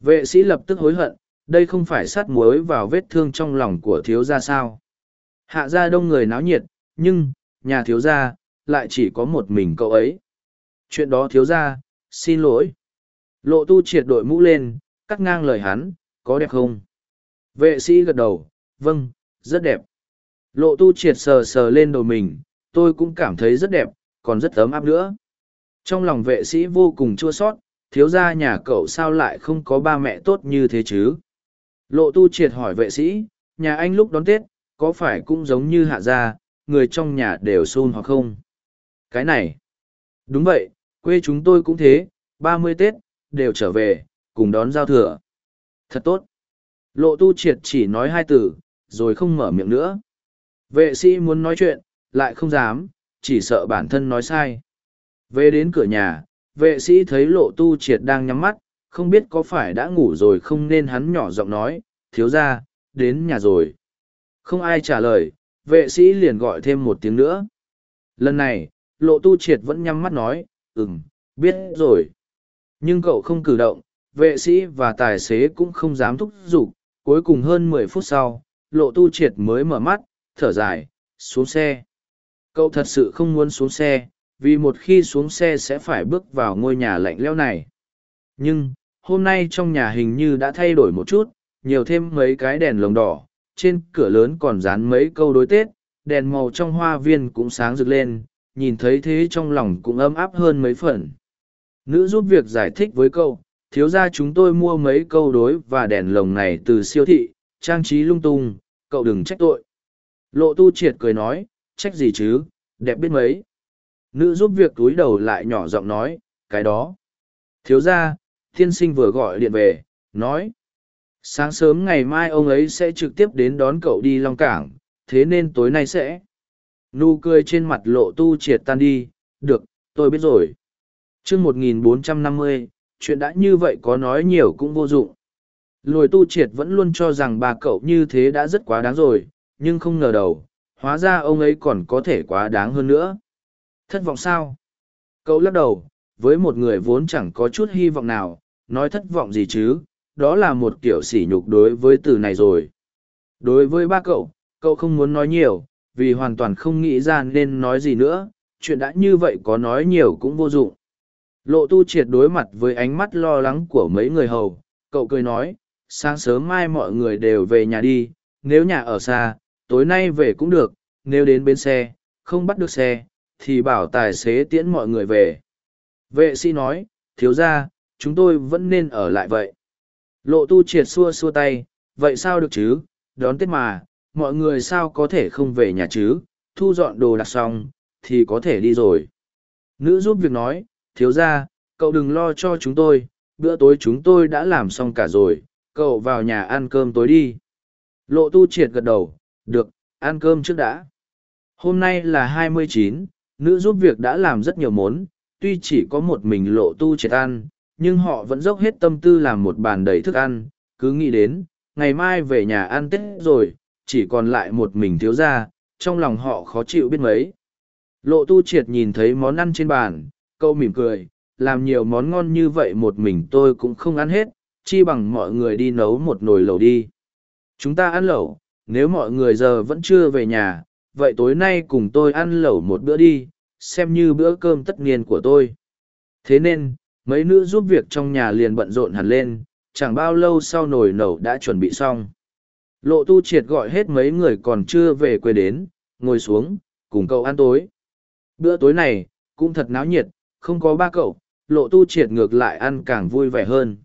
Vệ sĩ lập tức hối hận, đây không phải sát muối vào vết thương trong lòng của thiếu gia sao. Hạ gia đông người náo nhiệt, nhưng, nhà thiếu gia, lại chỉ có một mình cậu ấy. Chuyện đó thiếu gia, xin lỗi. Lộ tu triệt đội mũ lên, cắt ngang lời hắn, có đẹp không? Vệ sĩ gật đầu, vâng, rất đẹp. Lộ tu triệt sờ sờ lên đầu mình, tôi cũng cảm thấy rất đẹp, còn rất ấm áp nữa. Trong lòng vệ sĩ vô cùng chua sót, thiếu gia nhà cậu sao lại không có ba mẹ tốt như thế chứ? Lộ tu triệt hỏi vệ sĩ, nhà anh lúc đón Tết, có phải cũng giống như hạ gia, người trong nhà đều xôn hoặc không? Cái này. Đúng vậy, quê chúng tôi cũng thế, ba mươi Tết, đều trở về, cùng đón giao thừa. Thật tốt. Lộ tu triệt chỉ nói hai từ, rồi không mở miệng nữa. Vệ sĩ muốn nói chuyện, lại không dám, chỉ sợ bản thân nói sai. Về đến cửa nhà, vệ sĩ thấy lộ tu triệt đang nhắm mắt, không biết có phải đã ngủ rồi không nên hắn nhỏ giọng nói, thiếu ra, đến nhà rồi. Không ai trả lời, vệ sĩ liền gọi thêm một tiếng nữa. Lần này, lộ tu triệt vẫn nhắm mắt nói, ừm, biết rồi. Nhưng cậu không cử động, vệ sĩ và tài xế cũng không dám thúc giục cuối cùng hơn mười phút sau, lộ tu triệt mới mở mắt, thở dài, xuống xe. Cậu thật sự không muốn xuống xe, vì một khi xuống xe sẽ phải bước vào ngôi nhà lạnh lẽo này. Nhưng, hôm nay trong nhà hình như đã thay đổi một chút, nhiều thêm mấy cái đèn lồng đỏ, trên cửa lớn còn dán mấy câu đối tết, đèn màu trong hoa viên cũng sáng rực lên, nhìn thấy thế trong lòng cũng ấm áp hơn mấy phần. Nữ giúp việc giải thích với cậu, thiếu ra chúng tôi mua mấy câu đối và đèn lồng này từ siêu thị, trang trí lung tung, cậu đừng trách tội. Lộ tu triệt cười nói, trách gì chứ, đẹp biết mấy. Nữ giúp việc túi đầu lại nhỏ giọng nói, cái đó. Thiếu ra, thiên sinh vừa gọi điện về, nói. Sáng sớm ngày mai ông ấy sẽ trực tiếp đến đón cậu đi Long Cảng, thế nên tối nay sẽ. Nụ cười trên mặt lộ tu triệt tan đi, được, tôi biết rồi. chương 1450, chuyện đã như vậy có nói nhiều cũng vô dụng. Lồi tu triệt vẫn luôn cho rằng bà cậu như thế đã rất quá đáng rồi, nhưng không ngờ đầu, hóa ra ông ấy còn có thể quá đáng hơn nữa. Thất vọng sao? Cậu lắc đầu, với một người vốn chẳng có chút hy vọng nào, nói thất vọng gì chứ, đó là một kiểu sỉ nhục đối với từ này rồi. Đối với ba cậu, cậu không muốn nói nhiều, vì hoàn toàn không nghĩ ra nên nói gì nữa, chuyện đã như vậy có nói nhiều cũng vô dụng. Lộ tu triệt đối mặt với ánh mắt lo lắng của mấy người hầu, cậu cười nói, sáng sớm mai mọi người đều về nhà đi, nếu nhà ở xa, tối nay về cũng được, nếu đến bến xe, không bắt được xe, thì bảo tài xế tiễn mọi người về. Vệ sĩ nói, thiếu ra, chúng tôi vẫn nên ở lại vậy. Lộ tu triệt xua xua tay, vậy sao được chứ, đón Tết mà, mọi người sao có thể không về nhà chứ, thu dọn đồ đặt xong, thì có thể đi rồi. Nữ giúp việc nói, thiếu ra, cậu đừng lo cho chúng tôi, bữa tối chúng tôi đã làm xong cả rồi, cậu vào nhà ăn cơm tối đi. Lộ tu triệt gật đầu, được, ăn cơm trước đã. Hôm nay là hai mươi chín, nữ giúp việc đã làm rất nhiều món, tuy chỉ có một mình lộ tu triệt ăn, nhưng họ vẫn dốc hết tâm tư làm một bàn đầy thức ăn, cứ nghĩ đến, ngày mai về nhà ăn Tết rồi, chỉ còn lại một mình thiếu ra, trong lòng họ khó chịu biết mấy. Lộ tu triệt nhìn thấy món ăn trên bàn, câu mỉm cười, làm nhiều món ngon như vậy một mình tôi cũng không ăn hết, chi bằng mọi người đi nấu một nồi lẩu đi. Chúng ta ăn lẩu, nếu mọi người giờ vẫn chưa về nhà, vậy tối nay cùng tôi ăn lẩu một bữa đi, xem như bữa cơm tất niên của tôi. Thế nên, mấy nữ giúp việc trong nhà liền bận rộn hẳn lên, chẳng bao lâu sau nồi lẩu đã chuẩn bị xong. Lộ tu triệt gọi hết mấy người còn chưa về quê đến, ngồi xuống, cùng cậu ăn tối. Bữa tối này, cũng thật náo nhiệt, không có ba cậu, lộ tu triệt ngược lại ăn càng vui vẻ hơn.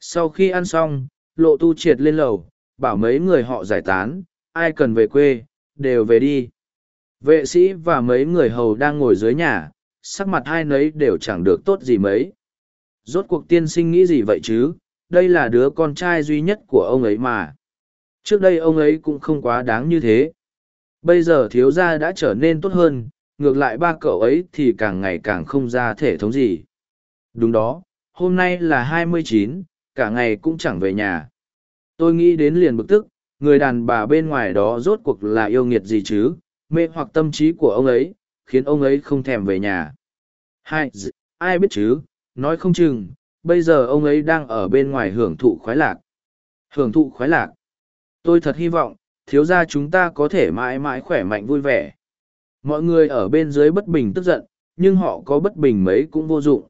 Sau khi ăn xong, lộ tu triệt lên lầu, bảo mấy người họ giải tán, ai cần về quê, đều về đi. Vệ sĩ và mấy người hầu đang ngồi dưới nhà, sắc mặt hai nấy đều chẳng được tốt gì mấy. Rốt cuộc tiên sinh nghĩ gì vậy chứ, đây là đứa con trai duy nhất của ông ấy mà. Trước đây ông ấy cũng không quá đáng như thế. Bây giờ thiếu gia đã trở nên tốt hơn, ngược lại ba cậu ấy thì càng ngày càng không ra thể thống gì. Đúng đó, hôm nay là hai mươi chín, cả ngày cũng chẳng về nhà. Tôi nghĩ đến liền bực tức, người đàn bà bên ngoài đó rốt cuộc là yêu nghiệt gì chứ, mê hoặc tâm trí của ông ấy, khiến ông ấy không thèm về nhà. Hai, ai biết chứ, nói không chừng, bây giờ ông ấy đang ở bên ngoài hưởng thụ khoái lạc. Hưởng thụ khoái lạc. Tôi thật hy vọng, thiếu gia chúng ta có thể mãi mãi khỏe mạnh vui vẻ. Mọi người ở bên dưới bất bình tức giận, nhưng họ có bất bình mấy cũng vô dụng.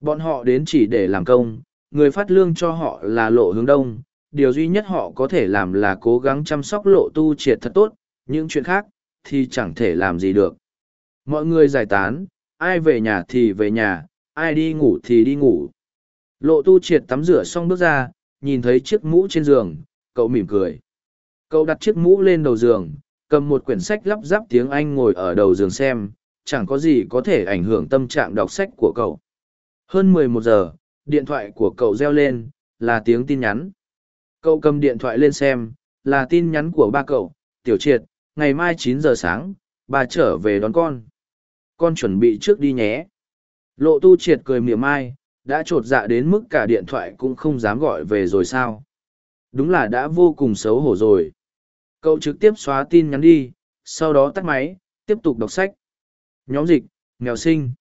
Bọn họ đến chỉ để làm công, người phát lương cho họ là lộ hướng đông, điều duy nhất họ có thể làm là cố gắng chăm sóc lộ tu triệt thật tốt, những chuyện khác, thì chẳng thể làm gì được. Mọi người giải tán, ai về nhà thì về nhà, ai đi ngủ thì đi ngủ. Lộ tu triệt tắm rửa xong bước ra, nhìn thấy chiếc mũ trên giường, cậu mỉm cười. Cậu đặt chiếc mũ lên đầu giường, cầm một quyển sách lắp ráp tiếng Anh ngồi ở đầu giường xem, chẳng có gì có thể ảnh hưởng tâm trạng đọc sách của cậu. Hơn mười một giờ, điện thoại của cậu reo lên, là tiếng tin nhắn. Cậu cầm điện thoại lên xem, là tin nhắn của ba cậu, tiểu triệt, ngày mai chín giờ sáng, bà trở về đón con. Con chuẩn bị trước đi nhé. Lộ tu triệt cười mỉa mai, đã trột dạ đến mức cả điện thoại cũng không dám gọi về rồi sao. Đúng là đã vô cùng xấu hổ rồi. Cậu trực tiếp xóa tin nhắn đi, sau đó tắt máy, tiếp tục đọc sách. Nhóm dịch, nghèo sinh.